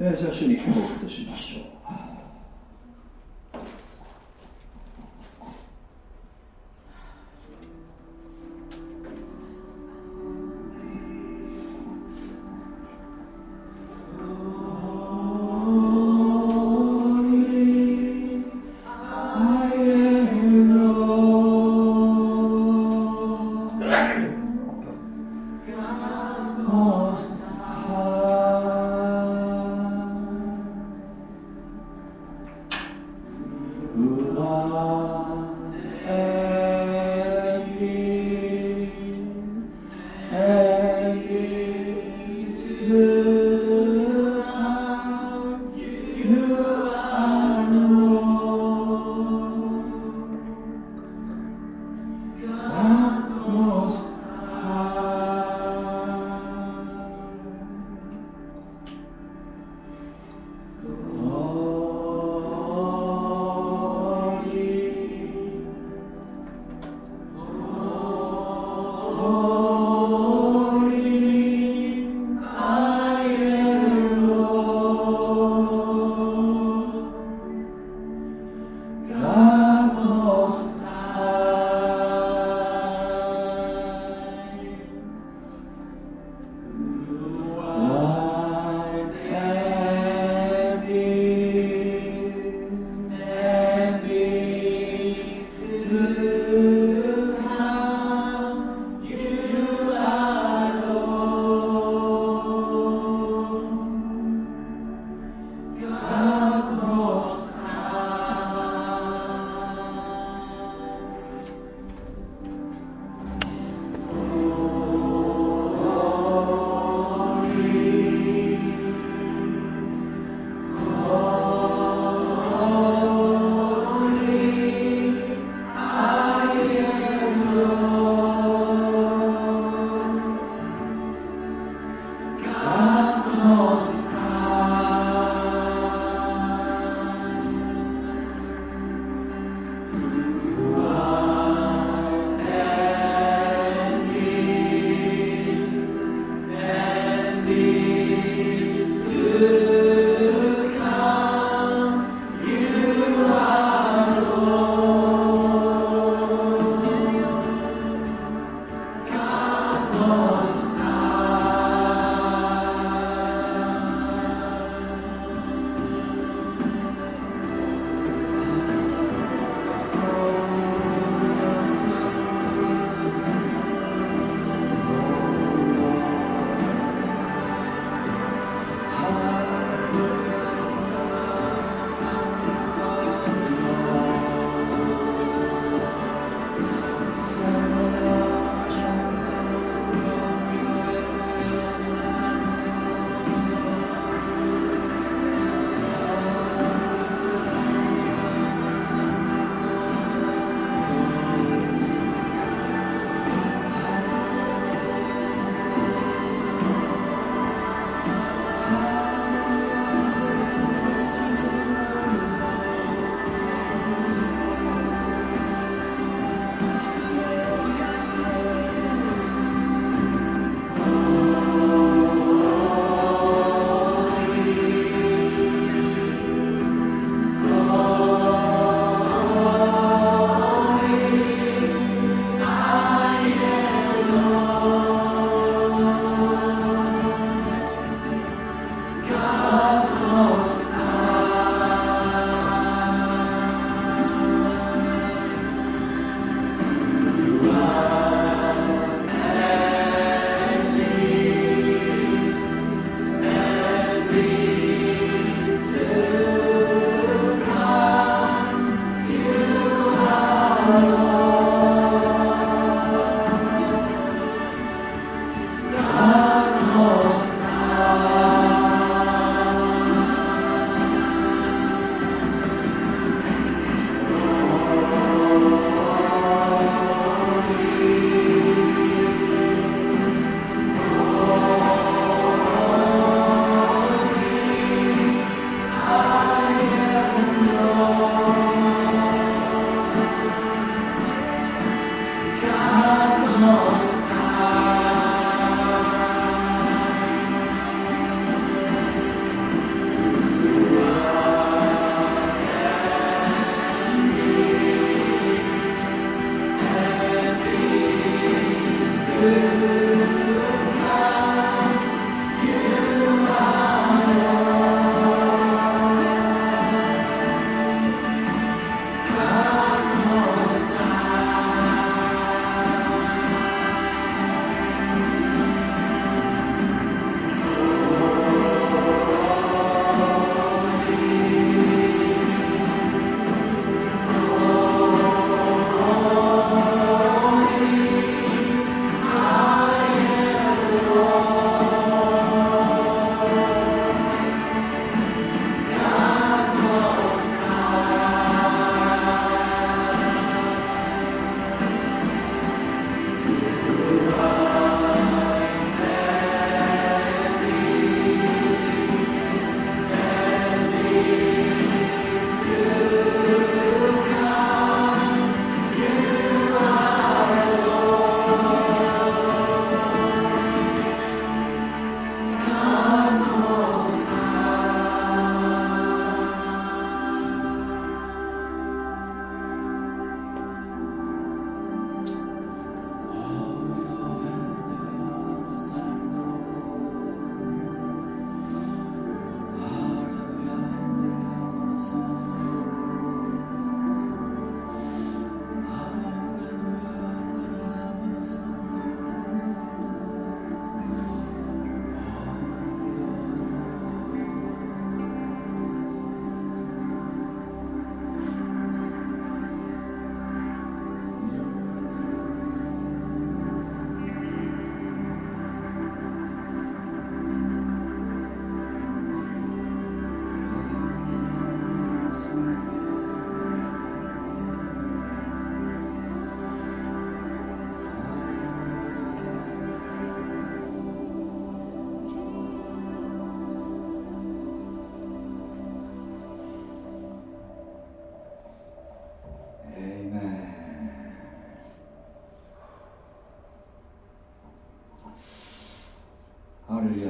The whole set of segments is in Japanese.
えー、じゃあ主に手を移しましょう。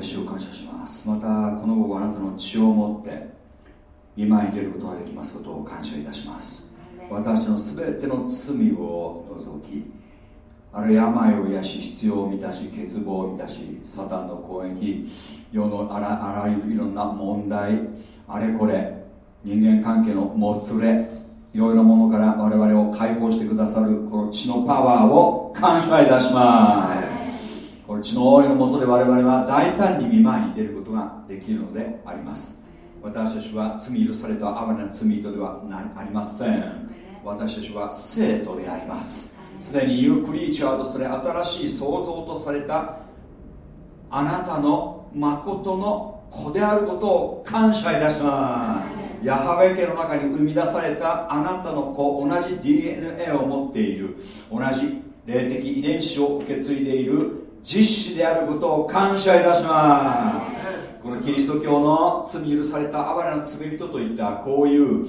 レルヤ主を感謝します。またこの後あなたの血を持って見舞いに出ることができますことを感謝いたします。私の全ての罪を除きあるいは病を癒し必要を満たし欠乏を満たしサタンの攻撃世のあらあらゆるいろんな問題あれこれ人間関係のもつれいろいろなものから我々を解放してくださるこの血のパワーを感謝いたします。この血の大いのもとで我々は大胆に見舞いに出ることができるのであります。私たちは罪許された哀れな罪人ではありません。私たちは生徒であります。すでにニュークリーチャーとされ新しい創造とされたあなたの誠の子であることを感謝いたします。ヤハウェ家の中に生み出されたあなたの子同じ DNA を持っている同じ霊的遺伝子を受け継いでいる実子であることを感謝いたしますこのキリスト教の罪許された哀れな罪人といったこういう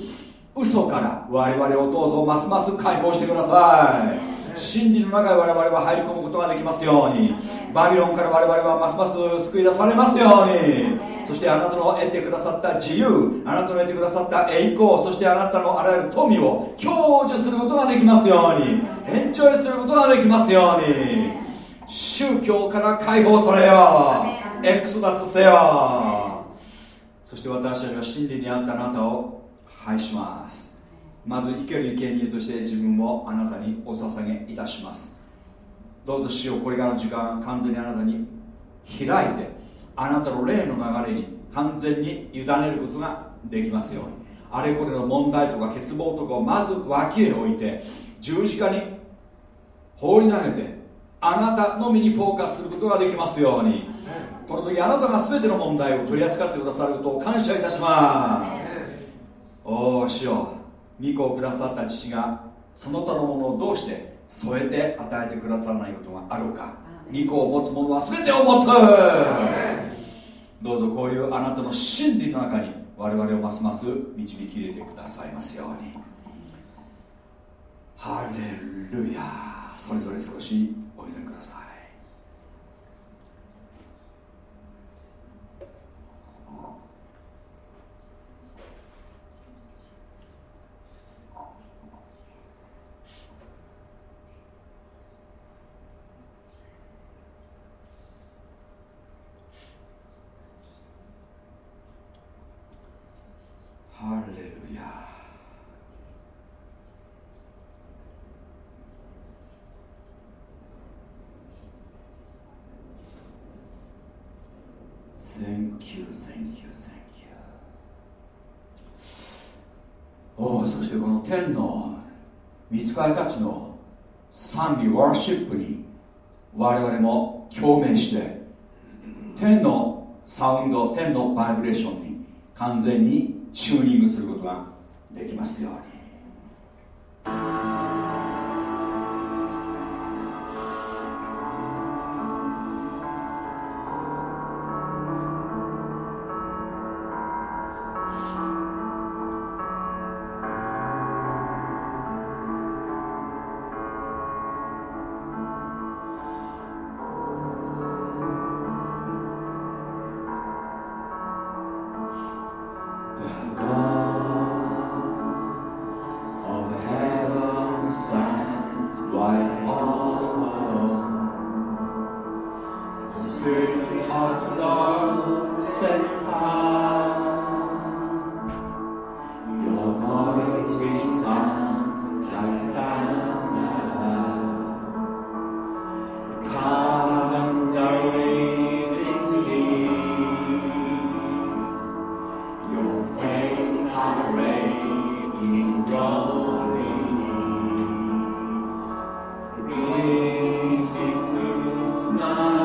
嘘から我々をどうぞますます解放してください。真理の中へ我々は入り込むことができますように。バビロンから我々はますます救い出されますように。そしてあなたの得てくださった自由あなたの得てくださった栄光そしてあなたのあらゆる富を享受することができますように。エンジョイすることができますように宗教から解放されよエクソダスせよ。そして私たちは真理にあったあなたを拝します。まず生ける生贄として自分をあなたにお捧げいたします。どうぞ主をこれからの時間完全にあなたに開いてあなたの霊の流れに完全に委ねることができますように。あれこれの問題とか欠乏とかをまず脇へ置いて十字架に放り投げてあなたのみにフォーカスすることができますように。この時あなたが全ての問題を取り扱ってくださることを感謝いたします。おお主よ御子をくださった父がその他のものをどうして添えて与えてくださらないことがあるか。御子を持つ者は全てを持つ。どうぞこういうあなたの真理の中に我々をますます導き入れてくださいますように。ハレルヤそれぞれ少しお祈りくださいハレルヤ Thank you thank you thank you おおそしてこの天の御使いたちの賛美 worship に我々も共鳴して天のサウンド天のバイブレーションに完全にチューニングすることができますように。Amen.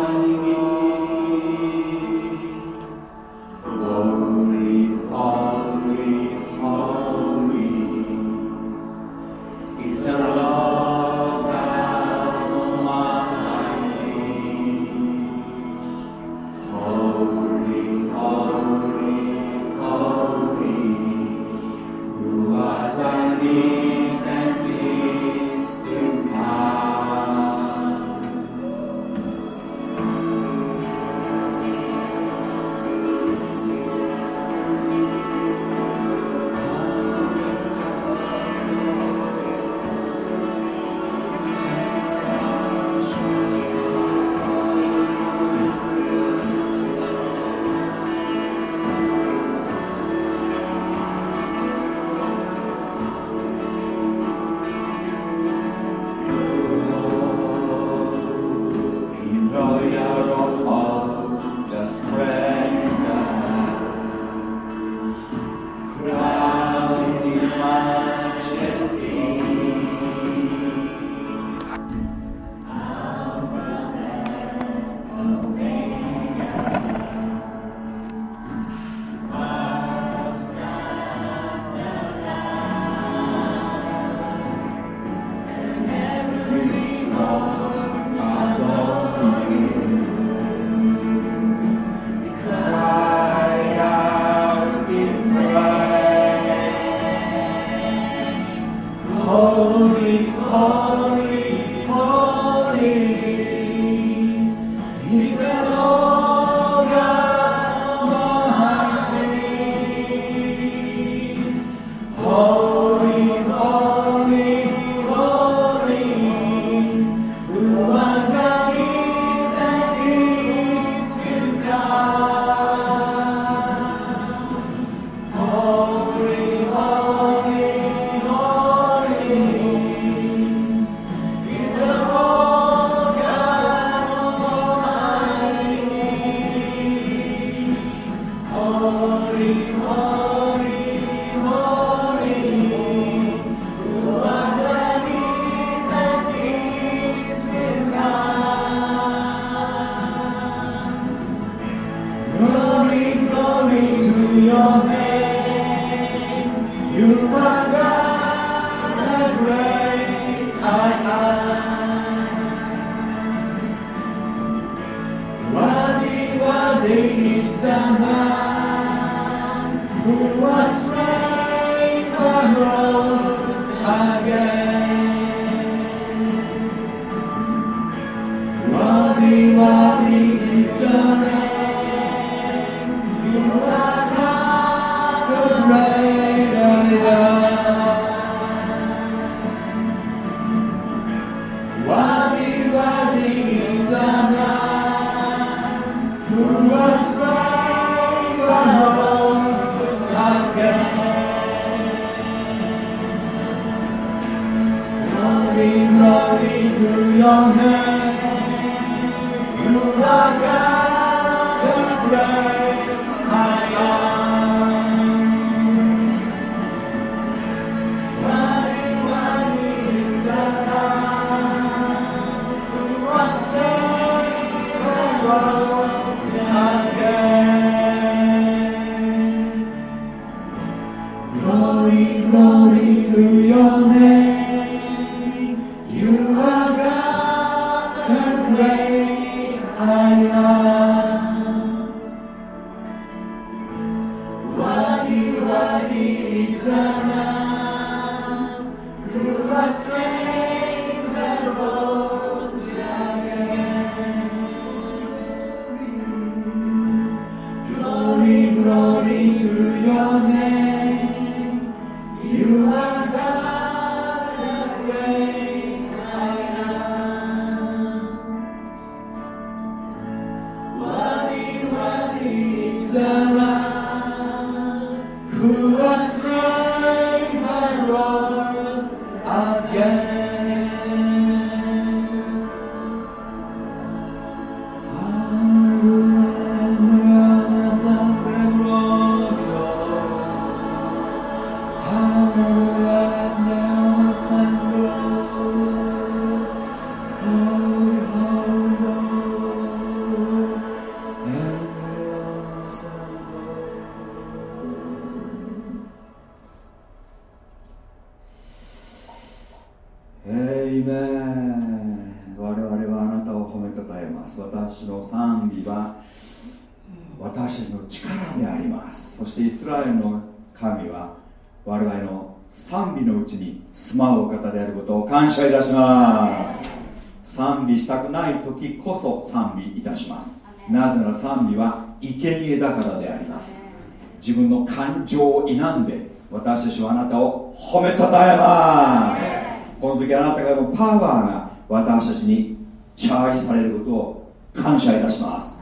私たちはあなたを褒めたたえます。この時あなたがのパワーが私たちにチャージされることを感謝いたします。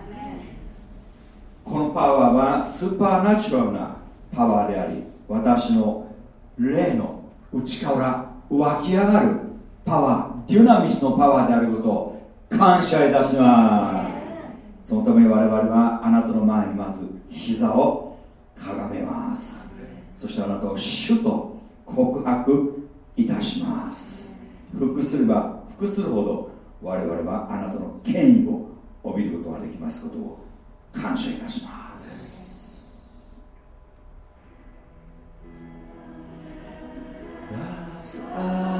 このパワーはスーパーナチュラルなパワーであり私の霊の内から湧き上がるパワーデュナミスのパワーであることを感謝いたします。そのため我々はあなたの前にまず膝をかがめます。そしてあなたを主と告白いたします。服すれば服するほど我々はあなたの権威を帯びることができますことを感謝いたします。Yes, uh...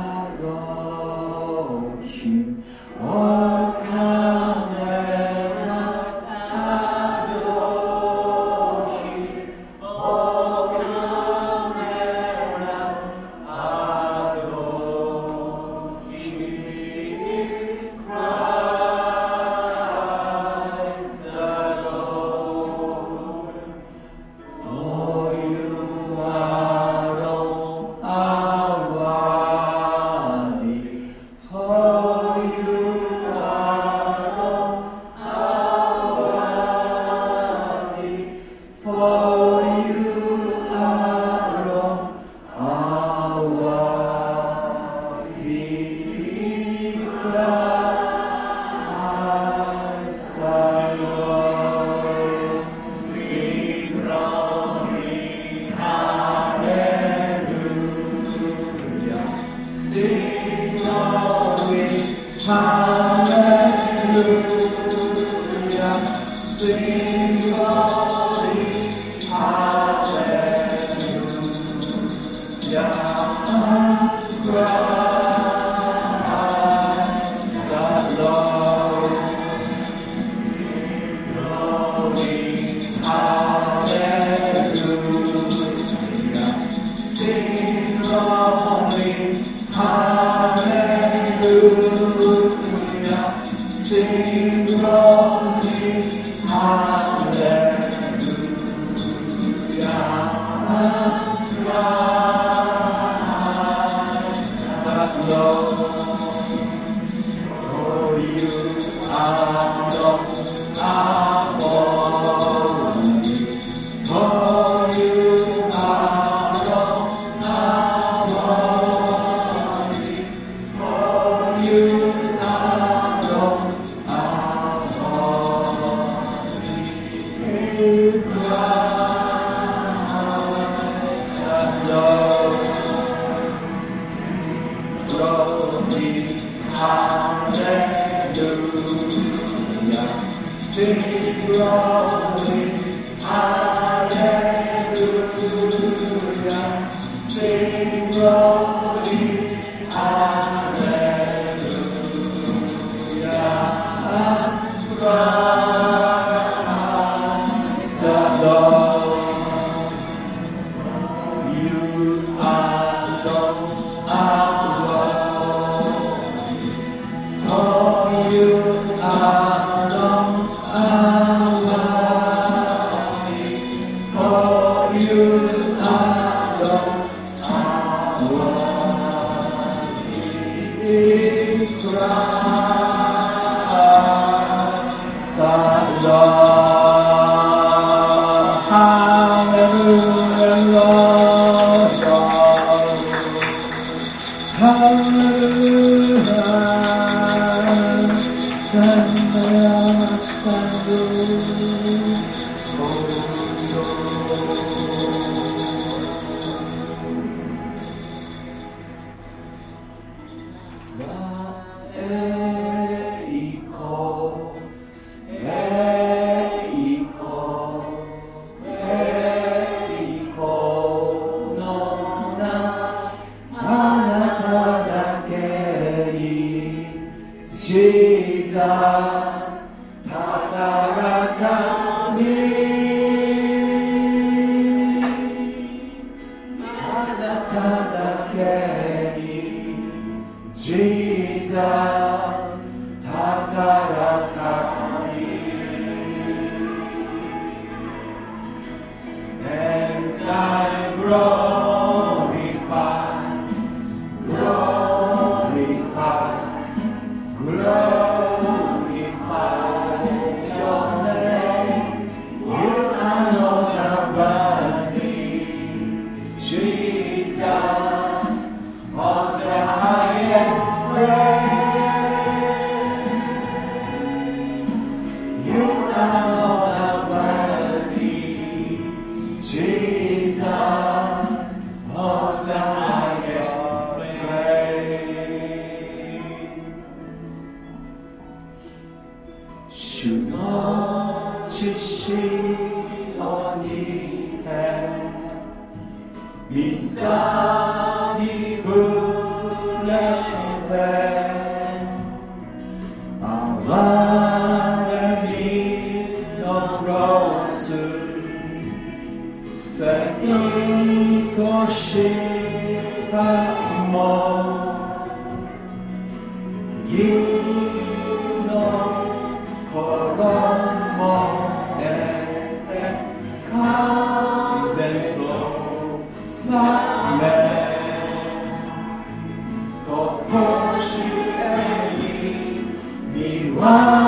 아.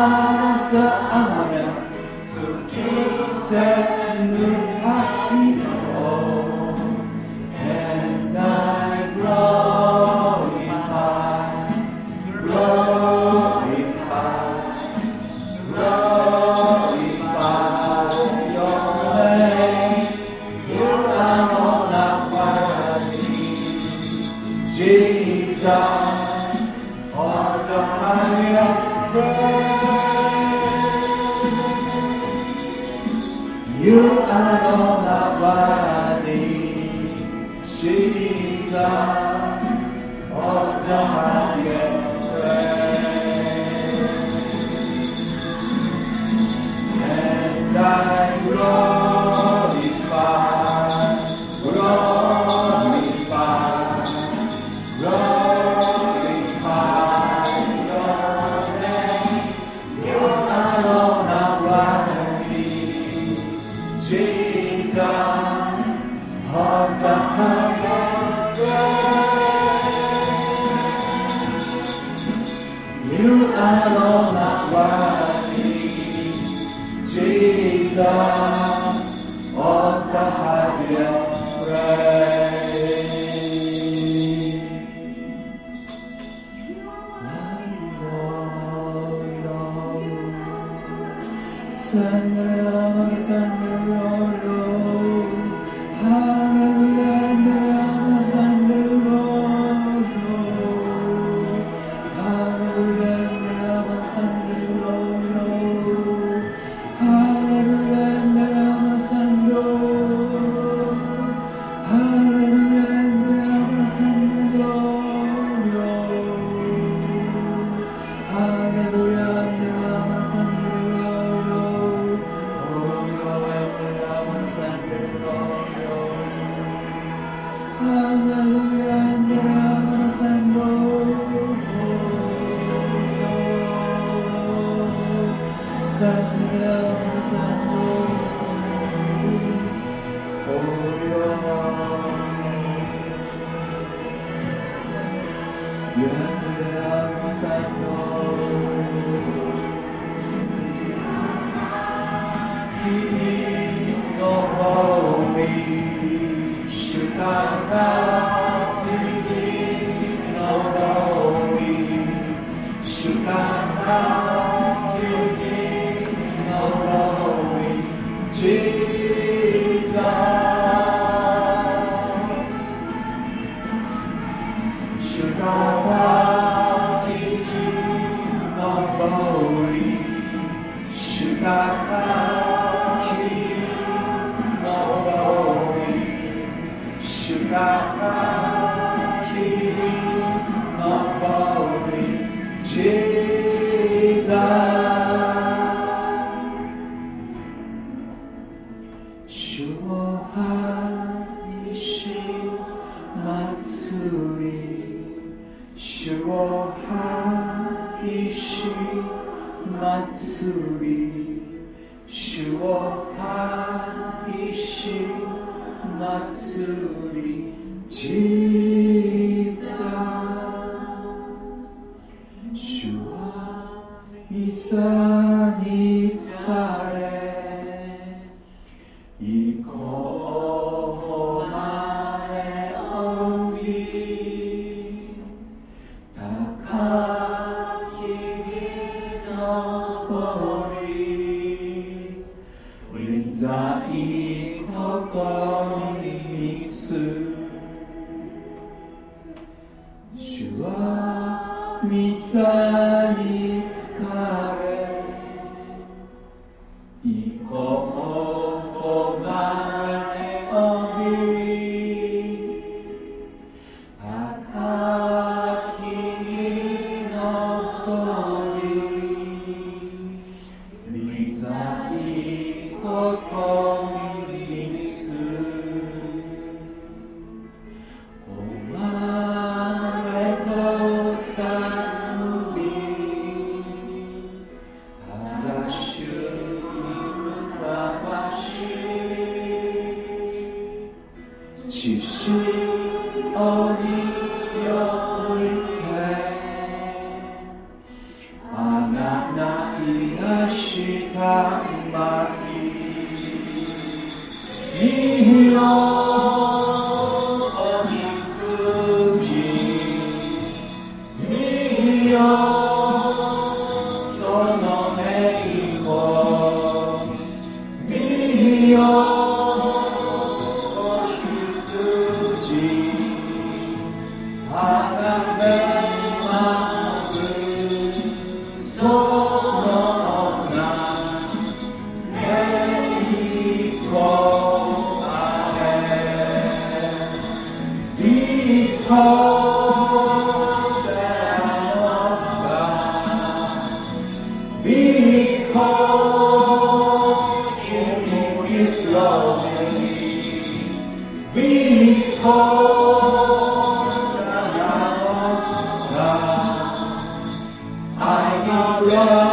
الله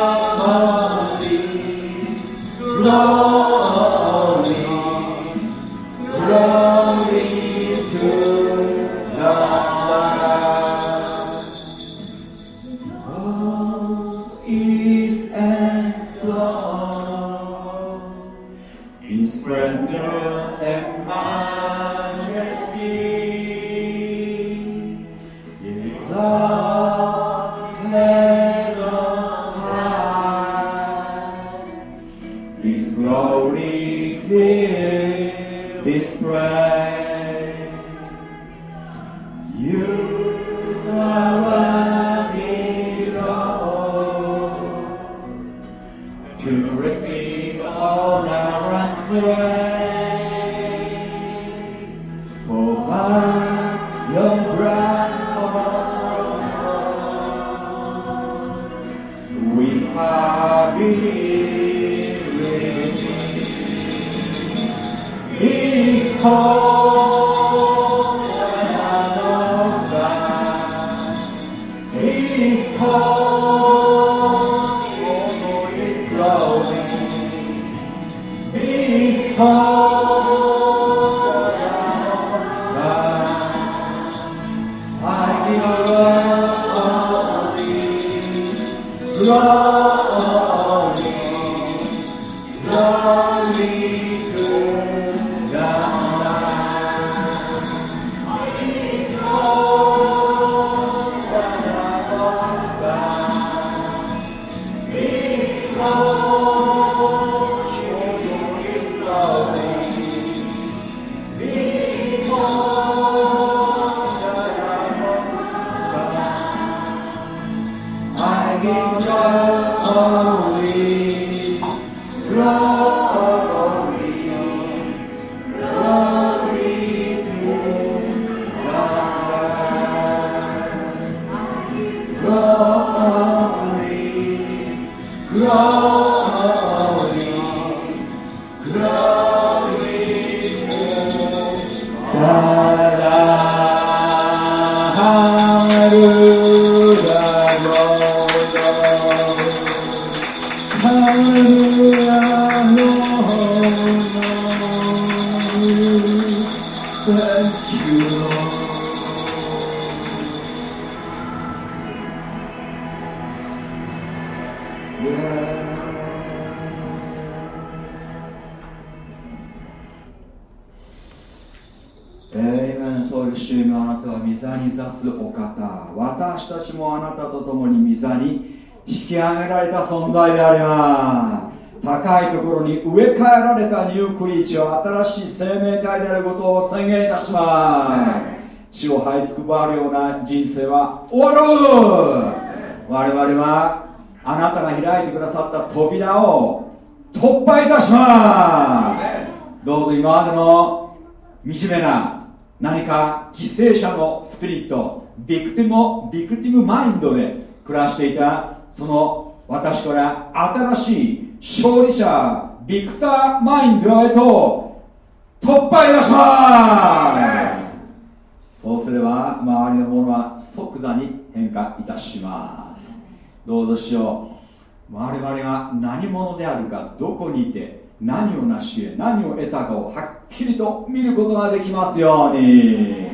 た new creature は新しい生命体であることを宣言いたします。地を這いつくばるような人生は終わる我々はあなたが開いてくださった扉を突破いたします。どうぞ今までの惨めな何か犠牲者のスピリット victim victim mind で暮らしていたその私から新しい勝利者 victor マインドへと突破いたします。そうすれば周りのものは即座に変化いたします。どうぞしよう。我々が何者であるかどこにいて何を成し得何を得たかをはっきりと見ることができますように。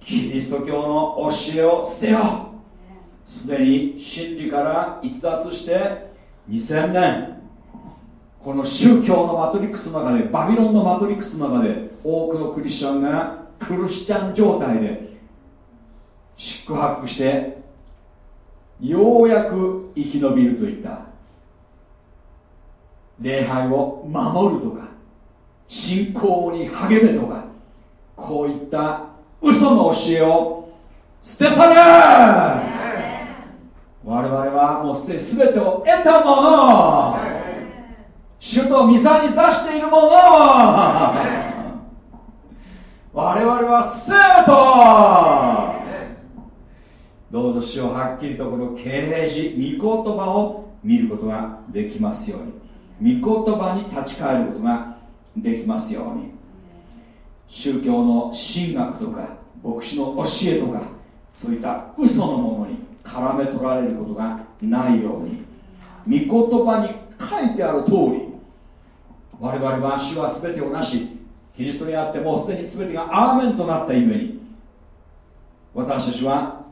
キリスト教の教えを捨てよう。すでに真理から逸脱して2000年。この宗教のマトリックスの中でバビロンのマトリックスの中で多くのクリスチャンがクリスチャン状態で宿泊してようやく生き延びるといった礼拝を守るとか信仰に励めとかこういった嘘の教えを捨て去れ!我々はもうすでに全てを得たもの主と御座に座しているもの。我々は生徒。どうぞ主をはっきりとこの啓示御言葉を見ることができますように。御言葉に立ち返ることができますように。宗教の神学とか牧師の教えとかそういった嘘のものに絡め取られることがないように。御言葉に書いてある通り我々は主は全てをなしキリストにあってもうすでに全てがアーメンとなったゆえに私たちは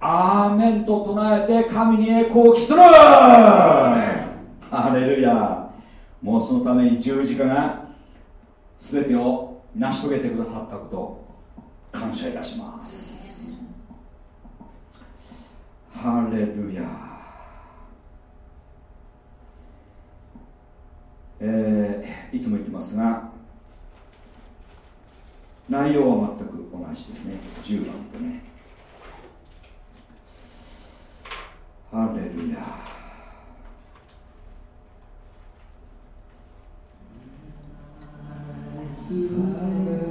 アーメンと唱えて神に栄光を期する。ハレルヤ。もうそのために十字架が全てを成し遂げてくださったことを感謝いたします。ハレルヤ。えー、いつも言ってますが内容は全く同じですね。10番とね。ハレルヤ「Silent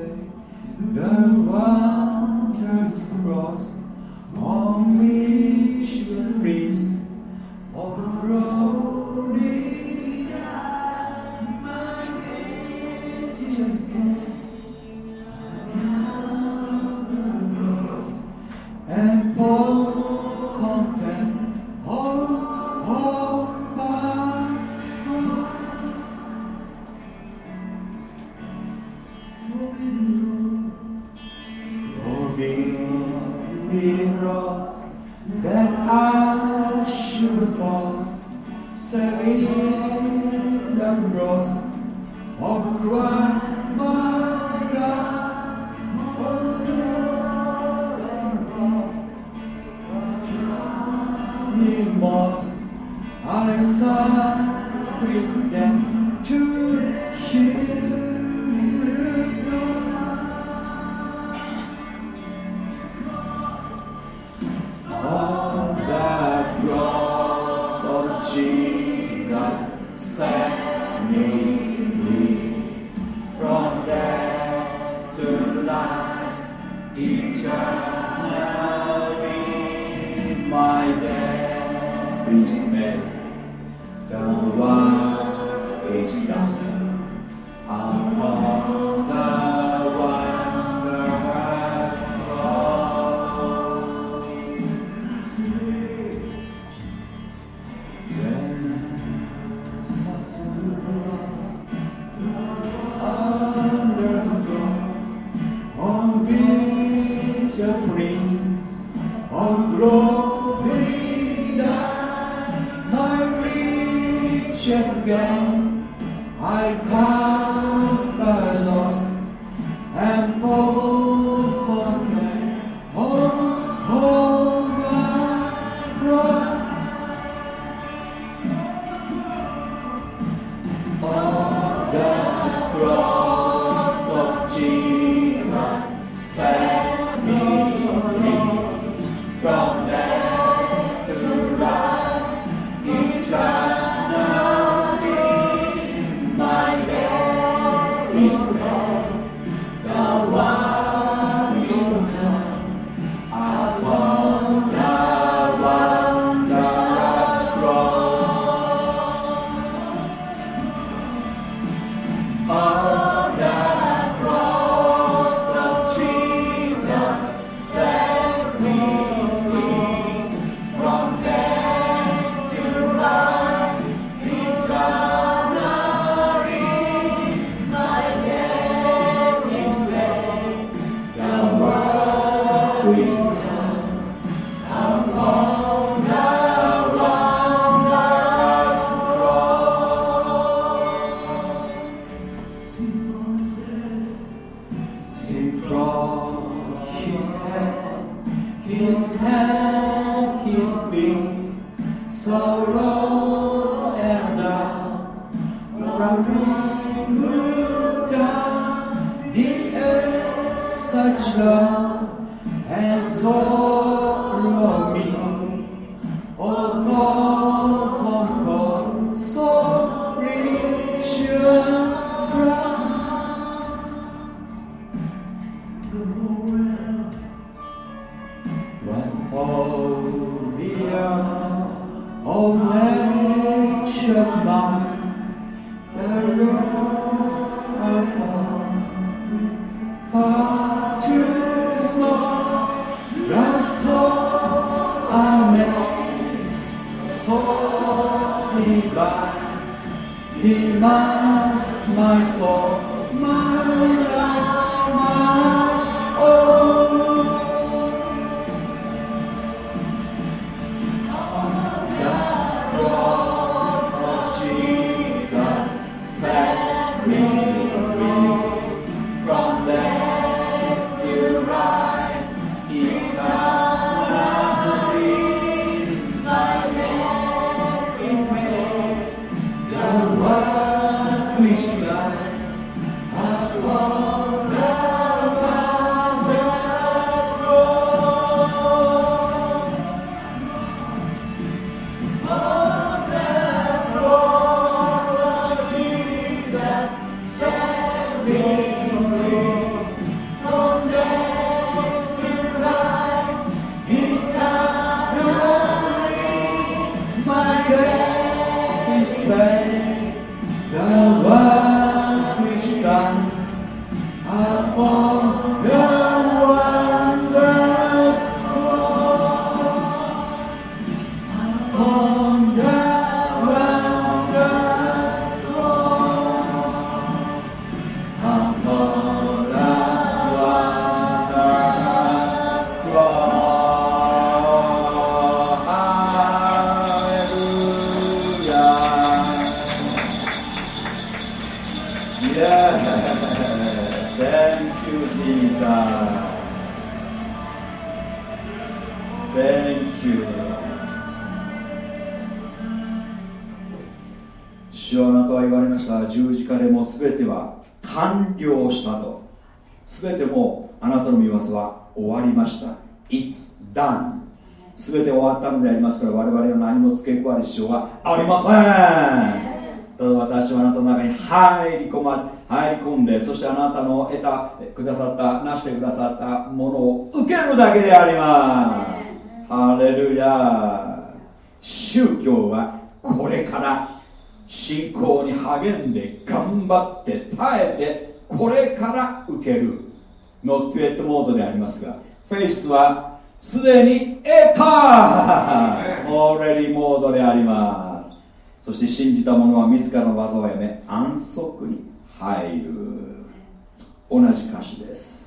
全ては完了したと。全てもあなたの見業は終わりました。It's done. 全て終わったのでありますから我々は何も付け加える必要はありません。ただ私はあなたの中に入り込,、ま、入り込んでそしてあなたの得たくださったなしてくださったものを受けるだけであります。ハレルヤ宗教はこれから信仰に励んで頑張って耐えてこれから受けるノットウェットモードでありますがフェイスはすでに得た!オーレリーモードであります。そして信じた者は自らの技をやめ安息に入る。同じ歌詞です。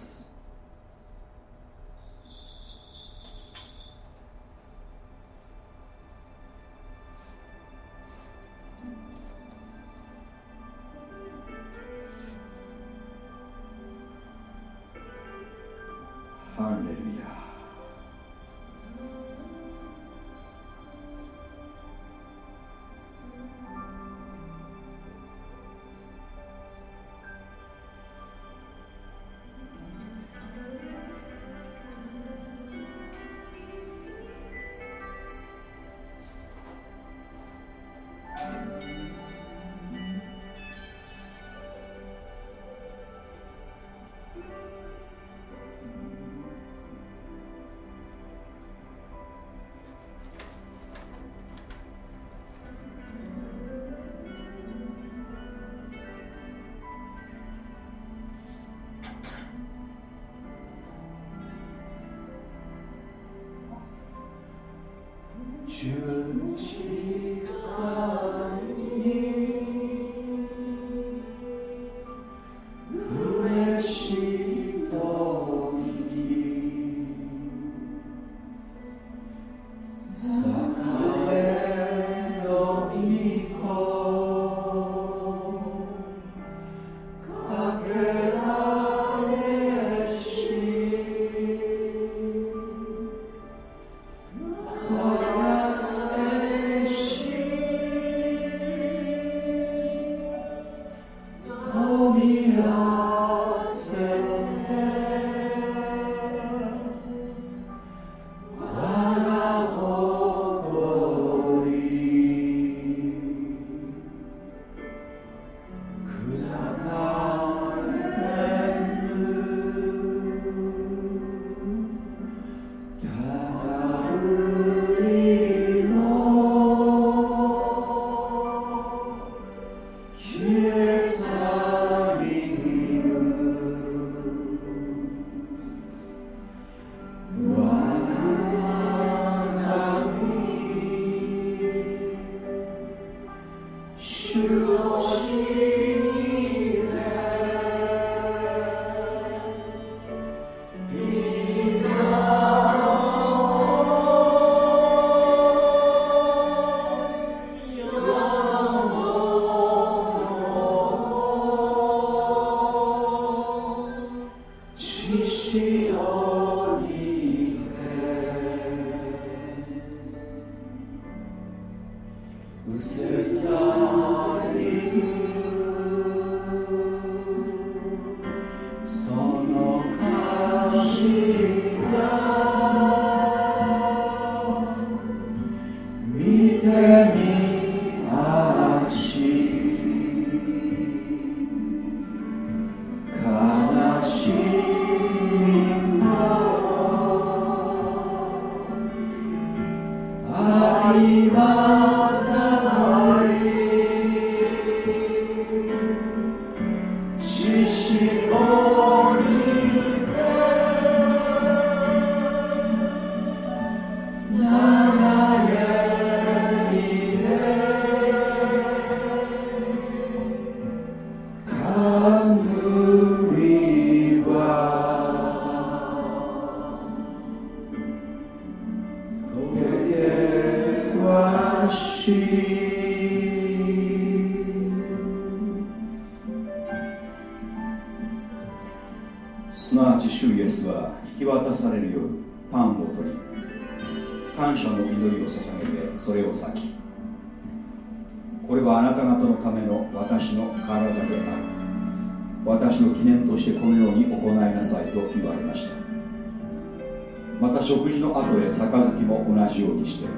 食事の後で杯も同じようにして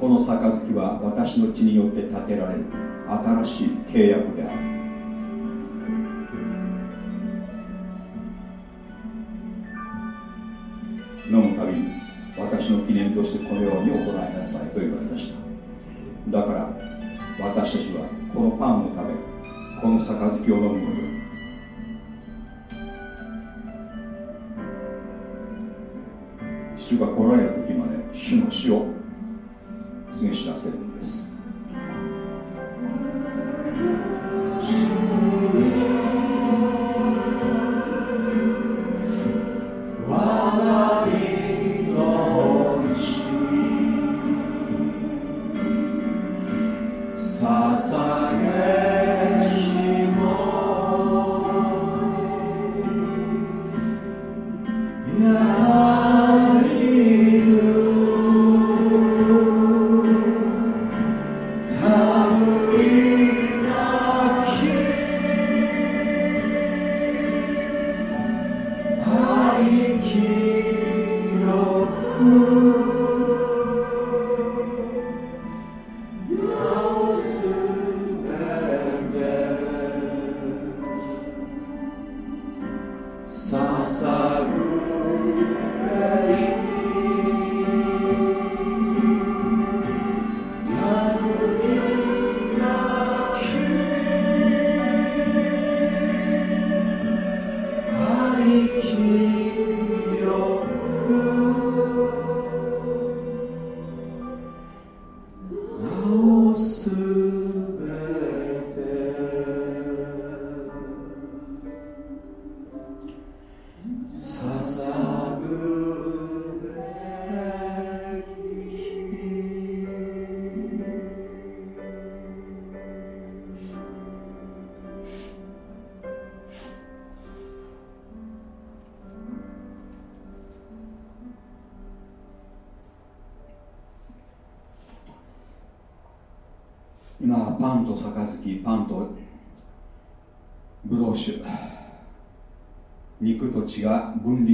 この杯は私の血によって建てられる新しい主の死を告げ知らせる。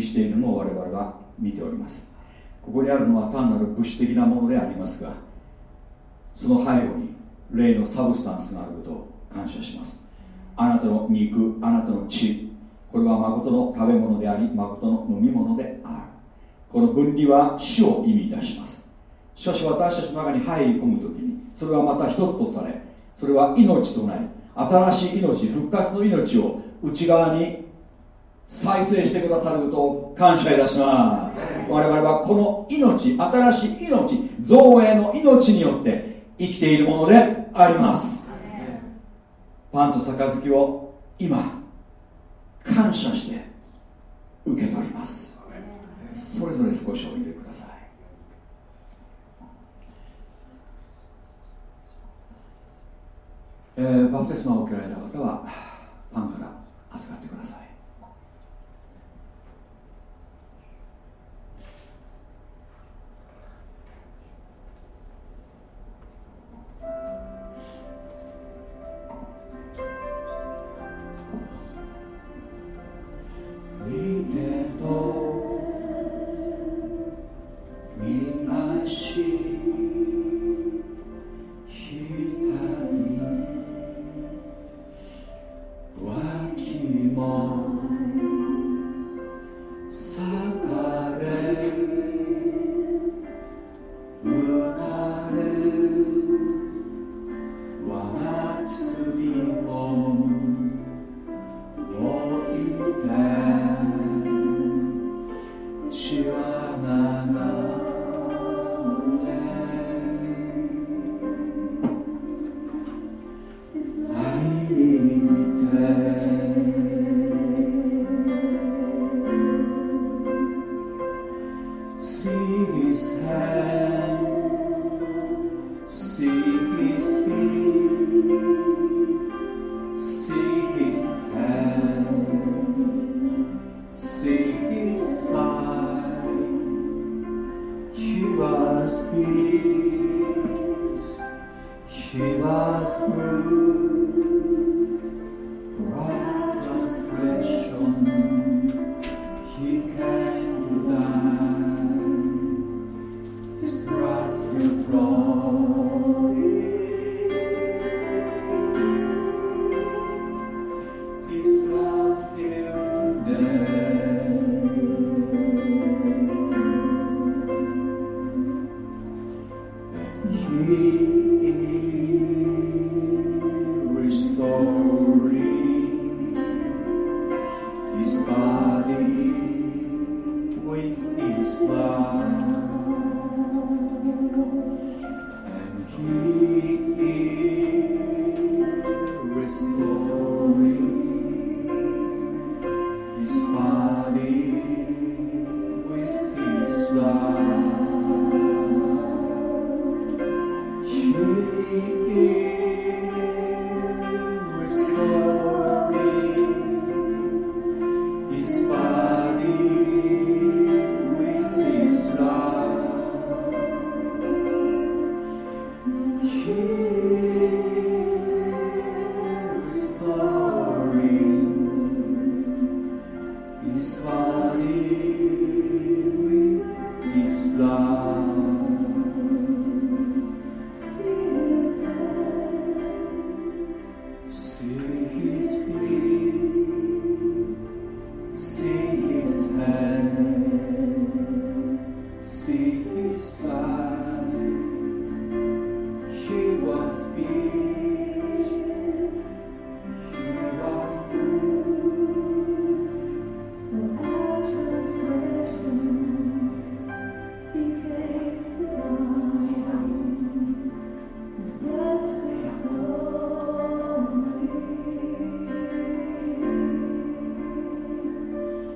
しているのを我々は見ております。ここにあるのは単なる物質的なものでありますがその背後に霊のサブスタンスがあることを感謝します。あなたの肉あなたの血これは誠の食べ物であり誠の飲み物である。この分離は死を意味いたします。しかし私たちの中に入り込む時にそれはまた一つとされそれは命となり新しい命復活の命を内側に再生してくださると感謝いたします。我々はこの命新しい命造営の命によって生きているものであります。パンと杯を今感謝して受け取ります。それぞれ少しおいでください。えー、バプテスマを受けられた方はパンから預かってください。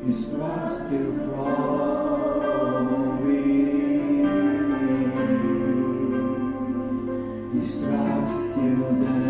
He cross still flowing, His cross still down.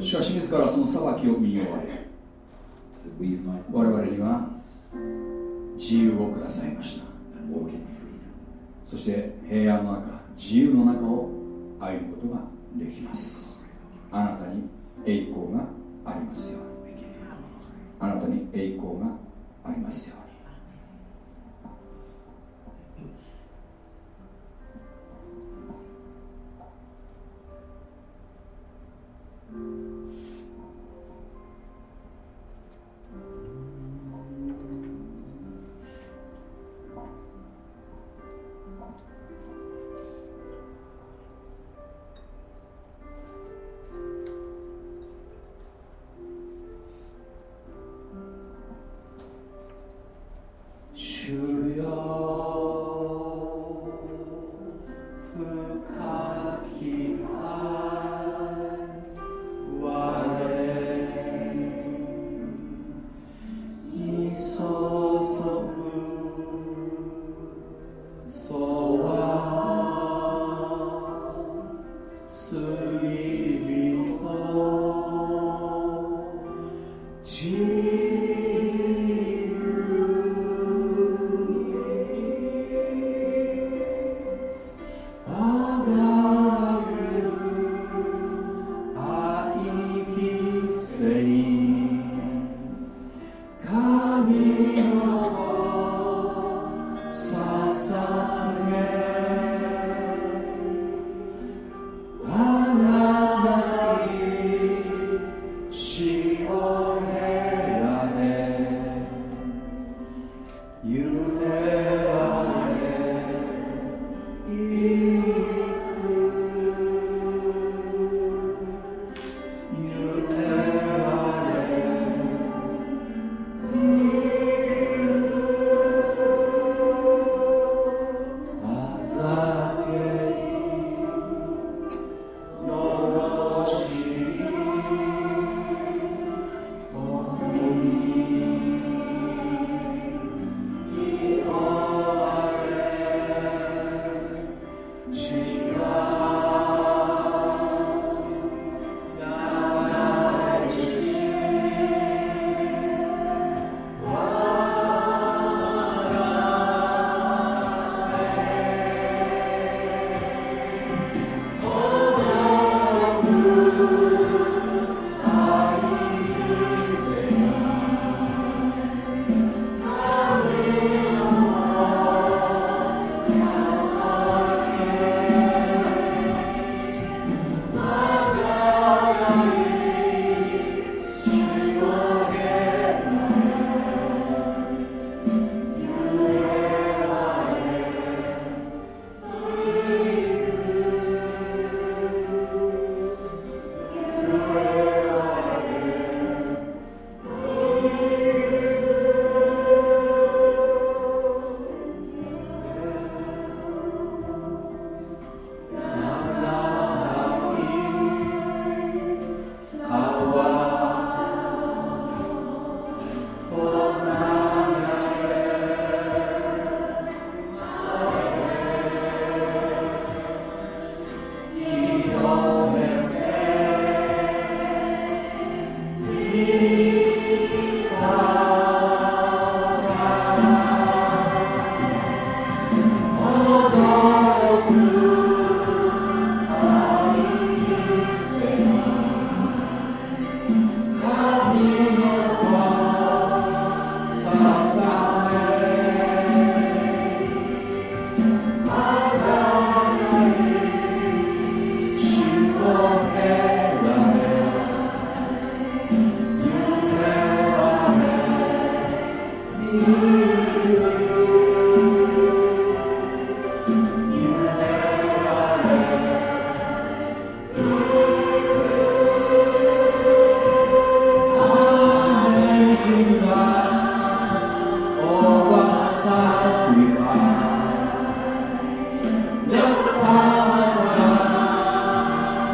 しかし自らその裁きを見終われ我々には自由をくださいました。そして平安の中自由の中を歩むことができます。あなたに栄光がありますよあなたに栄光がありますようん。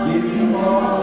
うにこ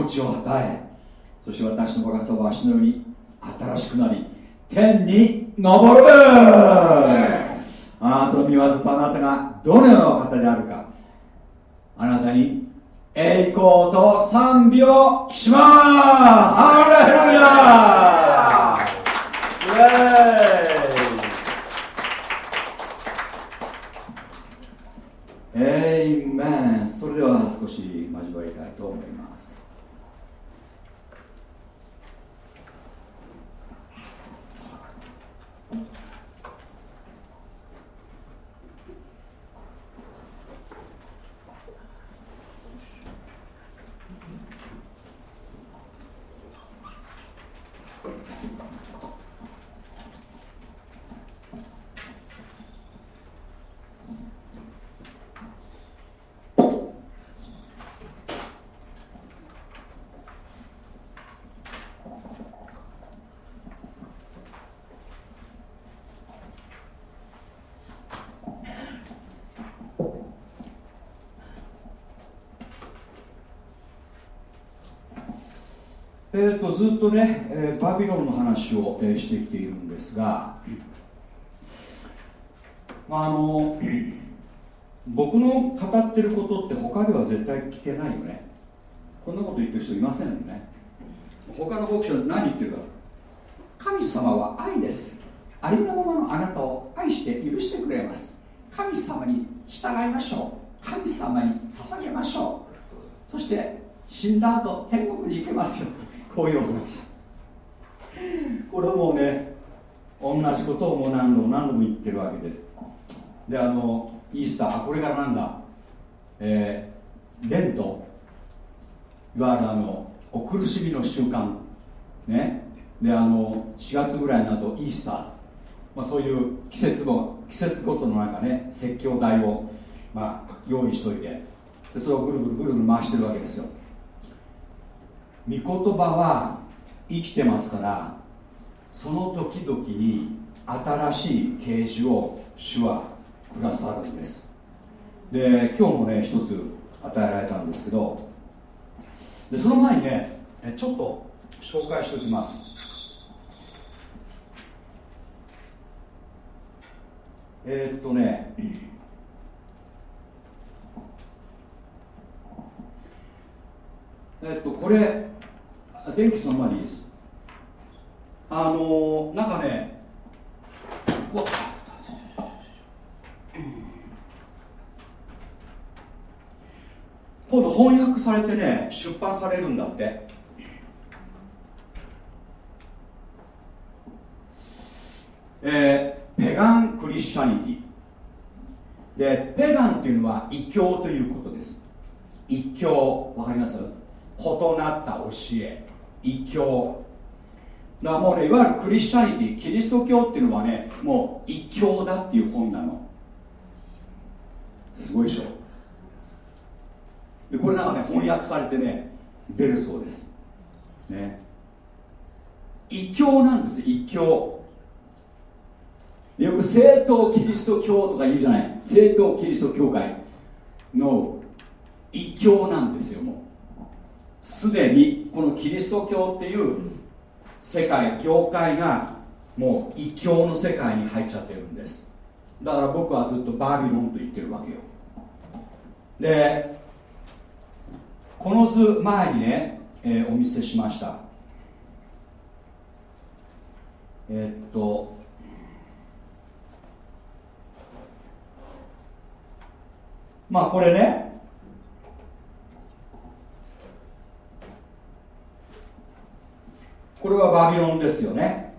命を与えそして私の若さは足のように新しくなり天に昇る。あなたの見業とあなたがどのような方であるか。あなたに栄光と賛美をします。ハレルヤエイ。メンそれでは少し交わりたいと思いますえーと、ずっとね、えー、バビロンの話を、えー、してきているんですが、まあの 僕の語ってることって他では絶対聞けないよね。こんなこと言ってる人いませんよね。他の牧師は何言ってるか。神様は愛です。ありのままのあなたを愛して許してくれます。神様に従いましょう。神様に捧げましょう。そして死んだ後天国に行けますよ。こういう話これもね同じことをもう何度も何度も言ってるわけです。であのイースターこれからなんだ？えー、レント。いわゆるあのお苦しみの習慣。ね？であの4月ぐらいになるとイースター、まあ、そういう季節も季節ごとのなんかね説教台を、まあ、用意しといて。でそれをぐるぐるぐるぐる回してるわけですよ。御言葉は生きてますからその時々に新しい啓示を主はくださるんです。で今日もね一つ与えられたんですけどでその前にねちょっと紹介しておきます。えー、っとねえっとこれ電気そのままでいいです。あのなんかねわ今度翻訳されてね出版されるんだって。えー、ペガン・クリスチャニティ。でペガンっていうのは異教ということです。異教わかります？異なった教え異教。だからもうねいわゆるクリスチャニティキリスト教っていうのはねもう異教だっていう本なの。すごいでしょ。でこれなんかね翻訳されてね出るそうです。ね。異教なんです異教。よく正統キリスト教とか言うじゃない。正統キリスト教会の異教なんですよもう。すでにこのキリスト教っていう世界教会がもう一教の世界に入っちゃってるんです。だから僕はずっとバビロンと言ってるわけよ。でこの図前にね、えー、お見せしました。えー、っとまあこれねこれはバビロンですよね、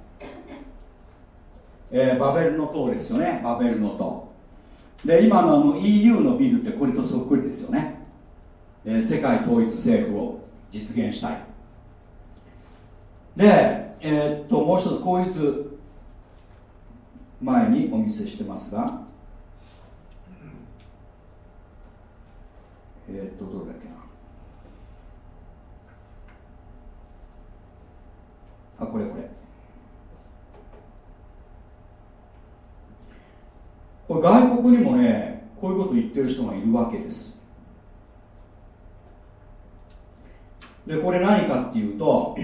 えー、バベルの塔ですよね。バベルの塔。で今のあの EU のビルってこれとそっくりですよね、えー、世界統一政府を実現したい。でえー、っともう一つこういう図前にお見せしてますが。えー、っとどれだっけなあこれこれ。これ外国にもねこういうこと言ってる人がいるわけです。でこれ何かっていうと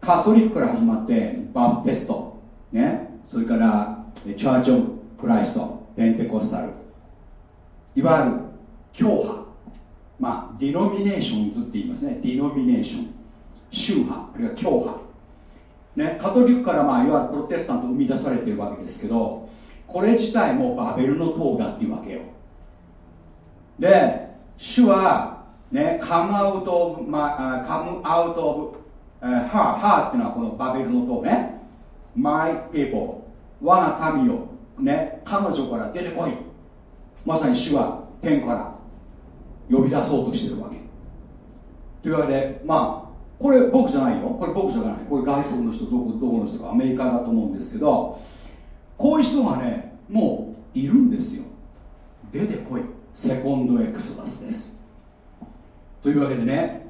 カソリックから始まってバプテストね。それから Church of Christ Pentecostal。いわゆる教派。まあ denominations って言いますね。 denomination。宗派。あるいは教派。ね、カトリックからまあいわゆるプロテスタント生み出されているわけですけどこれ自体もバベルの塔だっていうわけよ。で主はねカムアウトオブ、まあ、カムアウトオブ、ハーハーっていうのはこのバベルの塔ね。My people 我が民よね彼女から出てこい。まさに主は天から呼び出そうとしてるわけ。というわけでまあこれ僕じゃないよ。これ僕じゃない。これ外国の人どこどこの人か。アメリカだと思うんですけどこういう人がねもういるんですよ。出てこい。セコンドエクソダスです。というわけでね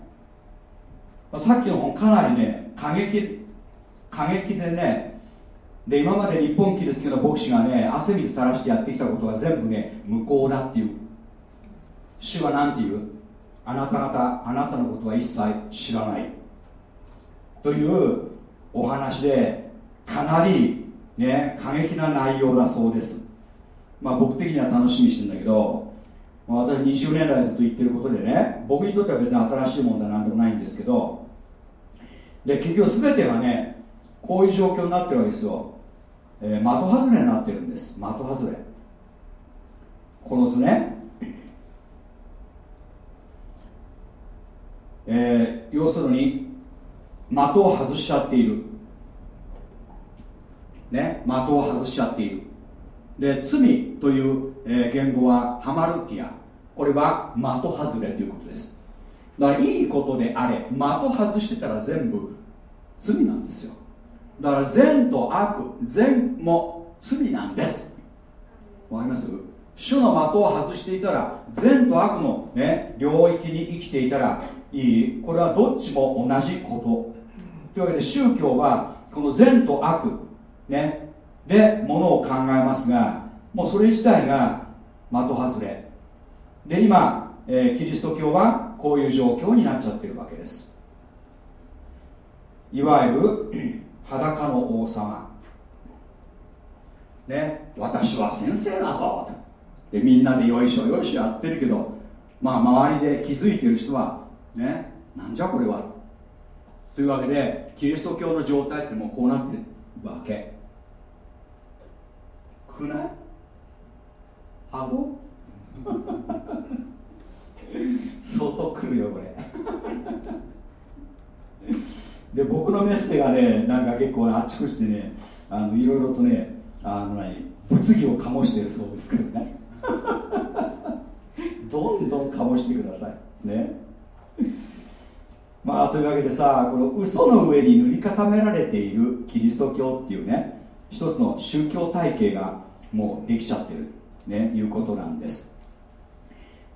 さっきの本かなりね過激過激でねで今まで日本キリスト教の牧師がね汗水垂らしてやってきたことが全部ね無効だっていう。主は何て言う？あなた方あなたのことは一切知らない。というお話でかなりね過激な内容だそうです。まあ僕的には楽しみにしてるんだけど、まあ、私20年来ずっと言ってることでね僕にとっては別に新しいものでは何でもないんですけどで結局全てがねこういう状況になってるわけですよ、えー、的外れになってるんです。的外れ。この図ね。えー、要するに的を外しちゃっている。ね的を外しちゃっている。で罪という、え、言語はハマルティア。これは的外れということです。だからいいことであれ的外してたら全部罪なんですよ。だから善と悪善も罪なんです。わかります？主の的を外していたら善と悪の、ね、領域に生きていたらいい。これはどっちも同じこと。というわけで宗教はこの善と悪、ね、でものを考えますがもうそれ自体が的外れ。で今、えー、キリスト教はこういう状況になっちゃってるわけです。いわゆる 裸の王様。ね私は先生だぞ。でみんなでよいしょよいしょやってるけどまあ周りで気づいてる人はねなんじゃこれはというわけでキリスト教の状態ってもうこうなってるわけ。くない？ハゴ相当来るよこれ。で僕のメッセがねなんか結構あちこちでねあのいろいろとねあの何？物議を醸してるそうですけどね。どんどん醸してください。ね。まあというわけでさこの嘘の上に塗り固められているキリスト教っていうね一つの宗教体系がもうできちゃってるねいうことなんです。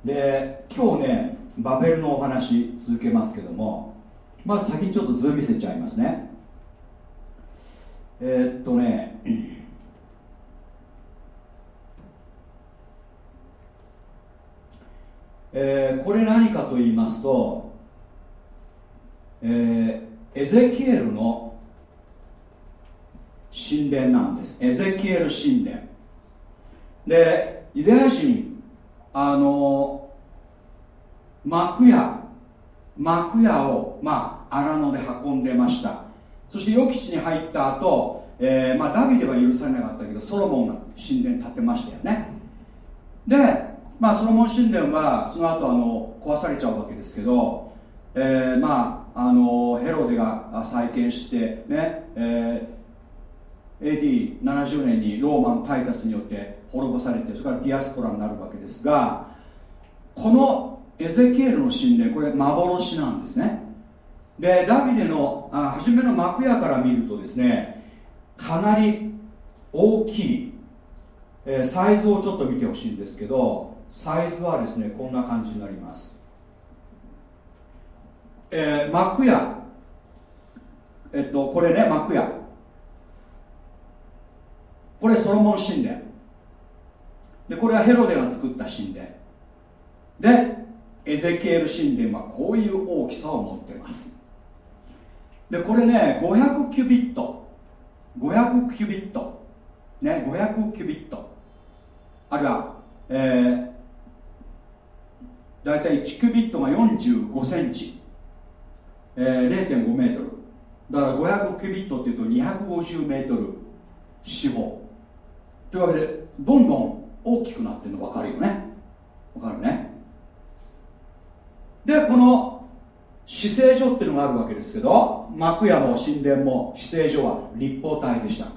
で今日ねバベルのお話続けますけどもまず先にちょっと図見せちゃいますね。えー、っとねえー、これ何かと言いますとえー、エゼキエルの神殿なんです。エゼキエル神殿。でユダヤ人あの幕屋幕屋を、まあ、荒野で運んでました。そして予期地に入った後、えーまあダビデは許されなかったけどソロモンが神殿建てましたよね。で、まあ、ソロモン神殿はその後あの壊されちゃうわけですけど、えー、まああのヘロデが再建してね、えー、AD70 年にローマのタイタスによって滅ぼされてそれからディアスポラになるわけですがこのエゼキエルの神殿これ幻なんですね。でダビデのあ初めの幕屋から見るとですねかなり大きい、えー、サイズをちょっと見てほしいんですけどサイズはですねこんな感じになります。えー、幕屋。えっとこれね幕屋。これソロモン神殿。でこれはヘロデが作った神殿。でエゼキエル神殿はこういう大きさを持ってます。でこれね500キュビット。500キュビット。ね500キュビット。あるいはえー、大体1キュビットが45センチ、えー、0.5メートル。だから500キュビットっていうと250メートル四方。というわけでどんどん大きくなってるの分かるよね。分かるね。でこの死聖所っていうのがあるわけですけど幕屋も神殿も死聖所は立方体でした。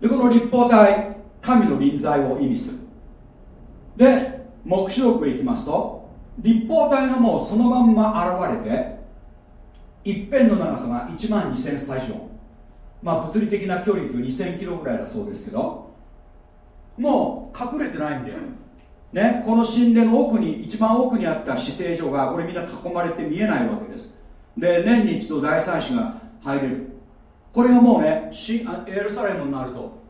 でこの立方体神の臨在を意味する。で黙示録へ行きますと立方体がもうそのまんま現れて一辺の長さが1万2000スタジオまあ物理的な距離という2000キロぐらいだそうですけど。もう隠れてないんだよ。ね、この神殿の奥に一番奥にあった死聖所がこれみんな囲まれて見えないわけです。で年に一度大祭司が入れる。これがもうねエルサレムになると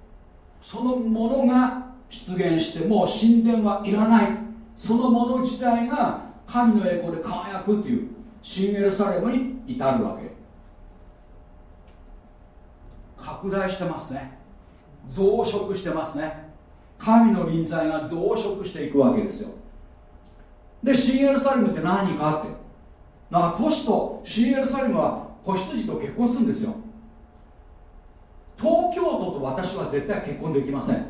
そのものが出現してもう神殿はいらない。そのもの自体が神の栄光で輝くっていう。新エルサレムに至るわけ。拡大してますね。増殖してますね。神の臨在が増殖していくわけですよ。で新エルサレムって何かって。だから都市と新エルサレムは子羊と結婚するんですよ。東京都と私は絶対結婚できません。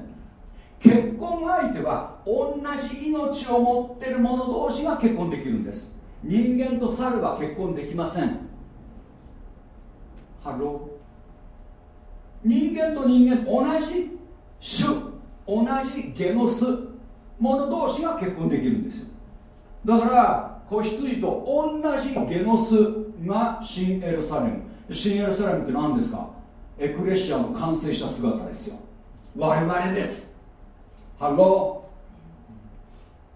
結婚相手は同じ命を持ってる者同士が結婚できるんです。人間と猿は結婚できません。ハロー人間と人間同じ種同じゲノス者同士が結婚できるんですよ。だから子羊と同じゲノスが新エルサレム。新エルサレムって何ですか？エクレシアの完成した姿ですよ。我々です。ハロ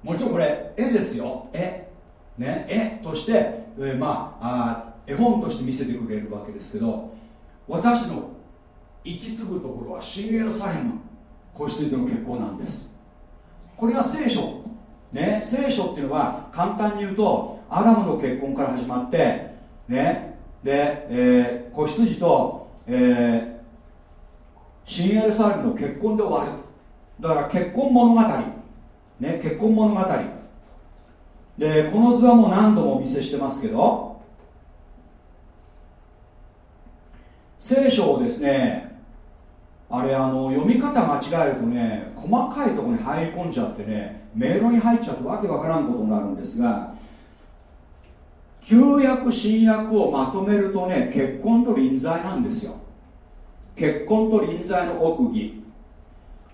ーもちろんこれ絵ですよ。絵。ね絵として、えー、まああ絵本として見せてくれるわけですけど私の行き着くところは新エルサレム子羊との結婚なんです。これが聖書。ね聖書っていうのは簡単に言うとアダムの結婚から始まってねで、えー、子羊と、えー、新エルサレムの結婚で終わる。だから結婚物語。ね結婚物語。でこの図はもう何度もお見せしてますけど聖書をですねあれあの読み方間違えるとね細かいところに入り込んじゃってね迷路に入っちゃってわけわからんことになるんですが旧約新約をまとめるとね結婚と臨在なんですよ。結婚と臨在の奥義。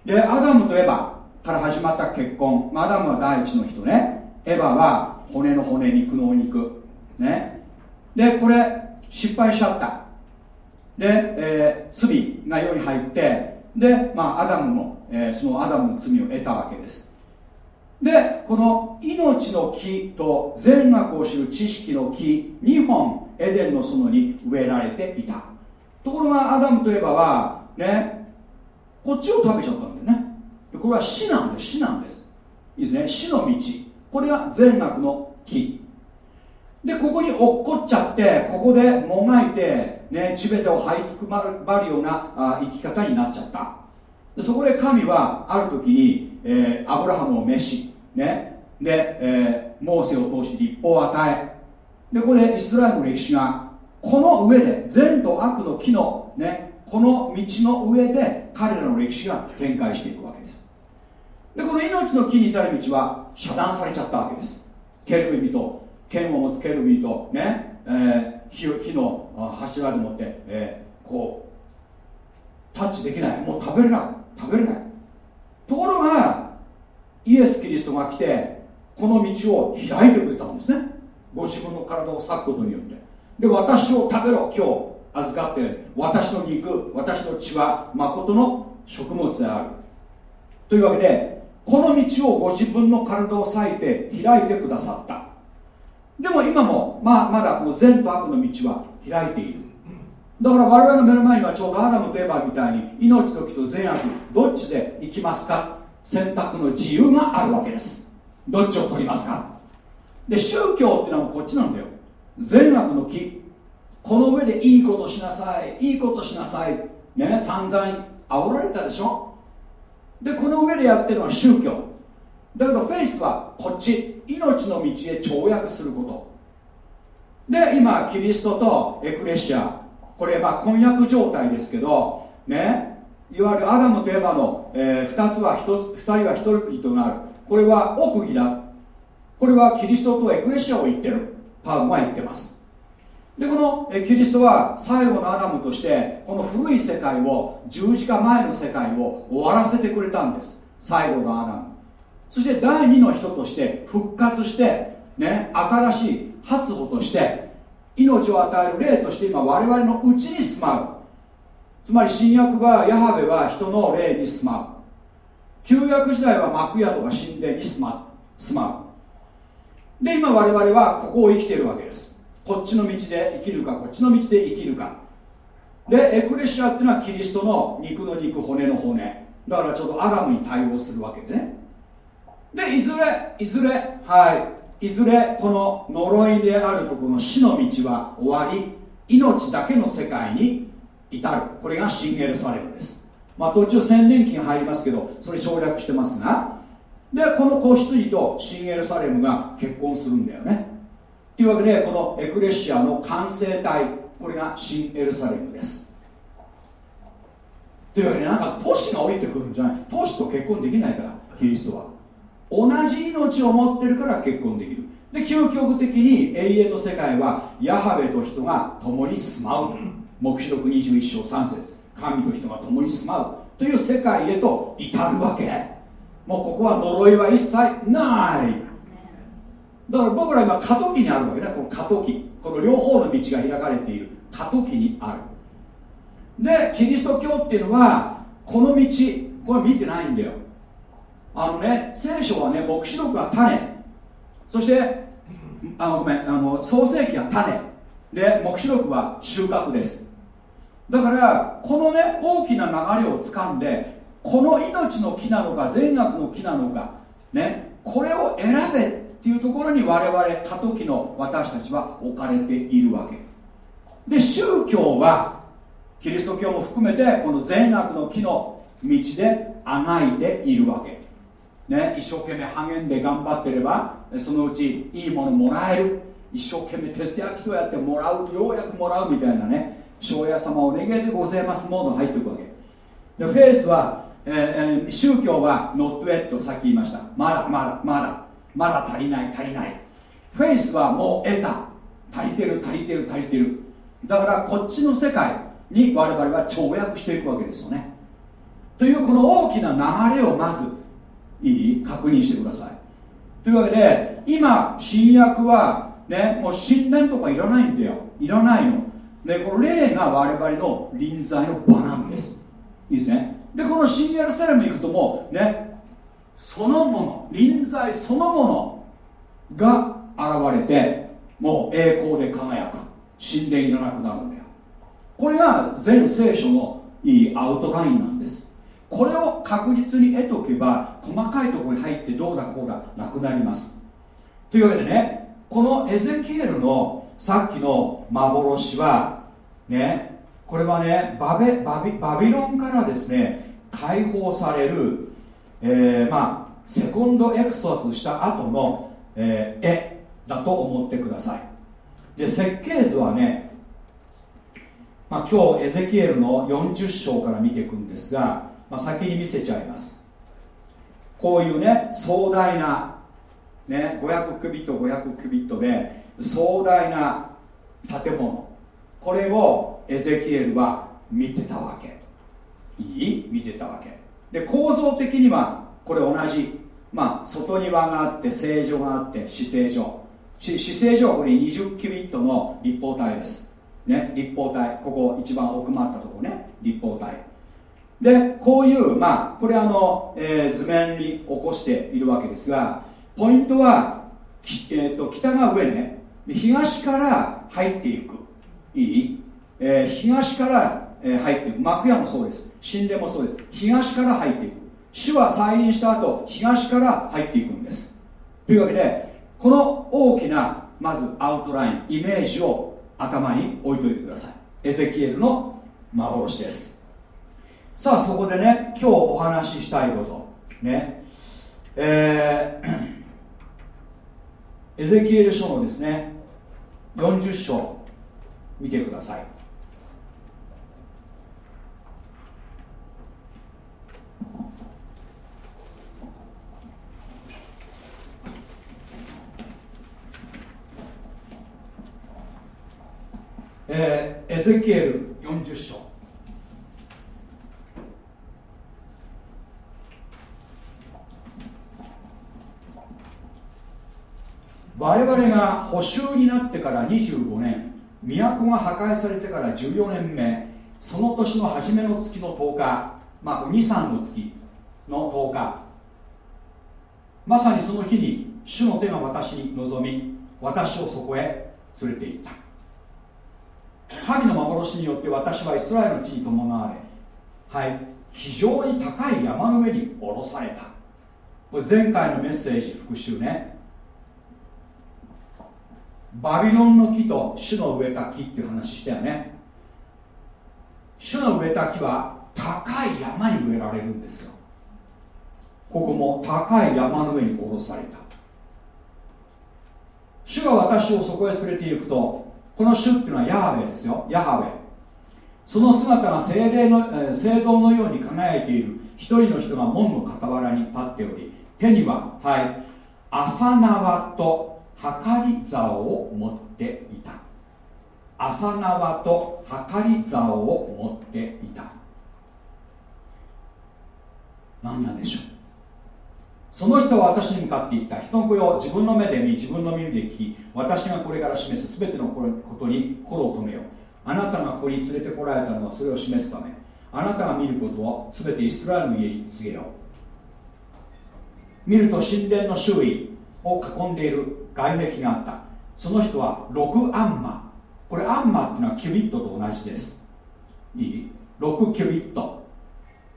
でアダムとエバから始まった結婚アダムは第一の人ね。エバは骨の骨肉の肉。ね。でこれ失敗しちゃった。で、えー、罪が世に入ってで、まあ、アダムも、えー、そのアダムの罪を得たわけです。でこの命の木と善悪を知る知識の木2本エデンの園に植えられていた。ところがアダムといえばはねこっちを食べちゃったんだよね。これは死なんで死なんです。いいですね。死の道。これが善悪の木。でここに落っこっちゃってここでもがいて、ね、地べたを這いつくばるようなあ生き方になっちゃった。でそこで神はある時に、えー、アブラハムを召し、ね、で、えー、モーセを通して立法を与えでここでイスラエルの歴史がこの上で善と悪の木の、ね、この道の上で彼らの歴史が展開していくわでこの命の木に至る道は遮断されちゃったわけです。ケルビと剣を持つケルビとね、えー、火火の柱でもって、えー、こうタッチできない。もう食べれない。食べれない。ところがイエス・キリストが来てこの道を開いてくれたんですね。ご自分の体を裂くことによって。で私を食べろ。今日預かって私の肉私の血は誠の食物である。というわけでこの道をご自分の体を裂いて開いてくださった。でも今も、まあ、まだこの善と悪の道は開いている。だから我々の目の前にはちょうどアダムとエバみたいに命の木と善悪どっちで行きますか？選択の自由があるわけです。どっちを取りますか？で宗教ってのはこっちなんだよ。善悪の木。この上でいいことしなさいいいことしなさい。ね散々煽られたでしょ？でこの上でやってるのは宗教。だけどフェイスはこっち。命の道へ跳躍すること。で今キリストとエクレシア。これまあ婚約状態ですけど。ね。いわゆるアダムとエバの、えー、2つは1つ2人は1人となる。これは奥義だ。これはキリストとエクレシアを言ってる。パウロは言ってます。でこのキリストは最後のアダムとしてこの古い世界を十字架前の世界を終わらせてくれたんです。最後のアダム。そして第二の人として復活してね新しい初穂として命を与える霊として今我々のうちに住まう。つまり新約はヤハベは人の霊に住まう。旧約時代は幕屋とか神殿に住まう住まう。で今我々はここを生きているわけです。こっちの道で生きるかこっちの道で生きるか。でエクレシアっていうのはキリストの肉の肉骨の骨。だからちょっとアダムに対応するわけでね。でいずれいずれはい。いずれこの呪いであるとこの死の道は終わり命だけの世界に至る。これが新エルサレムです。まあ途中千年期が入りますけどそれ省略してますが。でこの子羊と新エルサレムが結婚するんだよね。というわけでこのエクレシアの完成体これが新エルサレムです。というわけでなんか都市が降りてくるんじゃない？都市と結婚できないからキリストは。同じ命を持ってるから結婚できる。で究極的に永遠の世界はヤハベと人が共に住まう。黙示録21章3節。神と人が共に住まう。という世界へと至るわけ。もうここは呪いは一切ない。だから僕ら今過渡期にあるわけね。この過渡期。この両方の道が開かれている。過渡期にある。でキリスト教っていうのはこの道これ見てないんだよ。あのね聖書はね黙示録は種。そしてあのごめんあの創世記は種。で黙示録は収穫です。だからこのね大きな流れをつかんでこの命の木なのか善悪の木なのかねこれを選べっていうところに我々過渡期の私たちは置かれているわけ。で宗教はキリスト教も含めてこの善悪の木の道であがいているわけ。ね、一生懸命励んで頑張ってればそのうちいいものもらえる。一生懸命徹夜祈祷やってもらうようやくもらうみたいなね庄屋様お願いでございますモード入っていくわけ。でフェイスは、えーえ、宗教はノットエットさっき言いました。まだまだまだ。まだ足りない足りない。フェイスはもう得た。足りてる足りてる足りてる。だからこっちの世界に我々は跳躍していくわけですよね。というこの大きな流れをまずいい確認してください。というわけで今新約はねもう神殿とかいらないんだよ。いらないの。でこの霊が我々の臨在の場なんです。いいですね。でこの新エルサレムに行くともねそのもの臨在そのものが現れてもう栄光で輝く。神殿いらなくなるんだよ。これが全聖書のいいアウトラインなんです。これを確実に得とけば細かいところに入ってどうだこうだなくなります。というわけでねこのエゼキエルのさっきの幻はねこれはねバベバビバビロンからですね解放されるえー、まあセコンドエクソスした後の、えー、絵だと思ってください。で設計図はね、まあ、今日エゼキエルの40章から見ていくんですが、まあ、先に見せちゃいます。こういうね壮大な、ね、500クビット500クビットで壮大な建物。これをエゼキエルは見てたわけ。いい？見てたわけ。で構造的にはこれ同じ。まあ外庭があって正常があって死聖所死聖所はこれ20キュビットの立方体です。ね立方体。ここ一番奥まったところね立方体。でこういうまあこれあの、えー、図面に起こしているわけですがポイントは、えーと、北が上ね。東から入っていく。いい、えー、東から、えー、入っていく。幕屋もそうです。神殿もそうです。東から入っていく。主は再臨した後東から入っていくんです。というわけでこの大きなまずアウトラインイメージを頭に置いといてください。エゼキエルの幻です。さあそこでね今日お話ししたいこと。ね。えー、エゼキエル書のですね40章見てください。えー、エゼキエル。40章。我々が補修になってから25年。都が破壊されてから14年目。その年の初めの月の10日。まあ23の月の10日。まさにその日に主の手が私に臨み私をそこへ連れて行った神の幻によって私はイスラエルの地に伴われはい非常に高い山の上に降ろされた。これ前回のメッセージ復習ね。バビロンの木と主の植えた木っていう話したよね。主の植えた木は高い山に植えられるんですよ。ここも高い山の上に降ろされた。主が私をそこへ連れて行くとこの主っていうのはヤハウェですよ。ヤハウェその姿が精霊の、えー、聖堂のように輝いている。一人の人が門の傍らに立っており手にははい朝縄と計り竿を持っていた。朝縄と計り竿を持っていた。何なんでしょう？その人は私に向かって言った。人の子よ自分の目で見自分の耳で聞き私がこれから示す全てのことに心を止めよう。あなたがここに連れてこられたのはそれを示すため。あなたが見ることを全てイスラエルの家に告げよう。見ると神殿の周囲を囲んでいる外壁があった。その人は6アンマ。これアンマっていうのはキュビットと同じです。いい？6キュビット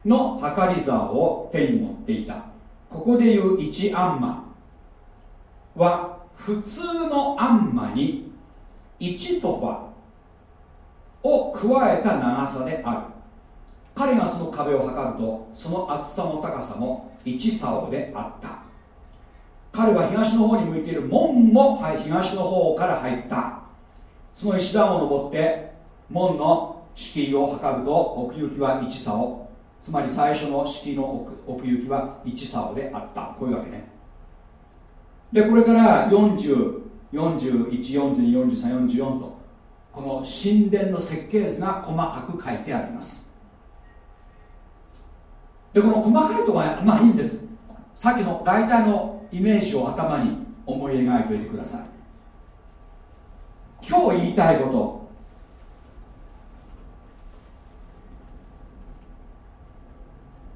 の計り竿を手に持っていた。ここでいう1アンマは普通のアンマに1とはを加えた長さである。彼がその壁を測るとその厚さも高さも1竿であった。彼は東の方に向いている門も、はい、東の方から入った。その石段を登って門の敷居を測ると奥行きは1竿つまり最初の式の奥行きは1竿であった。こういうわけね。でこれから4041424344とこの神殿の設計図が細かく書いてあります。でこの細かいとこはまあいいんです。さっきの大体のイメージを頭に思い描いておいてください。今日言いたいこと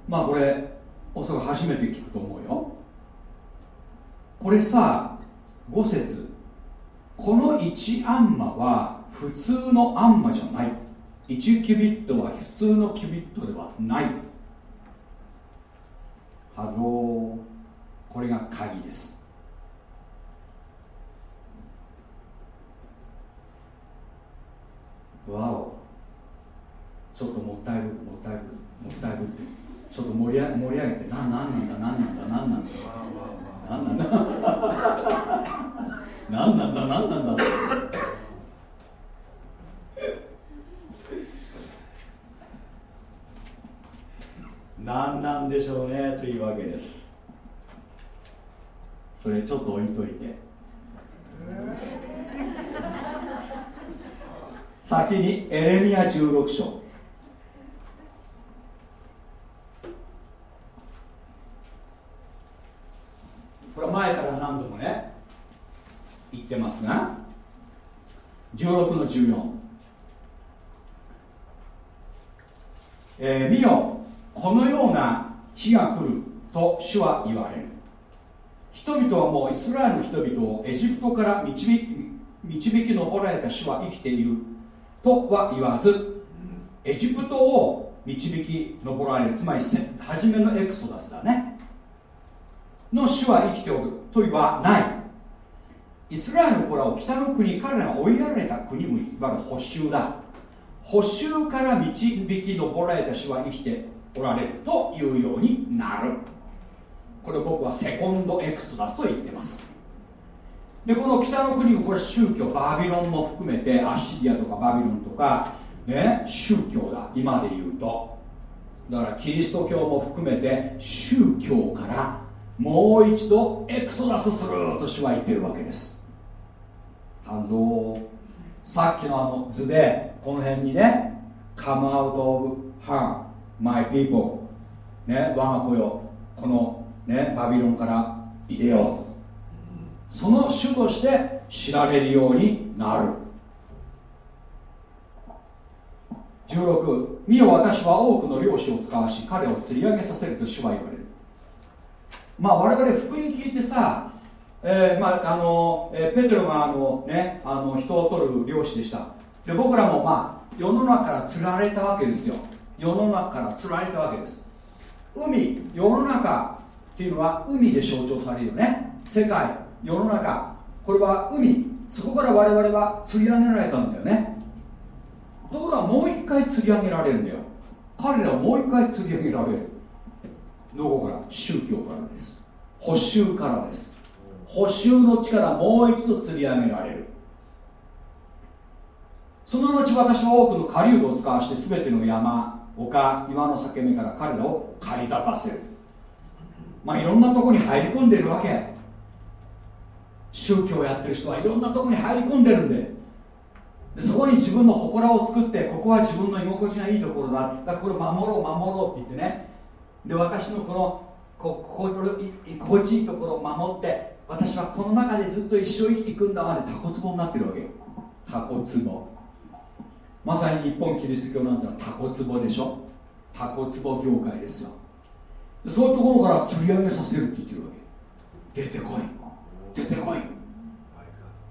まあこれおそらく初めて聞くと思うよ。これさ5節。この1アンマは普通のアンマじゃない。1キュビットは普通のキュビットではない。 Hello。これが鍵です。わお。ちょっともったいぶるもったいぶるもったいぶって。ちょっと盛り上盛り上げて何なんだ何なんだ何なんだ何なんだ何なんだ何なんだ何なんでしょうねというわけですそれちょっと置いといて先にエレミア16章これは前から何度もね言ってますが16の14えー、見よこのような日が来ると主は言われる。人々はもうイスラエルの人々をエジプトから導き導き上られた主は生きているとは言わずエジプトを導き上られる。つまり初めのエクソダスだね。の主は生きておる。と言わない。イスラエルの子らを北の国彼らが追いやられた国々いわゆる補修だ。補修から導き上られた主は生きておられるというようになる。これ僕はセコンドエクスダスと言ってます。でこの北の国これ宗教バビロンも含めてアッシリアとかバビロンとかね宗教だ。今で言うと。だからキリスト教も含めて宗教からもう一度エクソダスすると主は言ってるわけです。さっきのあの図でこの辺にね Come out of her my people ね我が子よ。このねバビロンからいでよその主として知られるようになる。16見よ私は多くの漁師を使わし彼を釣り上げさせると主は言われる。まあ我々福音聞いてさ、えーまああのえー、ペテロがあの、ね、あの人を取る漁師でした。で僕らもまあ世の中から釣られたわけですよ。世の中から釣られたわけです。海世の中っていうのは海で象徴されるよね。世界世の中。これは海。そこから我々は釣り上げられたんだよね。ところがもう一回釣り上げられるんだよ。彼らはもう一回釣り上げられる。どこから？宗教からです。補修からです。補修の力もう一度釣り上げられる。その後私は多くの狩人を使わして全ての山丘岩の裂け目から彼らを駆り立たせる。まあいろんなとこに入り込んでるわけ。宗教をやってる人はいろんなとこに入り込んでるんで。でそこに自分の祠を作ってここは自分の居心地がいいところだ。だからこれ守ろう守ろうって言ってねで私のこのここ心地いいところを守って私はこの中でずっと一生生きていくんだまでタコツボになってるわけよ。タコツボ。まさに日本キリスト教なんてのはタコツボでしょ。タコツボ業界ですよ。そういうところから釣り上げさせるって言ってるわけ。出てこい。出てこい。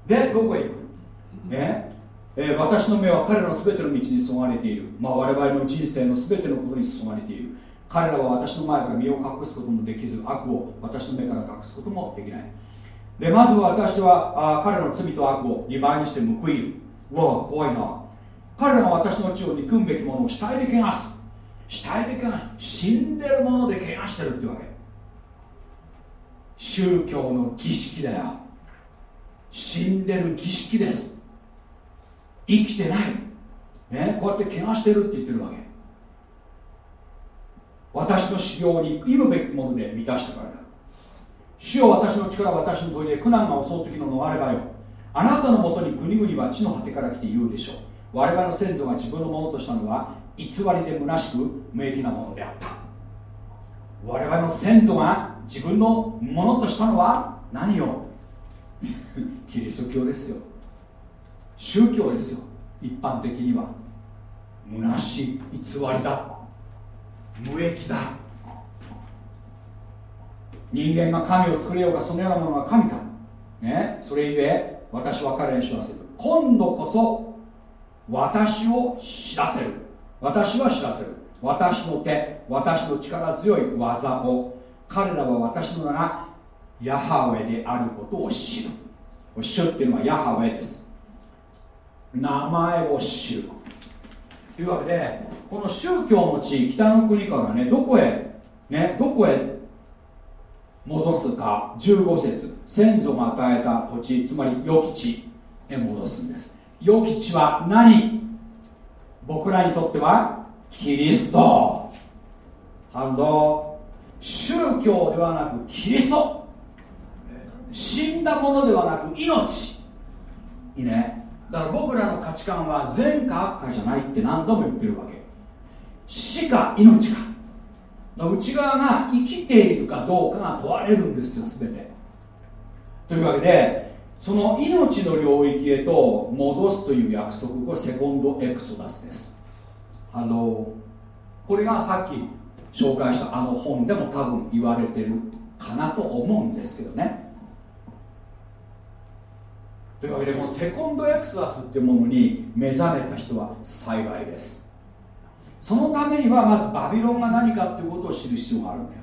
でどこへ行く？え？えー、私の目は彼らの全ての道に注がれている、まあ、我々の人生の全てのことに注がれている彼らは私の前から身を隠すこともできず悪を私の目から隠すこともできない。でまず私はあ彼らの罪と悪を2倍にして報いる。うわ怖いな。彼らが私の血を憎むべきものを死体で汚す。死体で汚す死んでるもので汚してるってわけ。宗教の儀式だよ。死んでる儀式です。生きてない、ね、こうやって怪我してるって言ってるわけ。私の修行に忌むべきもので満たしたからだ主よ私の力私の問いで苦難が襲う時の逃れ場よ。あなたのもとに国々は地の果てから来て言うでしょう。我々の先祖が自分のものとしたのは偽りで虚しく無益なものであった。我々の先祖が自分のものとしたのは何よ？キリスト教ですよ。宗教ですよ。一般的には。虚しい偽りだ。無益だ。人間が神を作れようかそのようなものは神かね？それゆえ私は彼に知らせる。今度こそ私を知らせる。私は知らせる。私の手私の力強い技を彼らは私の名がヤハウェであることを知る。主っていうのはヤハウェです。名前を知る。というわけでこの宗教の地北の国からねどこへねどこへ戻すか15節。先祖が与えた土地つまり良き地へ戻すんです。良き地は何？僕らにとってはキリスト。ハンド。宗教ではなくキリスト。死んだものではなく命。いいね。だから僕らの価値観は善か悪かじゃないって何度も言ってるわけ。死か命か。内側が生きているかどうかが問われるんですよ全て。というわけでその命の領域へと戻すという約束。これセコンドエクソダスです。あのこれがさっき紹介したあの本でも多分言われてるかなと思うんですけどね。というわけでこのセコンドエクソダスっていうものに目覚めた人は幸いです。そのためにはまずバビロンが何かっていうことを知る必要があるんだよ。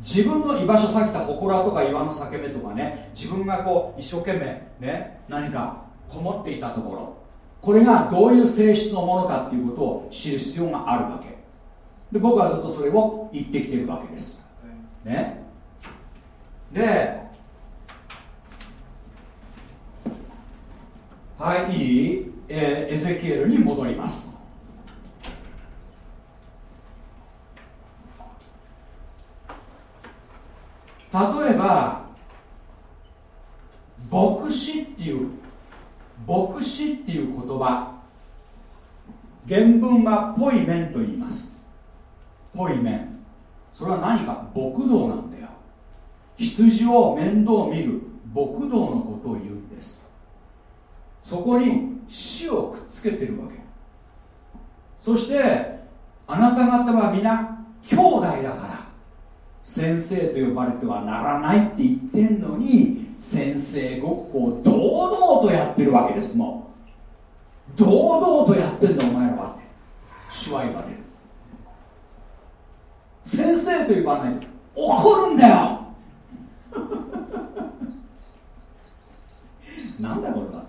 自分の居場所さっきた祠とか岩の裂け目とかね。自分がこう一生懸命ね何かこもっていたところ。これがどういう性質のものかっていうことを知る必要があるわけ。で僕はずっとそれを言ってきてるわけです。ね。ではいいい、えー、エゼキエルに戻ります。例えば牧師っていう牧師っていう言葉。原文はポイメンと言います。ポイメン。それは何か牧道なんだよ。羊を面倒見る牧道のことを言う。そこに死をくっつけてるわけ。そしてあなた方は皆兄弟だから先生と呼ばれてはならないって言ってんのに先生ごっこを堂々とやってるわけですもう。堂々とやってんだお前らはって。主は言われる。先生と呼ばない。と怒るんだよ。なんだこれは。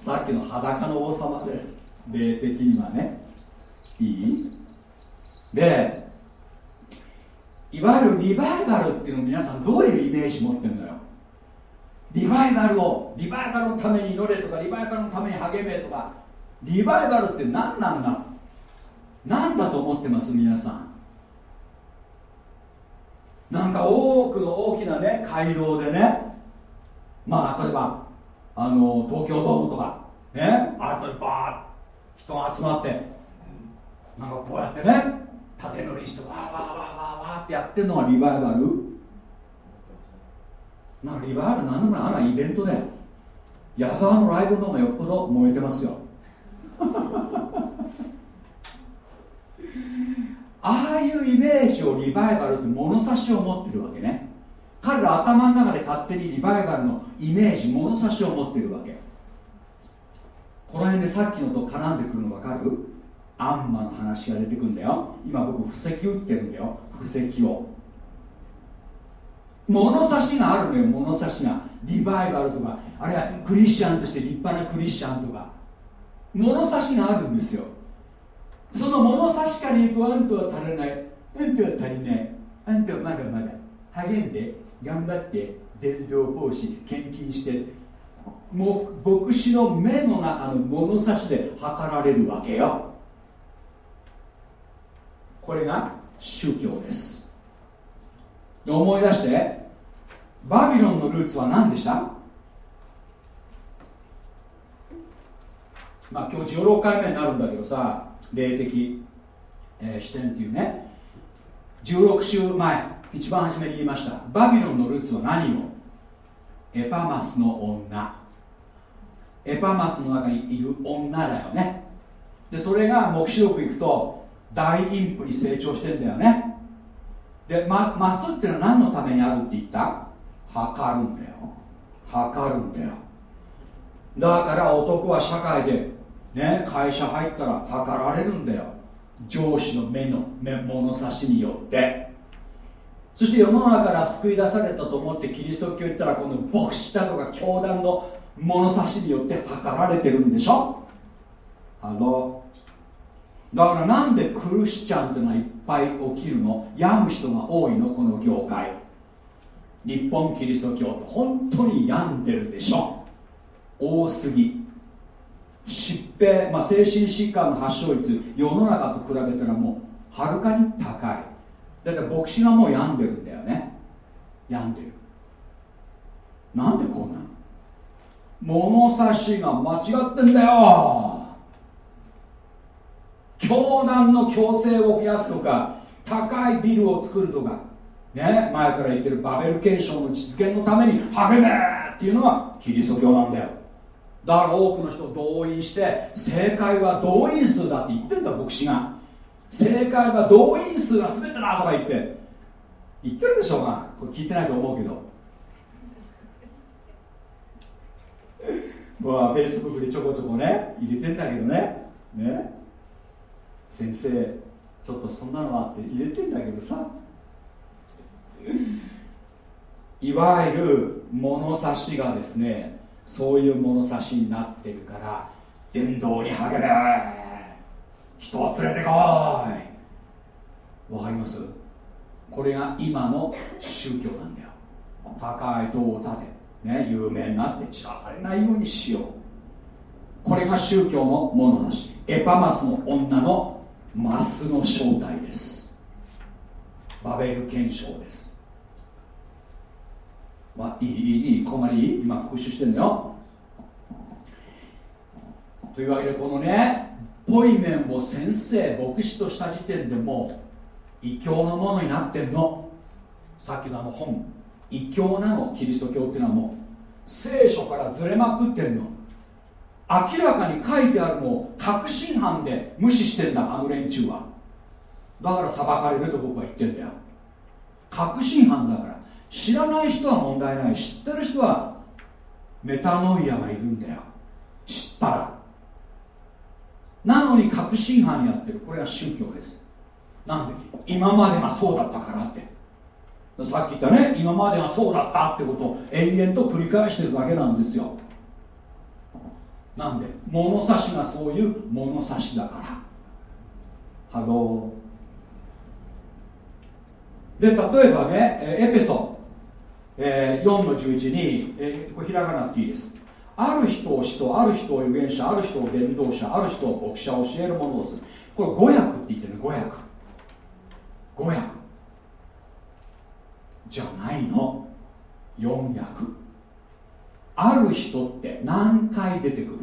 さっきの裸の王様です。霊的にはね。いい？でいわゆるリバイバルっていうのを皆さんどういうイメージ持ってるんだよ。リバイバルをリバイバルのために祈れとかリバイバルのために励めとか。リバイバルって何なんだ？何だと思ってます？皆さん。なんか多くの大きなね街道でね。まあ例えばあの東京ドームとかねあとバー人が集まってなんかこうやってね縦乗りしてわーわーわーわーわーってやってるのがリバイバル？なんかリバイバルなんでもあらイベントで。矢沢のライブの方がよっぽど燃えてますよ。ああいうイメージをリバイバルって物差しを持ってるわけね。彼ら頭の中で勝手にリバイバルのイメージ物差しを持ってるわけ。この辺でさっきのと絡んでくるの分かる？アンマの話が出てくるんだよ。今僕布石打ってるんだよ。布石を。物差しがあるのよ。物差しがリバイバルとか。あるいはクリスチャンとして立派なクリスチャンとか。物差しがあるんですよ。その物差しから言うとあんたは足らない。あんたは足りない。あんたはまだまだ。励んで。頑張って伝道奉仕献金してもう牧師の目の中の物差しで測られるわけよ。これが宗教です。思い出してバビロンのルーツは何でした？まあ今日16回目になるんだけどさ霊的、えー、視点っていうね。16週前。一番初めに言いました。バビロンのルーツは何を？エパマスの女。エパマスの中にいる女だよね。でそれが黙示録行くと大陰譜に成長してんだよね。で、ま、マスっていうのは何のためにあるって言った？測るんだよ。測るんだよ。だから男は社会でね会社入ったら測られるんだよ。上司の目の目物差しによって。そして世の中から救い出されたと思ってキリスト教行ったらこの牧師だとか教団の物差しによって測られてるんでしょ？あのだからなんでクルシチャンってのはいっぱい起きるの？病む人が多いの？この業界。日本キリスト教って本当に病んでるでしょ？多すぎ。疾病、まあ、精神疾患の発症率世の中と比べたらもうはるかに高い。だって牧師がもう病んでるんだよね。病んでる。なんでこうなの？物差しが間違ってんだよ。教団の強制を増やすとか高いビルを作るとかね前から言ってるバベル憲章の実現のために励めっていうのがキリスト教なんだよ。だから多くの人を動員して正解は動員数だって言ってんだ牧師が。正解は動員数が全てだとか言って言ってるでしょうがこれ聞いてないと思うけど。まあフェイスブックでちょこちょこね入れてんだけどね。ね。先生ちょっとそんなのはって入れてんだけどさ。いわゆる物差しがですねそういう物差しになってるから伝道に励め人を連れてこい。わかります。これが今の宗教なんだよ。高い塔を建て、ね、有名になって散らされないようにしよう。これが宗教の物差し。エパマスの女のマスの正体です。バベル憲章です。まあ、いいいいいいここまでいい？今復習してんだよ。というわけでこのねポイメンを先生牧師とした時点でもう異教のものになってんの。さっきのあの本。異教なのキリスト教っていうのはもう。聖書からずれまくってんの。明らかに書いてあるのを確信犯で無視してんだあの連中は。だから裁かれると僕は言ってんだよ。確信犯だから。知らない人は問題ない。知ってる人はメタノイアがいるんだよ。知ったら。なのに確信犯やってる。これは宗教です。なんで？今までがそうだったからって。さっき言ったね。今までがそうだったってことを延々と繰り返してるだけなんですよ。なんで？物差しがそういう物差しだから。ハローで例えばねエペソえー、4の11に、えー、これ開かなくていいです。ある人を使徒ある人を預言者ある人を伝道者ある人を牧者を教える者をする。これ語訳って言ってるね。語訳語訳じゃないの。4訳ある人って何回出てくる？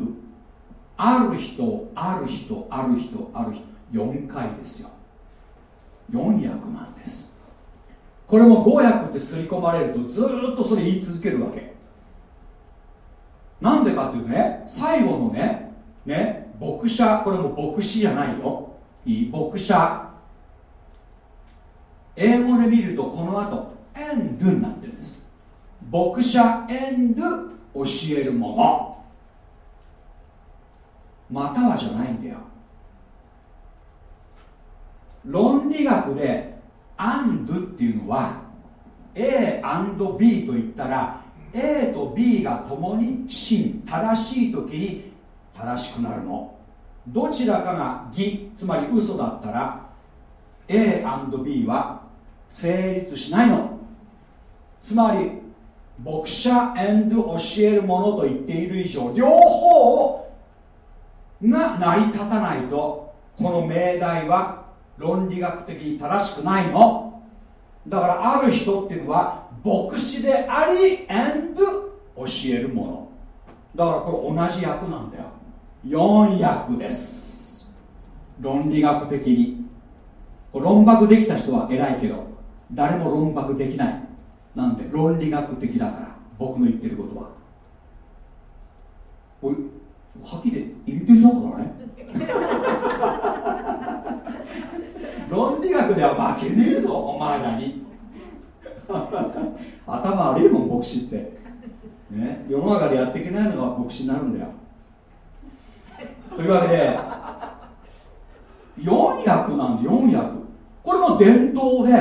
ある人ある人ある人ある人。4回ですよ。4訳なんです。これも語訳って刷り込まれるとずっとそれ言い続けるわけ。なんでかっていうとね最後のねね牧者これも牧師じゃないよ。いい？牧者。英語で見るとこの後エンドになってるんです。牧者エンド教えるもの。またはじゃないんだよ。論理学で and っていうのは A&B と言ったら A と B が共に真正しい時に正しくなるの。どちらかが偽つまり嘘だったら A&B は成立しないの。つまり牧者教えるものと言っている以上両方が成り立たないとこの命題は論理学的に正しくないの。だからある人っていうのは牧師であり and 教えるもの。だからこれ同じ役なんだよ。4役です。論理学的に。論駁できた人は偉いけど誰も論駁できない。なんで論理学的だから僕の言ってることは。おいはっきり言ってるだからね。論理学では負けねえぞお前らに 頭悪いもん牧師って、ね、世の中でやっていけないのが牧師になるんだよ。というわけで4役なんで4役。これも伝統で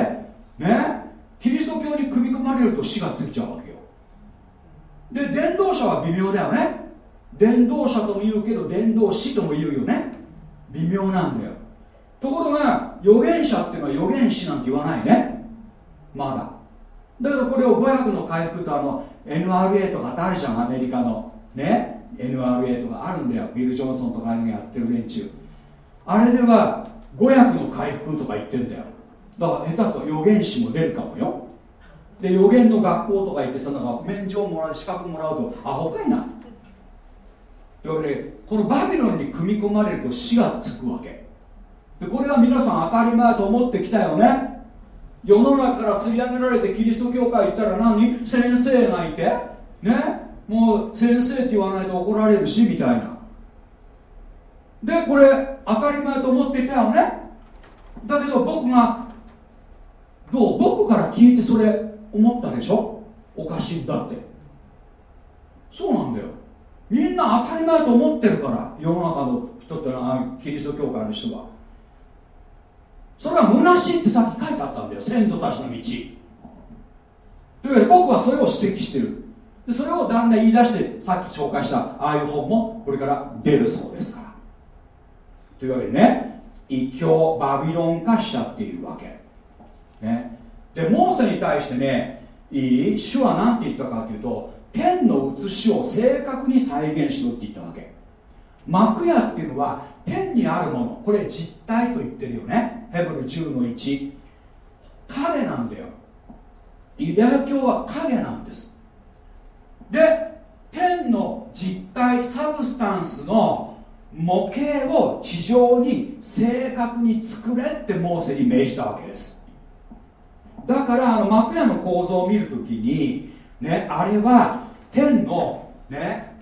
ねキリスト教に組み込まれると死がついちゃうわけよ。で伝道者は微妙だよね。伝道者とも言うけど伝道師とも言うよね。微妙なんだよ。ところが預言者っていうのは預言師なんて言わないね。まだ。だけどこれを語訳の回復とあの NRA とかってあるじゃんアメリカの。ね？NRA とかあるんだよ。ビル・ジョンソンとかやってる連中。あれでは語訳の回復とか言ってんだよ。だから下手すと預言師も出るかもよ。で予言の学校とか行ってさなんか免状もらう資格もらうとアホかいな。というわけでこのバビロンに組み込まれると死がつくわけ。でこれは皆さん当たり前と思ってきたよね。世の中から釣り上げられてキリスト教会行ったら何？先生がいて？ね？もう先生って言わないと怒られるしみたいな。でこれ当たり前と思っていたよね？だけど僕がどう？僕から聞いてそれ思ったでしょ？おかしいんだって。そうなんだよ。みんな当たり前と思ってるから世の中の人ってのはキリスト教会の人は。それは虚しいってさっき書いてあったんだよ。先祖たちの道。というわけで僕はそれを指摘してる。でそれをだんだん言い出してさっき紹介したああいう本もこれから出るそうですから。というわけでね異教バビロン化しちゃっているわけ、ね、でモーセに対してねいい？主は何て言ったかというと天の写しを正確に再現しろって言ったわけ。幕屋っていうのは天にあるもの。これ実体と言ってるよね。ヘブル10の1影なんだよ。ユダヤ教は影なんです。で天の実体 substance の模型を地上に正確に作れってモーセに命じたわけです。だからあの幕屋の構造を見るときに、ね、あれは天の、ね、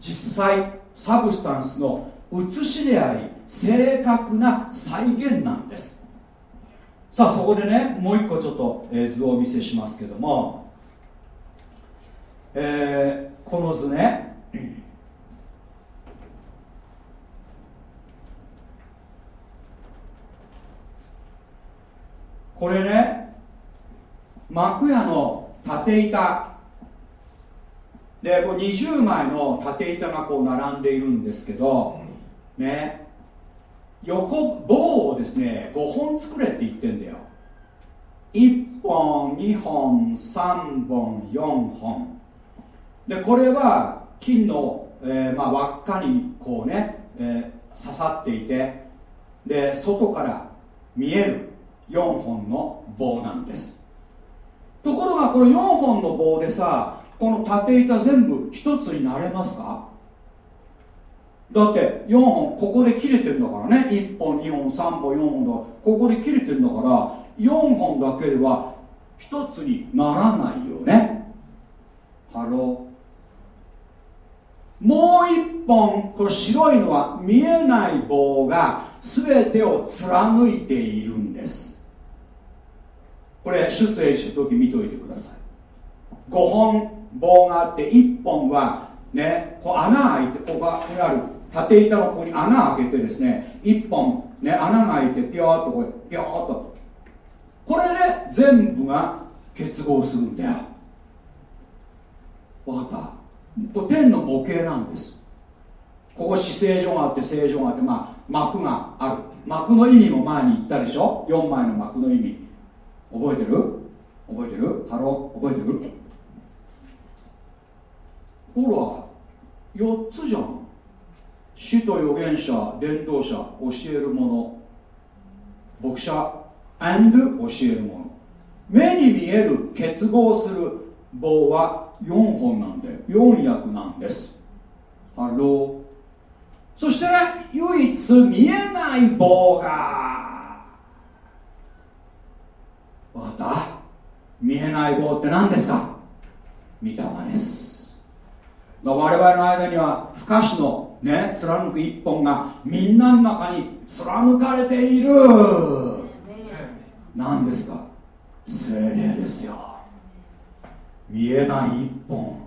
実際。 substance の写しであり正確な再現なんです。さあそこでねもう一個ちょっと図をお見せしますけども、えー、この図ね。これね幕屋の縦板。でこう20枚の縦板がこう並んでいるんですけどね。横棒をですね5本作れって言ってんだよ。1本2本3本4本。でこれは金の、えー、まあ、輪っかにこうね、えー、刺さっていてで外から見える4本の棒なんです。ところがこの4本の棒でさこの縦板全部一つになれますか？だって4本ここで切れてるんだからね。1本2本3本4本だ。ここで切れてるんだから4本だけでは一つにならないよね。 Hello。もう一本この白いのは見えない棒が全てを貫いているんです。これ出演した時見といてください。5本棒があって1本はねこう穴開いてここがある縦板のここに穴開けてですね1本ね穴が開いてピョーっとこうピョーっと。これで全部が結合するんだよ。分かった？これ天の模型なんです。ここ至聖所があって聖所があって、まあ、幕がある。幕の意味も前に言ったでしょ？4枚の幕の意味。覚えてる？覚えてる？ Hello？覚えてる？ほら4つじゃん。死と預言者伝道者教えるもの牧者 and 教えるもの目に見える結合する棒は4本なんで4役なんです。ハローそしてね唯一見えない棒が分かった見えない棒って何ですか？御霊です。我々の間には不可視のね貫く一本がみんなの中に貫かれている。何ですか？精霊ですよ。見えない一本。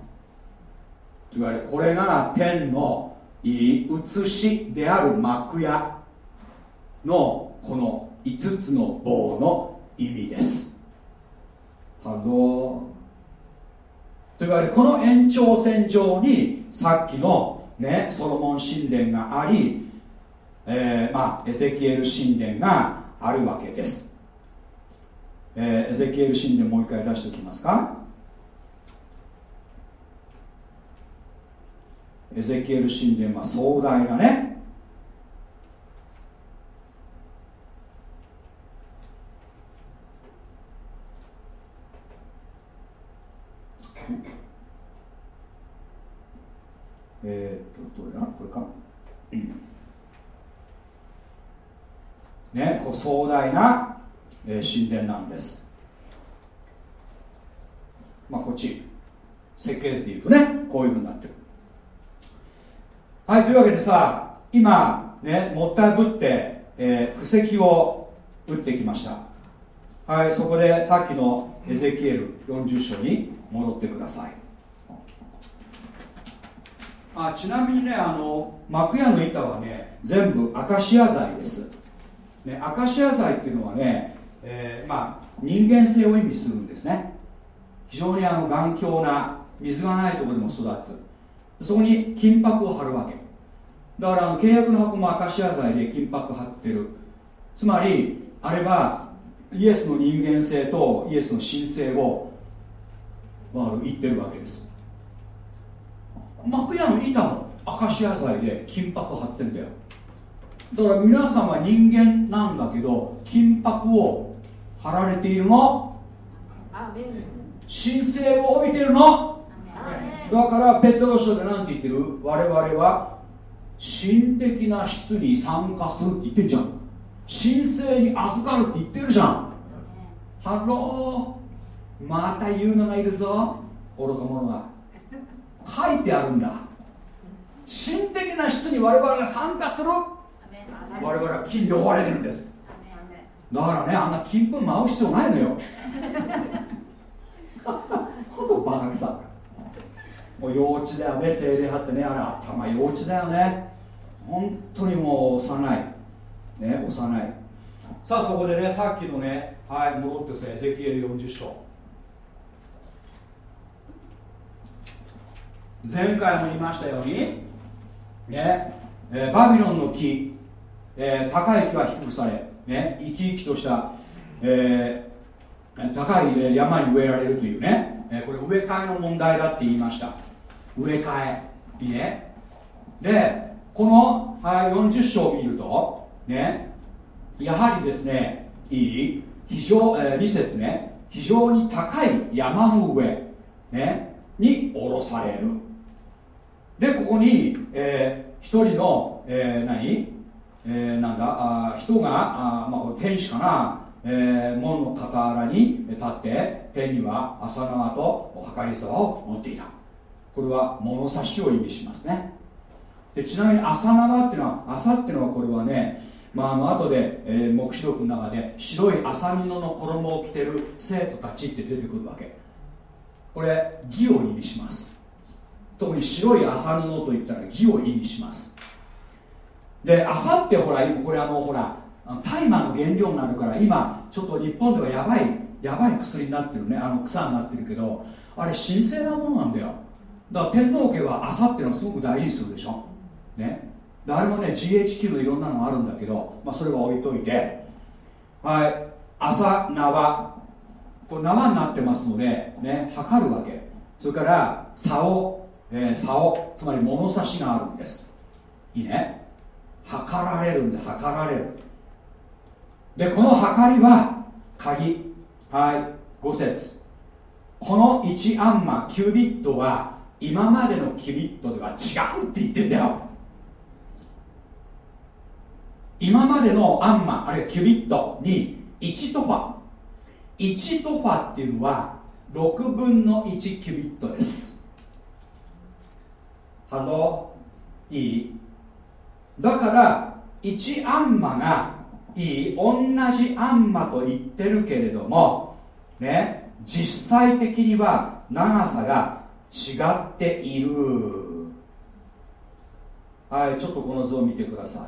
と言われこれが天のいい写しである幕屋のこの5つの棒の意味です。ハローと言われこの延長線上にさっきのね、ソロモン神殿があり、えー、まあ、エゼキエル神殿があるわけです、えー、エゼキエル神殿もう一回出しておきますか。エゼキエル神殿は壮大なねえー、っとどれだこれか、うん、ねこう壮大な、えー、神殿なんです。まあこっち。設計図でいうとねこういうふうになってる。はいというわけでさ今ねもったいぶって、えー、布石を打ってきました。はいそこでさっきのエゼキエル40章に戻ってください。あちなみにねあの幕屋の板はね全部アカシア材です、ね、アカシア材っていうのはね、えー、まあ、人間性を意味するんですね。非常にあの頑強な水がないところでも育つ。そこに金箔を貼るわけ。だからあの契約の箱もアカシア材で金箔貼ってる。つまりあれはイエスの人間性とイエスの神性を、まあ、言ってるわけです。幕屋の板もアカシア材で金箔貼ってんだよ。だから皆さんは人間なんだけど金箔を貼られているの？神性を帯びているの？だからペトロ書で何て言ってる？我々は神的な質に参加するって言ってるじゃん。神性に与るって言ってるじゃん。 Hello。また言うのがいるぞ。愚か者が書いてあるんだ。神的な質に我々が参加する。我々は金で追われるんです。だからねあんな金粉舞う必要ないのよ。ほんとバカくさもう幼稚だよね精霊派ってね。あれ頭幼稚だよね。本当にもう幼い。ね幼い。さあそこでねさっきのねはい戻ってくださいエゼキエル40章前回も言いましたようにね、えー、バビロンの木、えー、高い木は低くされ、ね、生き生きとした、えー、高い山に植えられるというね、えこれ植え替えの問題だって言いました。植え替えいいね。でこの、はい、40章を見るとねやはりですねいい非常、えー、2節ね非常に高い山の上、ね、に下ろされる。でここに、えー、一人の、えー、何、えー、なんだ？あ人があ、まあ、天使かな、えー、門の傍らに立って手には朝縄とお計り沢を持っていた。これは物差しを意味しますね。でちなみに朝縄っていうのは朝っていうのはこれはねまあ、あの後で、えー、黙示録の中で白い麻布の衣を着てる生徒たちって出てくるわけ。これ義を意味します。特に白い麻布といったら義を意味します。で麻ってほらこれあのほら大麻の原料になるから今ちょっと日本ではやばいやばい薬になってるねあの草になってるけどあれ神聖なものなんだよ。だから天皇家は麻っていうのはすごく大事にするでしょ。ね。あれもね GHQ のいろんなのあるんだけど、まあ、それは置いといて。はい。朝縄。これ縄になってますのでね測るわけ。それから竿、えー、竿つまり物差しがあるんです。いいね。測られるんで測られる。でこの測りは鍵。はい。5節この1アンマキュビットは今までのキュビットでは違うって言ってんだよ。今までのアンマあるいはキュビットに1トファ。1トファっていうのは6分の1キュビットです。ハローいい。だから1アンマがいい。同じアンマと言ってるけれどもね実際的には長さが違っている。はいちょっとこの図を見てください。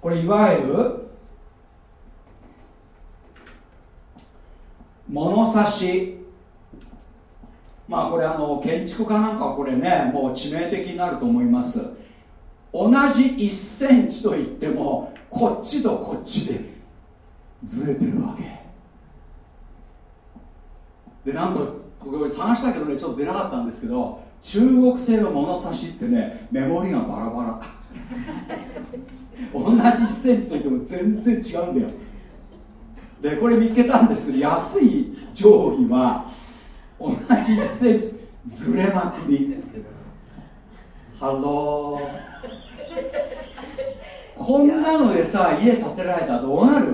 これいわゆる物差し。まあこれあの建築家なんかはこれねもう致命的になると思います。同じ1センチといってもこっちとこっちでずれてるわけ。でなんとこれ探したけどねちょっと出なかったんですけど中国製の物差しってね目盛りがバラバラ。同じ1センチといっても全然違うんだよ。でこれ見つけたんですけど安い定規は同じ1センチずれまくり。 Hello。こんなのでさ家建てられたらどうなる？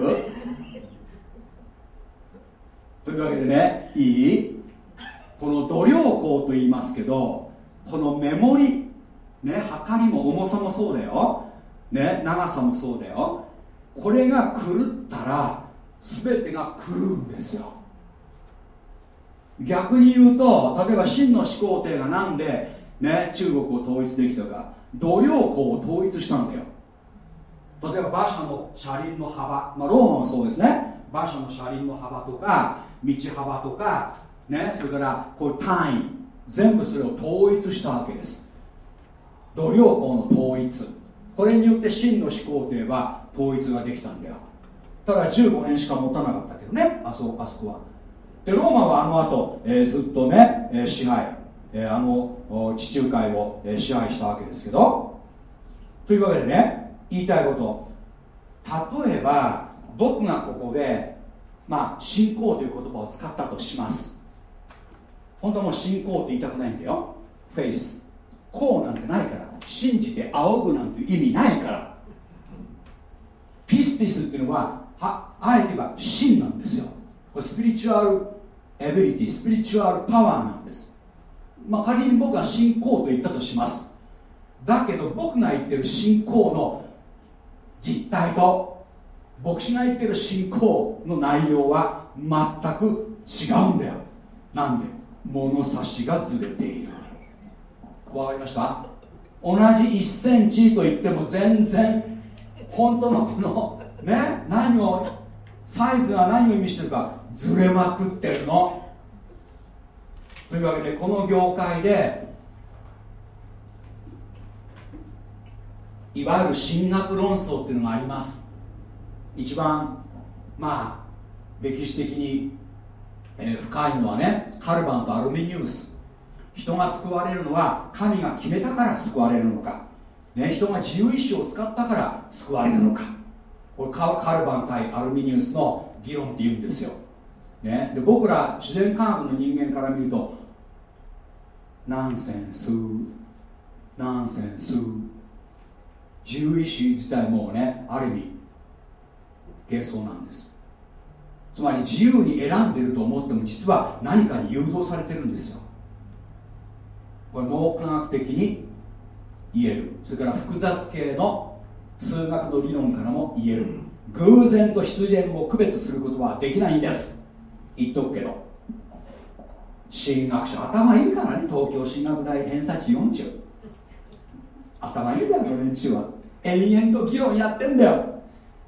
というわけでねいい？この度量衡と言いますけどこのメモリね測りも重さもそうだよ。ね長さもそうだよ。これが狂ったら全てが狂うんですよ。逆に言うと例えば真の始皇帝がなんで、ね、中国を統一できたか。度量衡を統一したんだよ。例えば馬車の車輪の幅、まあ、ローマもそうですね。馬車の車輪の幅とか道幅とか、ね、それからこういう単位。全部それを統一したわけです。度量衡の統一。これによって真の思考といえば統一ができたんだよ。ただ15年しか持たなかったけどね。あそあそこは。でローマはあの後、えー、ずっとね、えー、支配、えー、あの地中海を、え、支配したわけですけど。というわけでね言いたいこと。例えば僕がここでまあ信仰という言葉を使ったとします。本当はもう信仰って言いたくないんだよ。フェイス。こうなんてないから。信じて仰ぐなんて意味ないから。ピスティスっていうのははあえて言えば真なんですよ。これスピリチュアルエビリティスピリチュアルパワーなんです。まあ仮に僕が信仰と言ったとします。だけど僕が言ってる信仰の実態と牧師が言ってる信仰の内容は全く違うんだよ。なんで物差しがずれている。わかりました？同じ1センチと言っても全然本当のこのね何をサイズが何を意味してるかずれまくってるの。というわけでこの業界でいわゆる神学論争っていうのがあります。一番まあ歴史的に、えー、深いのはねカルバンとアルミニウス。人が救われるのは神が決めたから救われるのか、ね、人が自由意志を使ったから救われるのか。これカルバン対アルミニウスの議論って言うんですよ、ね、で僕ら自然科学の人間から見るとナンセンスナンセンス自由意志自体もねある意味幻想なんです。つまり自由に選んでると思っても実は何かに誘導されてるんですよ。これ脳科学的に言える。それから複雑系の数学の理論からも言える。偶然と必然を区別することはできないんです。言っとくけど進学者頭いいからね東京進学大偏差値40頭いいんだよ連中は。延々と議論やってんだよ。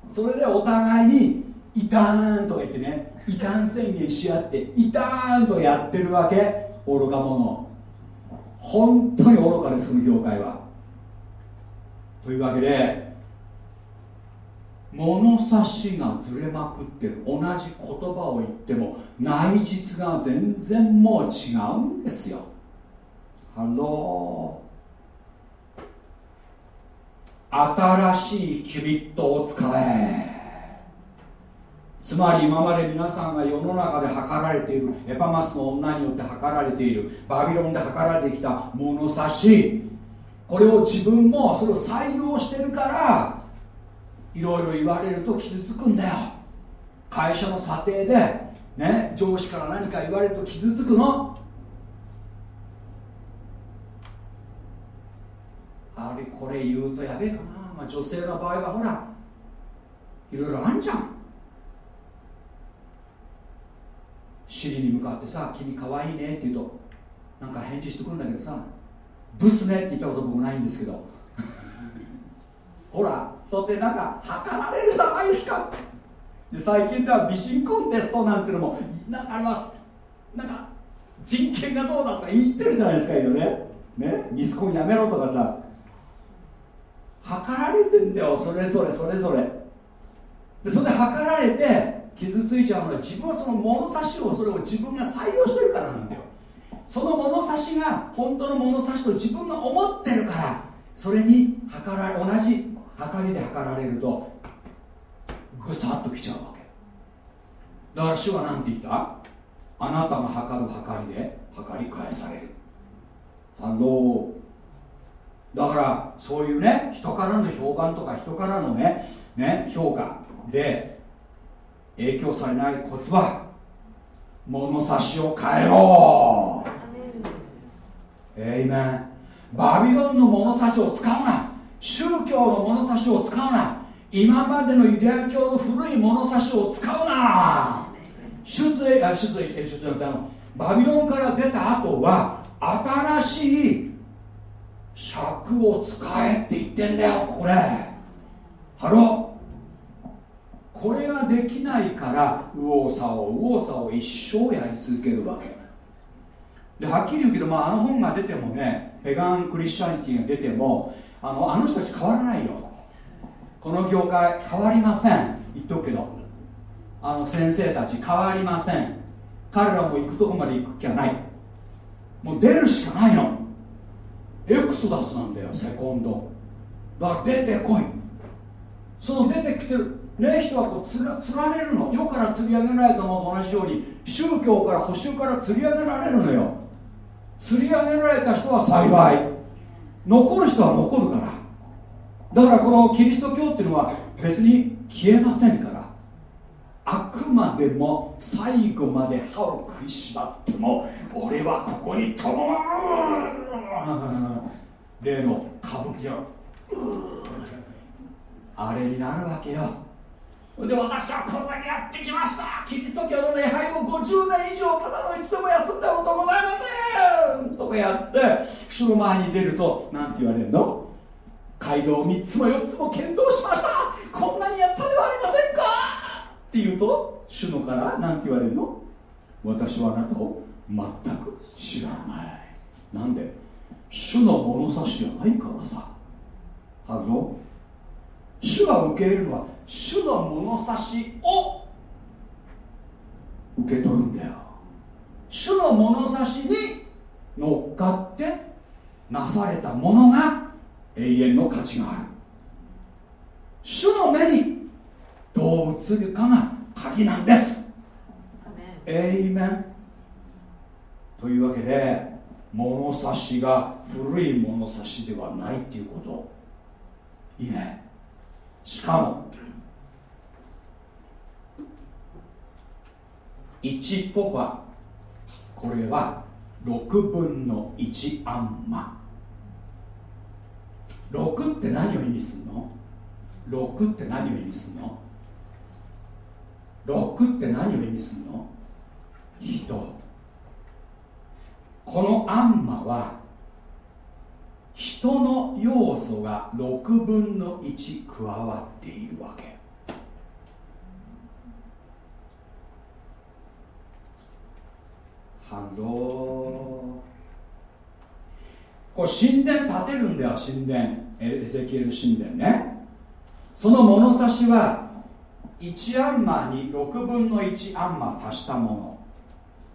それでお互いにいたーんとか言ってねいかん宣言し合っていたーんとやってるわけ。愚か者。本当に愚かですこの業界は。というわけで物差しがずれまくってる同じ言葉を言っても内実が全然もう違うんですよ。ハロー新しいキュビットを使え。つまり今まで皆さんが世の中で測られているエパ枡の女によって測られているバビロンで測られてきた物差し。これを自分もそれを採用してるからいろいろ言われると傷つくんだよ。会社の査定で、ね、上司から何か言われると傷つくの。あれこれ言うとやべえかな、まあ、女性の場合はほらいろいろあんじゃん。シリに向かってさ「君かわいいね」って言うとなんか返事してくるんだけどさ「ブスね」って言ったこと僕ないんですけどほらそうやってなんか測られるじゃないですか。で最近では美人コンテストなんてのもなあります。なんか人権がどうだとか言ってるじゃないですかいろね。ねミスコンやめろとかさ。測られてんだよ。それぞれそれぞれ。でそれで測られて傷ついちゃうのは自分はその物差しをそれを自分が採用してるからなんだよ。その物差しが本当の物差しと自分が思ってるからそれに測られ同じ測りで測られるとぐさっときちゃうわけ。だから主は何て言った？あなたが測る測りで測り返される。ハローだからそういうね人からの評判とか人からのねね評価で影響されないコツは物差しを変えろ。えいめんバビロンの物差しを使うな宗教の物差しを使うな今までのユダヤ教の古い物差しを使うな。出エあ出エ出エ出エあのバビロンから出た後は新しい尺を使えって言ってんだよこれ。ハロこれができないから右往左往右往左往一生やり続けるわけ。ではっきり言うけど、まあ、あの本が出てもねペガン・クリスチャニティが出てもあのあの人たち変わらないよ。この業界変わりません。言っとくけど。あの先生たち変わりません。彼らも行くとこまで行く気はない。もう出るしかないの。エクソダスなんだよセコンド。だから出てこい。その出てきてるね人はこうつらつられるの。世から釣り上げられたのと同じように宗教から補修から釣り上げられるのよ。釣り上げられた人は幸い。残る人は残るから。だからこのキリスト教っていうのは別に消えませんから。あくまでも最後まで歯を食いしばっても俺はここにとどまる例の歌舞伎をあれになるわけよ。で私はこんなにやってきました。キリスト教の礼拝を50年以上ただの一度も休んだことございません。とかやって主の前に出ると何て言われるの？街道3つも4つも剣道しました。こんなにやったではありませんか。って言うと主のから何て言われるの？私はあなたを全く知らない。なんで？主の物差しじゃないからさ。ハロ主が受け入れるのは主の物差しを受け取るんだよ。主の物差しに乗っかってなされたものが永遠の価値がある。主の目にどう映るかが鍵なんです。エイメン。というわけで物差しが古い物差しではないっていうこと。いいね。しかも1ポファこれは6分の1アンマ6って何を意味するの ?6 って何を意味するの ?6 って何を意味するの？人このアンマは人の要素が6分の1加わっているわけ。 Hello。これ神殿建てるんだよ神殿。エゼキエル神殿ね。その物差しは1アンマーに6分の1アンマー足したも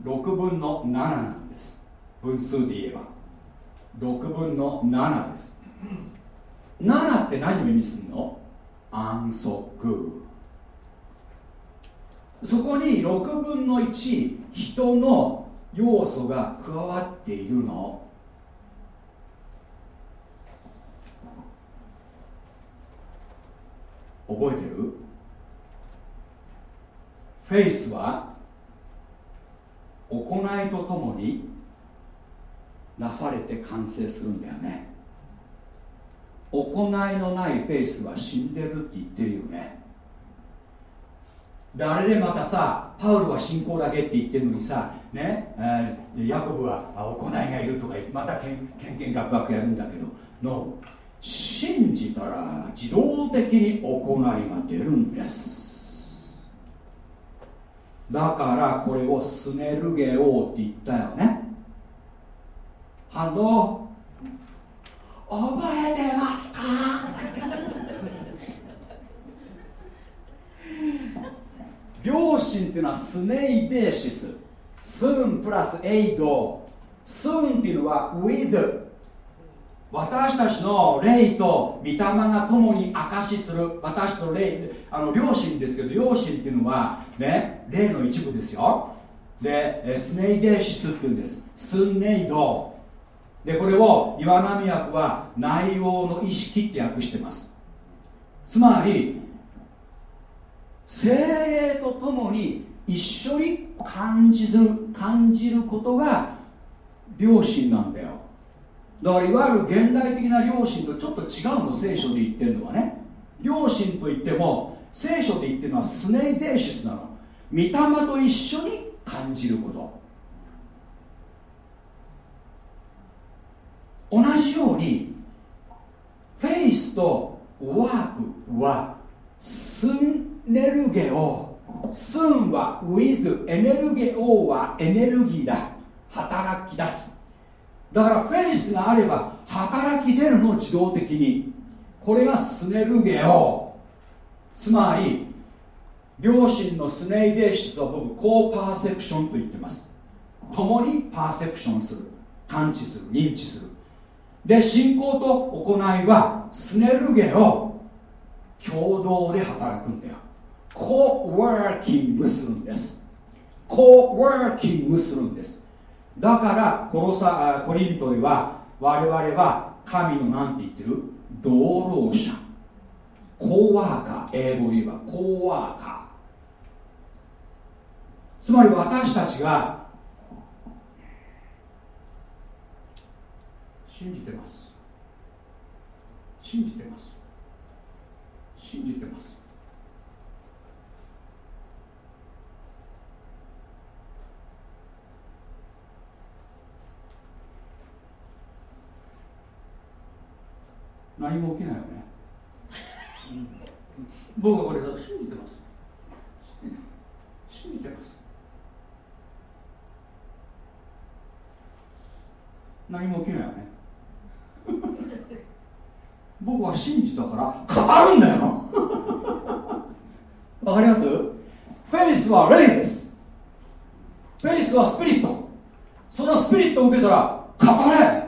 の。6分の7なんです。分数で言えば。6分の7です。7って何を意味するの？安息。そこに6分の1人の要素が加わっているの。覚えてる？フェイスは行いとともになされて完成するんだよね。行いのないフェイスは死んでるって言ってるよね。であれでまたさパウルは信仰だけって言ってるのにさね、えー、ヤコブは行いがいるとかまたけんけんけんがくがくやるんだけど。の信じたら自動的に行いが出るんです。だからこれをスネルゲオって言ったよね。反応覚えてますか？両親っていうのはスネイデーシス。スーンプラスエイド。スーンっていうのはウィズ私たちの霊と御霊が共に証しする。私の霊あの両親ですけど両親っていうのはね霊の一部ですよ。でスネイデーシスっていうんです。スンネイド。でこれを岩波訳は内容の意識って訳してます。つまり精霊とともに一緒に感じる感じることが良心なんだよ。だからいわゆる現代的な良心とちょっと違うの聖書で言ってるのはね。良心といっても聖書で言ってるのはスネイデーシスなの。御霊と一緒に感じること。同じようにフェイスとワークはスンネルゲオスンは with エネルゲオはエネルギーだ。働き出す。だからフェイスがあれば働き出るの自動的に。これがスネルゲオつまり両親のスネイデーシスを僕コーパーセプションと言ってます。共にパーセプションする。感知する。認知する。で信仰と行いはスネルゲを共同で働くんだよ。コーワーキングするんです。コーワーキングするんです。だからこのさコリントでは我々は神の何て言ってる？同労者。コーワーカー。英語で言えばコーワーカー。つまり私たちが信じてます。信じてます。信じてます。何も起きないよね、僕はこれ信じてます。信じてます。何も起きないよね。僕は信じたから語るんだよ。わかります？フェイスは霊です。フェイスはスピリット。そのスピリットを受けたら語れ。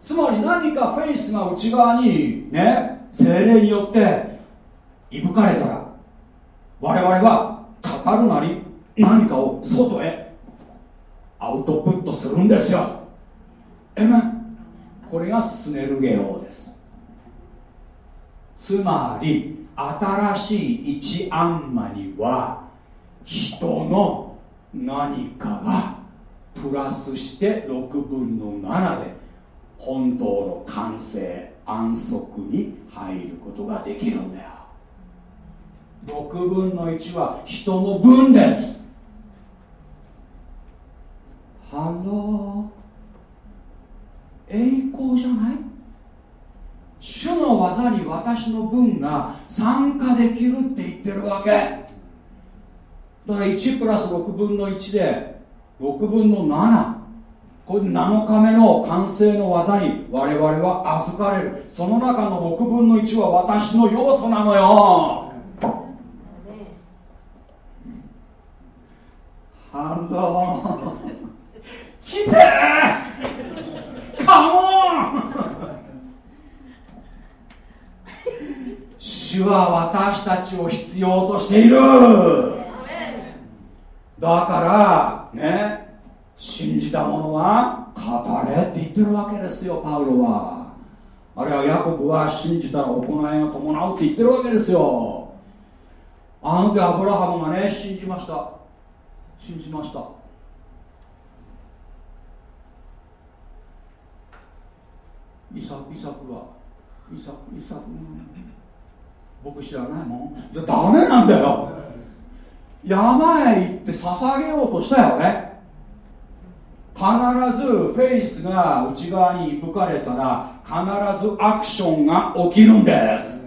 つまり何かフェイスが内側にね精霊によっていぶかれたら我々は語るなり何かを外へアウトプットするんですよ。えめこれがスネルゲオです。つまり新しい一アンマには人の何かがプラスして6分の7で本当の完成安息に入ることができるんだよ。6分の1は人の分です。 Hello。栄光じゃない？主の業に私の分が参加できるって言ってるわけ。だから1プラス6分の1で6分の7これ7日目の完成の業に我々は預かれる。その中の6分の1は私の要素なのよ。 Hello。来て come on主は私たちを必要としている。だからね信じた者は語れって言ってるわけですよパウロは。あるいはヤコブは信じたら行いが伴うって言ってるわけですよ。あの時アブラハムがね信じました。信じました。イサイサクは。イサクイサク、僕知らないもん。じゃダメなんだよ。山へ行って捧げようとしたよね。必ずフェイスが内側に吹かれたら必ずアクションが起きるんです。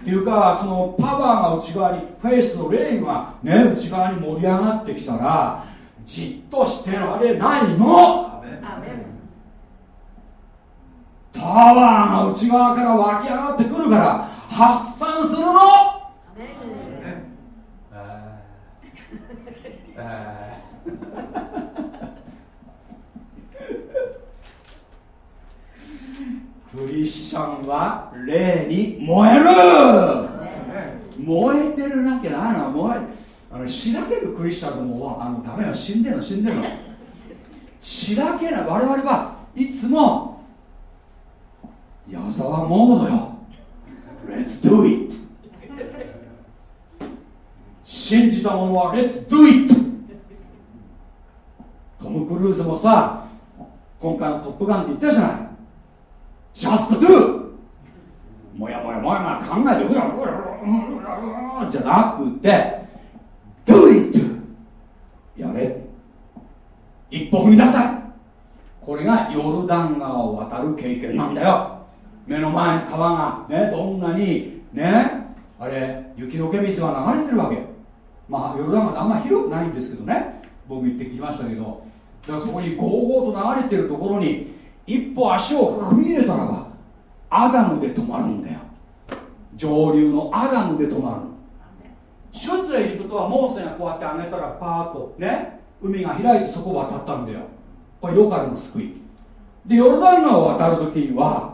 っていうかそのパワーが内側にフェイスの霊がね内側に盛り上がってきたらじっとしてられないのパワーが内側から湧き上がってくるから発散するの。クリスチャン。は霊に燃える燃えてるなきゃないの燃えあのしらけるクリスチャン。でもあのダメよ死んでるの死んでるのしらけない我々はいつも矢沢モードよ。Let's do it. 信じた者は Let's do it. トム・クルーズもさ今回の「トップガン」って言ったじゃない。Just do. もやもやもやもや考えてうらうらうらじゃなくて Do it. やれ。一歩踏み出さいこれがヨルダン川を渡る経験なんだよ。目の前に川がねどんなにねあれ雪解け水が流れてるわけ。まあヨルダン川あんま広くないんですけどね。僕行ってきましたけど。だからそこにゴーゴーと流れてるところに一歩足を踏み入れたらばアダムで止まるんだよ。上流のアダムで止まる。出エジプトはモーセがこうやって上げたらパーッとね海が開いてそこを渡ったんだよ。これ世からの救い。でヨルダン川を渡るときには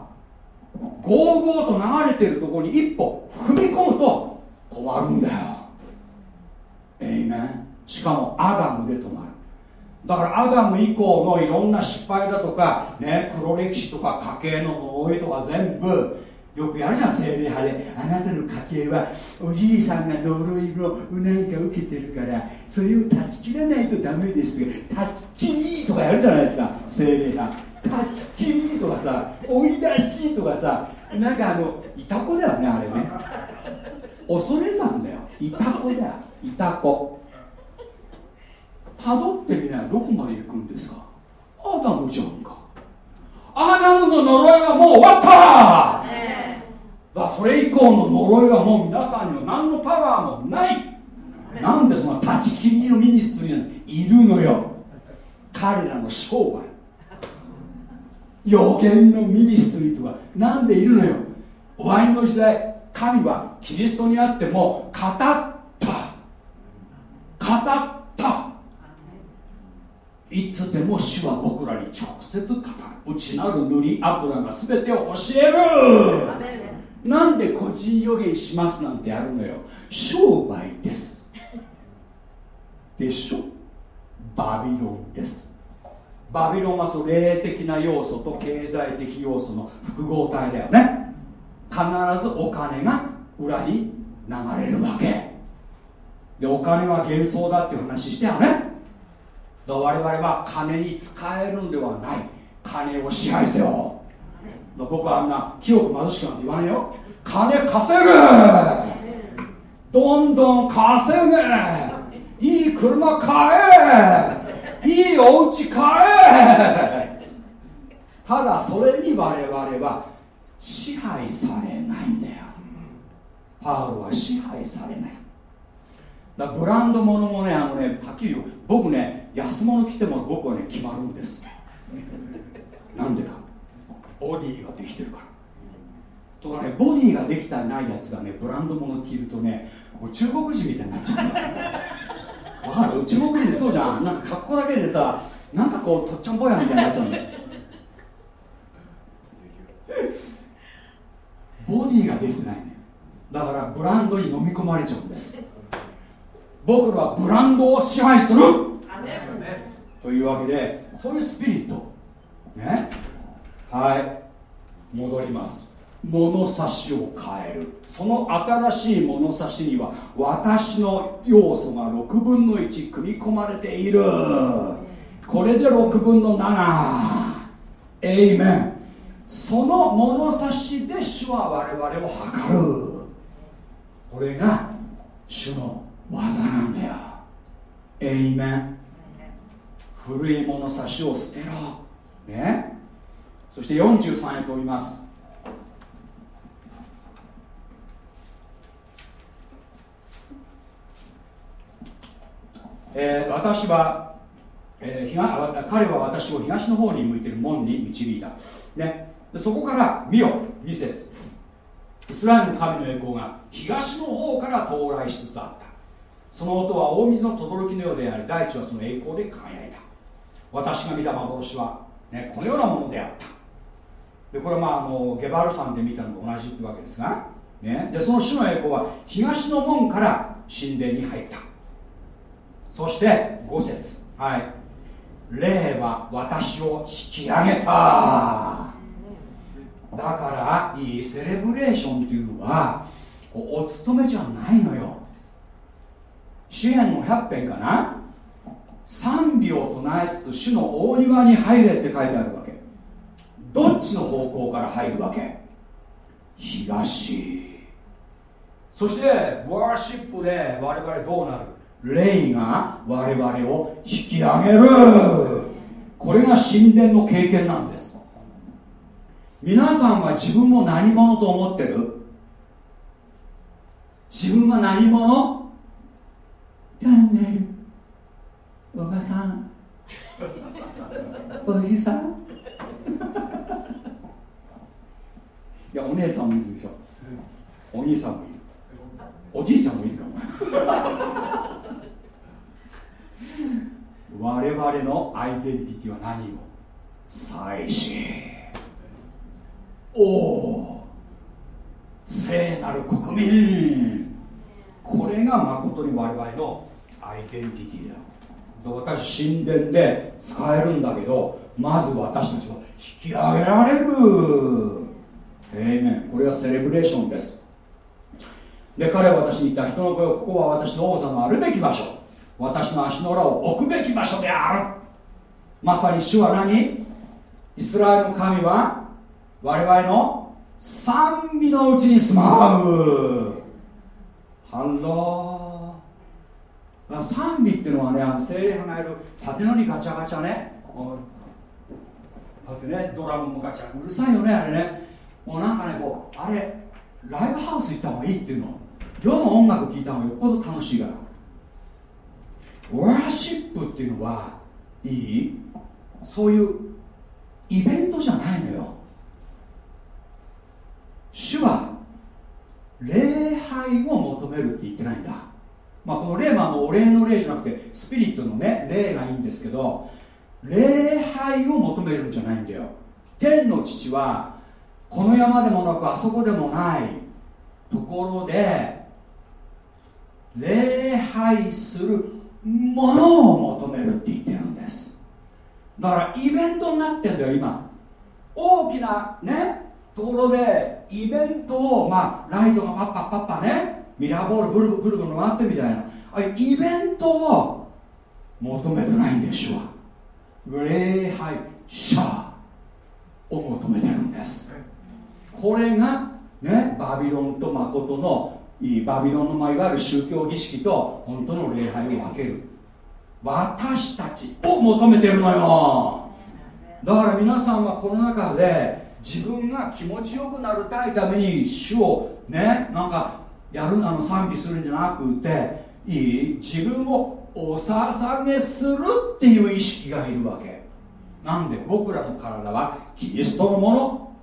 ゴーゴーと流れてるところに一歩踏み込むと止まるんだよ。えいめんしかもアダムで止まる。だからアダム以降のいろんな失敗だとか、ね、黒歴史とか家系の呪いとか全部よくやるじゃん精霊派で。あなたの家系はおじいさんが呪いをなんか受けてるからそれを断ち切らないとダメですとか断ち切りとかやるじゃないですか精霊派。断ち切りとかさ追い出しとかさなんかあのいたこだよねあれね。恐れ山だよ。いたこだよ。いたこたどってみないどこまで行くんですか？アダムじゃんか。アダムの呪いはもう終わった、それ以降の呪いはもう皆さんには何のパワーもない、ね、なんでその断ち切りの ministry にいるのよ。彼らの商売預言の ministry とかなんでいるのよ。終わりの時代神はキリストにあっても語った。語った。いつでも主は僕らに直接語る。内なる塗り油が全てを教える。なんで個人予言しますなんてやるのよ。商売です。でしょ？バビロンです。バビロンはその霊的な要素と経済的要素の複合体だよね。必ずお金が裏に流れるわけ。でお金は幻想だっていう話したよね。我々は金に使えるんではない。金を支配せよ。僕はあんな清く貧しくなんて言わねえよ。金稼ぐ。どんどん稼ぐいい車買え。いいお家買えただそれに我々は支配されないんだよ。パウロは支配されない。だブランド物もねあのねはっきり言う僕ね安物着ても僕はね決まるんです。なんでか。ボディができてるから。とかねボディができたないやつがねブランド物着るとねもう中国人みたいになっちゃうわかる？中国人そうじゃん。なんか格好だけでさなんかこうとっちゃんぼやみたいになっちゃうんだボディができてないね。だからブランドに飲み込まれちゃうんです。僕らはブランドを支配する。というわけでそういうスピリット。ね。はい。戻ります。物差しを変える。その新しい物差しには私の要素が6分の1組み込まれている。これで6分の7エイメン。その物差しで主は我々を測る。これが主の技なんだよ。エイメン。古い物差しを捨てろ。ね。そして43へ飛びます。えー、私は、えー、彼は私を東の方に向いてる門に導いた、ね、そこから見よ。2節イスラエルの神の栄光が東の方から到来しつつあった。その音は大水の轟のようであり大地はその栄光で輝いた。私が見た幻は、ね、このようなものであった。でこれはまああのゲバル山で見たのと同じってわけですが、ね、でその主の栄光は東の門から神殿に入った。そして5節。はい。霊は私を引き上げた。だからいいセレブレーションっていうのはお勤めじゃないのよ。支援の100編かな？賛美を唱えつつ主の大庭に入れって書いてあるわけ。どっちの方向から入るわけ？東。そしてワーシップで我々どうなる？霊が我々を引き上げる。これが神殿の経験なんです。皆さんは自分を何者と思ってる？自分は何者？ダンネルおばさん。おじさん。いやお姉さんもいるでしょ。お兄さんもいるおじいちゃんもいるかも 我々のアイデンティティは何を祭司おお聖なる国民。これが誠に我々のアイデンティティだ。私神殿で使えるんだけどまず私たちは引き上げられる。ええこれはセレブレーションですで彼は私に言った。人の声をここは私の王座のあるべき場所。私の足の裏を置くべき場所である。まさに主は何？イスラエルの神は我々の賛美のうちに住まう。 Hello。賛美っていうのはねあの精霊派がいる縦のにガチャガチャね。こうやってねドラムもガチャうるさいよねあれね。もうなんかねこうあれライブハウス行った方がいいっていうの。世の音楽聴いた方がよっぽど楽しいから。ワーシップっていうのはいい？そういうイベントじゃないのよ。主は礼拝を求めるって言ってないんだ。まあこの霊はもうお礼の霊じゃなくてスピリットのね霊がいいんですけど礼拝を求めるんじゃないんだよ。天の父はこの山でもなくあそこでもないところで礼拝するものを求めるって言ってるんです。だからイベントになってんだよ今。大きなねところでイベントをまあライトがパッパッパッパねミラーボールブルブルブル回ってみたいな。あイベントを求めてないんでしょう。礼拝者を求めてるんです。これがねバビロンと誠のいバビロンの、まあ、いわゆる宗教儀式と本当の礼拝を分ける。私たちを求めてるのよ。だから皆さんはこの中で自分が気持ちよくなりたいために主をねなんかやるあの賛美するんじゃなくていい自分をお捧げするっていう意識がいるわけ。なんで僕らの体はキリストのもの。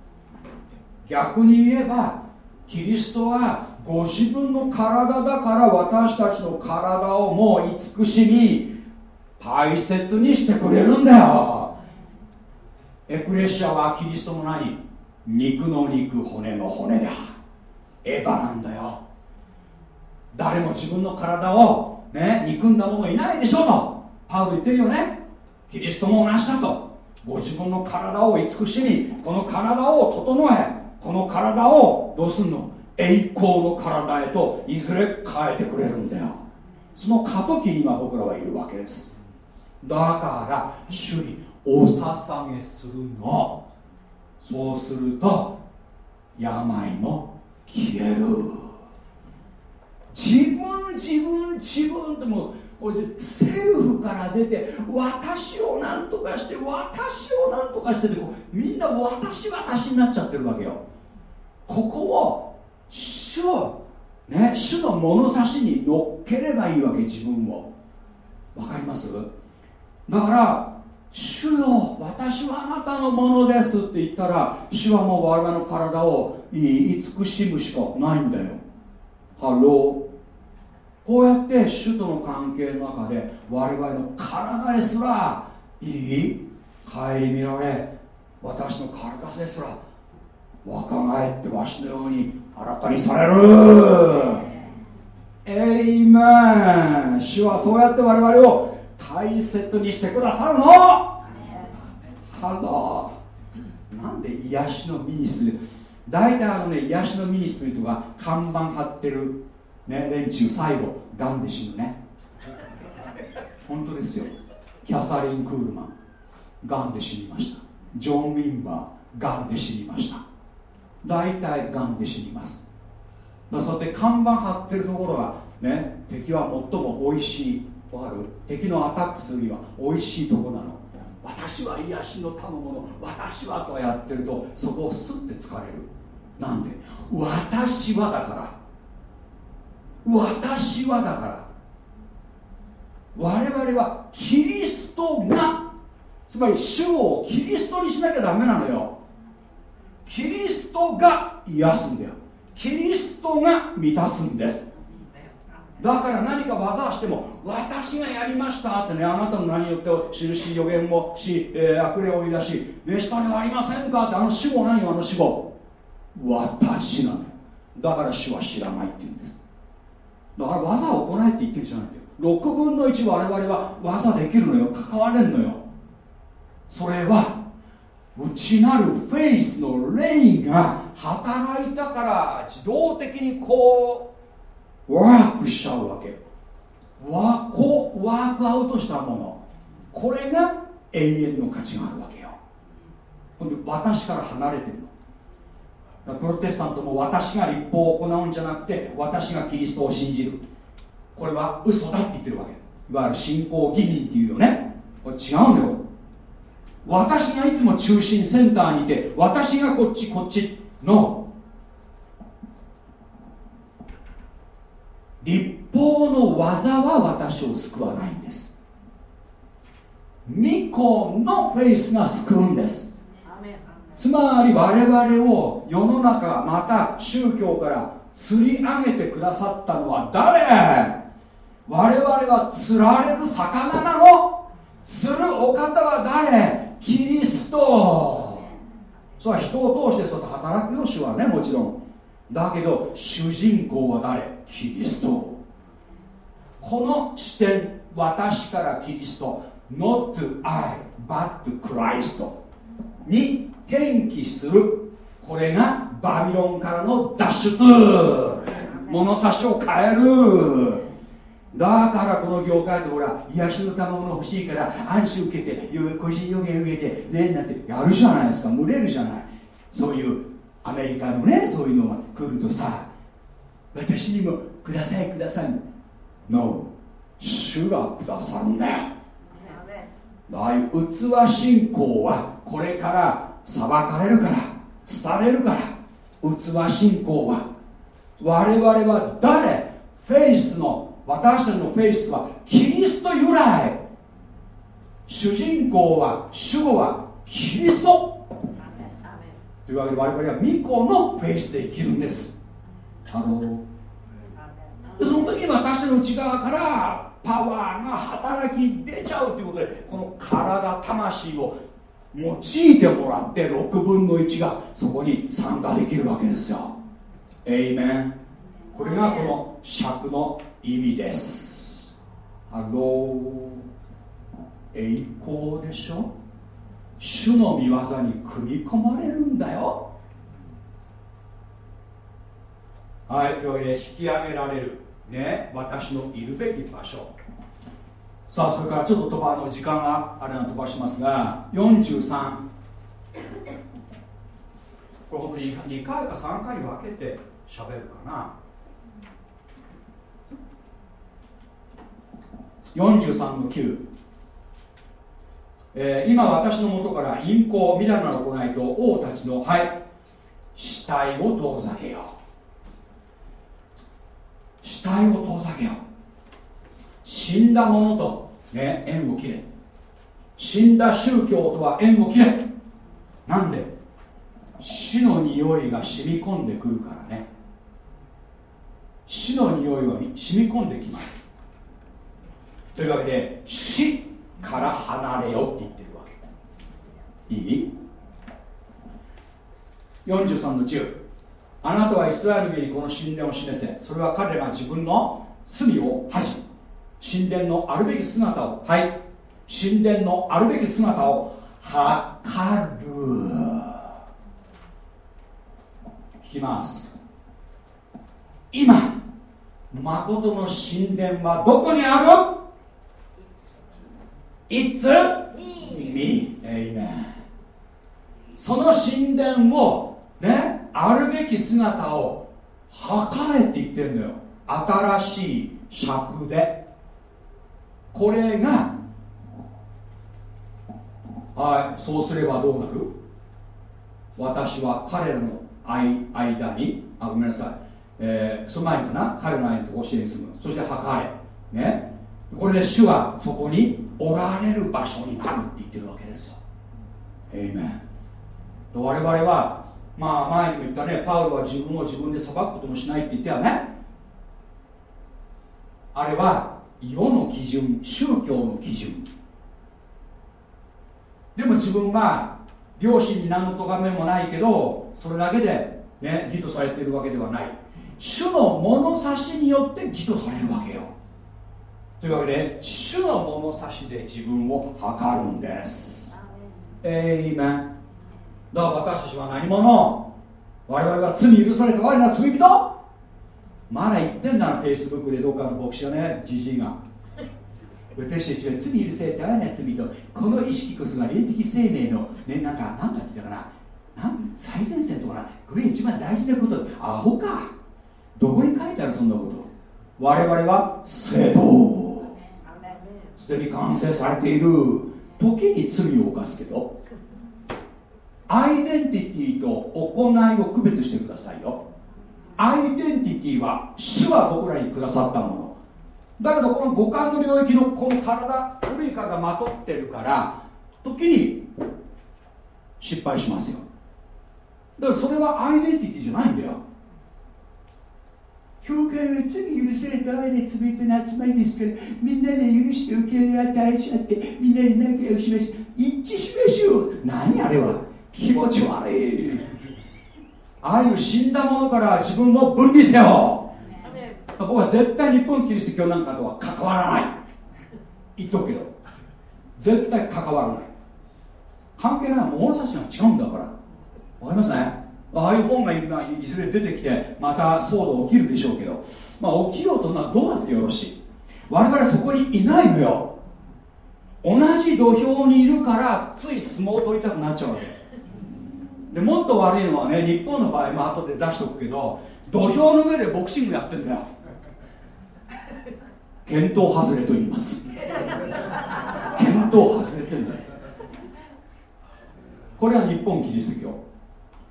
逆に言えばキリストはご自分の体だから私たちの体をもう慈しみ大切にしてくれるんだよ。エクレシアはキリストの何？肉の肉骨の骨だ。エヴァなんだよ。誰も自分の体をね憎んだ者いないでしょと。パウロ言ってるよね。キリストも同じだと。ご自分の体を慈しみこの体を整えこの体をどうすんの？栄光の体へといずれ変えてくれるんだよ。その過渡期に今僕らはいるわけです。だから主にお捧げするの。そうすると病も消える。自分自分自分でもセルフから出て私を何とかして私を何とかしててみんな私私になっちゃってるわけよ。ここを主をね主の物差しに乗っければいいわけ自分を。わかります？だから主よ私はあなたのものですって言ったら主はもう我々の体を慈しむしかないんだよ。ハローこうやって主との関係の中で我々の体ですらいい？顧みられ私の体ですら若返ってわしのように新たにされる。エイメン主はそうやって我々を大切にしてくださるの。ハローなんで癒しのミニス大体あのね癒しのミニスとか看板貼ってる、ね、連中最後がんで死ぬね。本当ですよ。キャサリン・クールマンがんで死にました。ジョン・ウィンバーがんで死にました大体がんで死にます。だからそうやって看板貼ってるところがね敵は最も美味しいわかる。敵のアタックするには美味しいとこなの。私は癒しの賜物。私はとやってるとそこをスッて疲れる。なんで？私はだから。私はだから。我々はキリストがつまり主をキリストにしなきゃダメなのよ。キリストが癒すんだよ。キリストが満たすんです。だから何か技をしても私がやりましたってねあなたの名によって印予言もし、えー、悪霊を追い出し「ね下にはありませんか?」ってあの死後何よあの死後私なのよ。だから主は知らないって言うんです。だから技を行えって言ってるじゃないんだよ。6分の1我々は技できるのよ。関われるのよ。それは内なるフェイスの霊が働いたから自動的にこうワークしちゃうわけワこうワークアウトしたもの。これが永遠の価値があるわけよ。ほんで私から離れてるの。プロテスタントも私が立法を行うんじゃなくて私がキリストを信じる。これは嘘だって言ってるわけ。いわゆる信仰義人っていうよね。これ違うんだよ。私がいつも中心センターにいて私がこっちこっちの立法の技は私を救わないんです。巫女のフェイスが救うんです。つまり我々を世の中また宗教から釣り上げてくださったのは誰？我々は釣られる魚なの釣るお方は誰？キリスト。それは人を通してそ働くよ主はね。もちろん。だけど主人公は誰？キリスト。この視点私からキリスト。Not to I but to Christ. に転機する。これがバビロンからの脱出。物差しを変えるだからこの業界でほら癒しの卵の欲しいから安心受けて個人予言受けてねなんてやるじゃないですか。群れるじゃない。そういうアメリカのねそういうのが来るとさ私にもくださいください。No 主がくださるんだよああいう器信仰はこれから裁かれるから廃れるから。器信仰は我々は誰？フェイスの私たちのフェイスはキリスト由来。主人公は主語はキリスト。というわけで我々は巫女のフェイスで生きるんです。ハローその時に私たちの内側からパワーが働き出ちゃうということでこの体魂を用いてもらって6分の1がそこに参加できるわけですよ。エイメンこれがこの尺の意味です。ハロー栄光でしょ？主の御業に組み込まれるんだよ。はいというわけで引き上げられる。ね私のいるべき場所。さあそれからちょっと飛ばの時間があれな飛ばしますが43これ本当に2回か3回に分けて喋るかな。43の9、えー、今私のもとから陰行みだらな行いと王たちのはい。死体を遠ざけよう。死体を遠ざけよう。死んだ者と、ね、縁を切れ。死んだ宗教とは縁を切れ。なんで？死の匂いが染み込んでくるからね。死の匂いは染み込んできます。というわけで死から離れよって言ってるわけ。いい？43の10あなたはイスラエルにこの神殿を示せ。それは彼らが自分の罪を恥じ。神殿のあるべき姿を。はい。神殿のあるべき姿を。測る。聞きます。今誠の神殿はどこにある？It's me. Amen. その神殿をねあるべき姿を測れって言ってるのよ。新しい尺で。これがはいそうすればどうなる？私は彼らの間にあごめんなさい。えー、その前にかな？彼の愛のと教えに住むそして測れ。ね。これで主はそこにおられる場所になるって言ってるわけですよ。エイメン我々はまあ前にも言ったねパウロは自分を自分で裁くこともしないって言ったよね。あれは世の基準宗教の基準。でも自分は両親に何の咎めもないけどそれだけでね義とされているわけではない。主の物差しによって義とされるわけよというわけで主の物差しで自分を測るんです。えいめんだから私たちは何者？我々は罪許された我ら罪人？まだ言ってんだフェイスブックでどっかの牧師がねじじいが。私たちは罪許された我ら罪人。この意識こそが霊的生命のねなんか何だって言ったかな？なん？最前線とかな？これ一番大事なこと。アホか。どこに書いてあるそんなこと？我々は聖堂。すでに完成されている。時に罪を犯すけどアイデンティティと行いを区別してくださいよ。アイデンティティは主は僕らにくださったもの。だけどこの五感の領域のこの体古い体まとってるから時に失敗しますよ。だからそれはアイデンティティじゃないんだよ。教会は罪許された愛に罪との集まりですからみんなで許して受け入れ与えちゃってみんなで仲良くしまし一致しましょう。何あれは。気持ち悪い。ああいう死んだものから自分を分離せよ。僕は絶対日本キリスト教なんかとは関わらない。言っとくけど。絶対関わらない。関係ない。物差しが違うんだから。わかりますね？ああいう本がいずれ出てきてまた騒動起きるでしょうけど、まあ、起きようとなどうなってよろしい？我々そこにいないのよ。同じ土俵にいるからつい相撲を取りたくなっちゃうわけ。でもっと悪いのはね日本の場合も後で出しとくけど土俵の上でボクシングやってんだよ。見当外れと言います。見当外れてんだよ。これは日本キリスト教。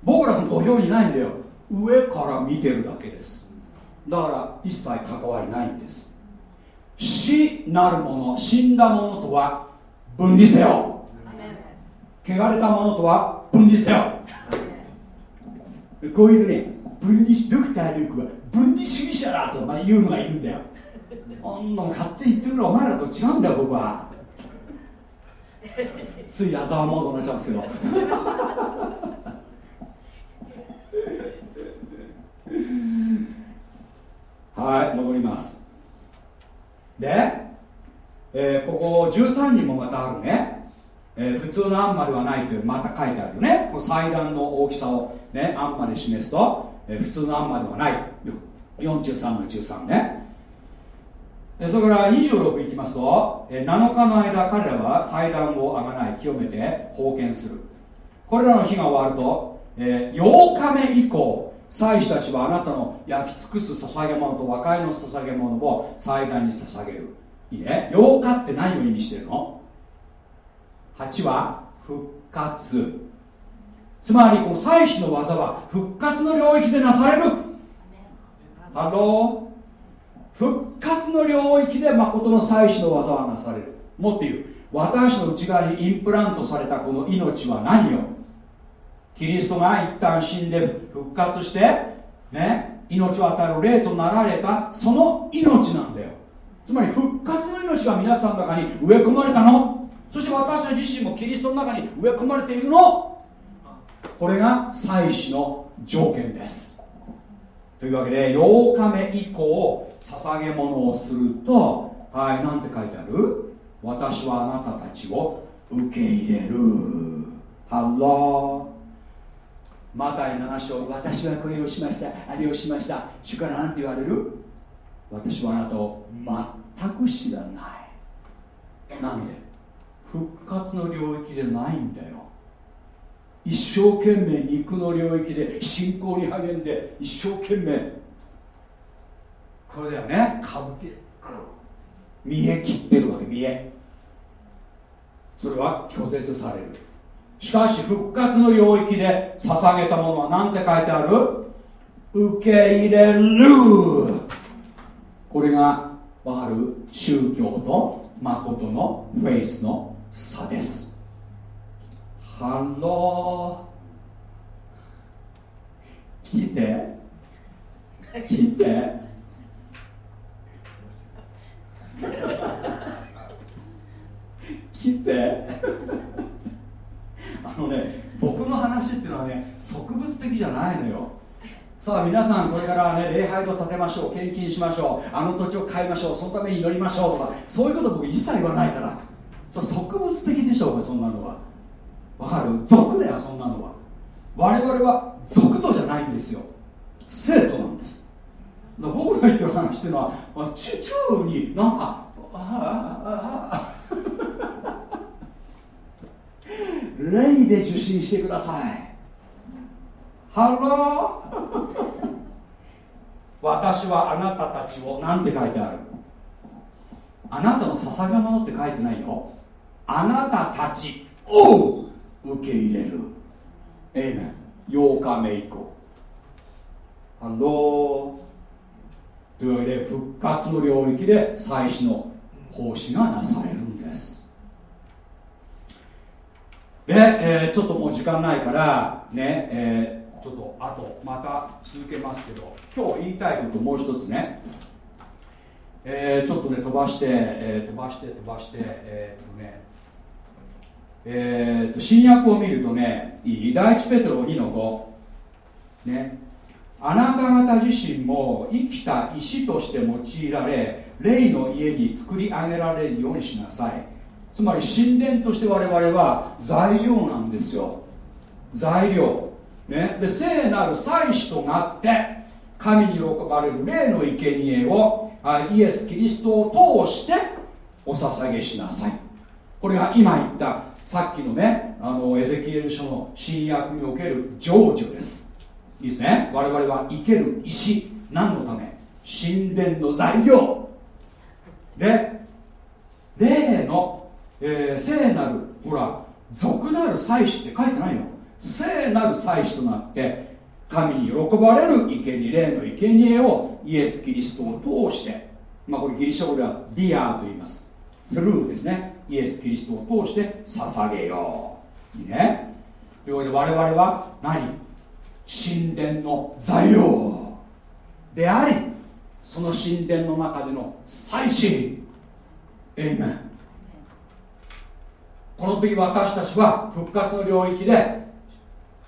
僕らの土俵にないんだよ。上から見てるだけです。だから一切関わりないんです。死なるもの死んだものとは分離せよ。汚れたものとは分離せよ。こういうね分離ドクター・ルークは分離主義者だと、言うのがいるんだよ。あんなの勝手に言ってるのお前らと違うんだよ僕は。つい矢沢モードになっちゃうんですけど。はい戻ります。で、えー、ここ13人もまたあるね、えー、普通のアンマではないというまた書いてあるよね。この祭壇の大きさを、ね、アンマで示すと、えー、普通のアンマではない。43の13ね。それから26いきますと、7日の間彼らは祭壇をあがない。清めて封建する。これらの日が終わると、えー、8日目以降祭司たちはあなたの焼き尽くす捧げ物と和解の捧げ物を祭壇に捧げる。いいね。8日って何を意味してるの ?8 は復活。つまりこの祭司の技は復活の領域でなされる。ハロー復活の領域で誠の祭司の技はなされる。もっと言う。私の内側にインプラントされたこの命は何よ？キリストが一旦死んで復活してね命を与える霊となられたその命なんだよ。つまり復活の命が皆さんの中に植え込まれたの。そして私自身もキリストの中に植え込まれているの。これが祭司の条件です。というわけで8日目以降捧げ物をするとはい何て書いてある？私はあなたたちを受け入れる。 Hello。マタイ7章私はこれをしました。あれをしました。主から何て言われる？私はあなたを全く知らない。なんで？復活の領域でないんだよ。一生懸命肉の領域で信仰に励んで一生懸命。これだよね。かぶって見え切ってるわけ見えそれは拒絶される。しかし復活の領域で捧げたものは何て書いてある？受け入れる。これが分かる宗教と誠のフェイスの差です。 Hello。来て。来て。来て。あのね僕の話っていうのはね植物的じゃないのよ。さあ皆さんこれからね礼拝堂建てましょう献金しましょうあの土地を買いましょうそのために祈りましょうとかそういうこと僕一切言わないから。そ植物的でしょうかそんなのは。わかる？族だよそんなのは。我々は族とじゃないんですよ。生徒なんです。僕が言ってる話っていうのは、まあ、チュチューになんかああああ霊で受信してください。 Hello。私はあなたたちを何て書いてある？あなたの捧げ物って書いてないよ。あなたたちを受け入れる。えいめ8日目以降。 Hello。というわけで復活の領域で祭司の奉仕がなされるんですで、えー、ちょっともう時間ないからね、えーちょっとあとまた続けますけど今日言いたいこともう一つね、えー、ちょっとね飛ばして、えー、飛ばして飛ばしてえー、っとねえー、と新約を見るとね第一ペトロ2の5ね。あなた方自身も生きた石として用いられ霊の家に作り上げられるようにしなさい。つまり神殿として我々は材料なんですよ。材料。ね、で聖なる祭司となって神に喜ばれる霊の生贄をイエス・キリストを通してお捧げしなさい。これが今言ったさっきのねあのエゼキエル書の新約における成就です。いいですね。我々は生ける石。何のため？神殿の材料。で霊の、えー、聖なるほら俗なる祭司って書いてないよ聖なる祭司となって神に喜ばれる生贄霊の生贄をイエス・キリストを通してまあこれギリシャ語ではディアーと言います。through ですね。イエス・キリストを通して捧げよう。いいね。というわけで我々は何？神殿の材料でありその神殿の中での祭司エイメンこの時私たちは復活の領域で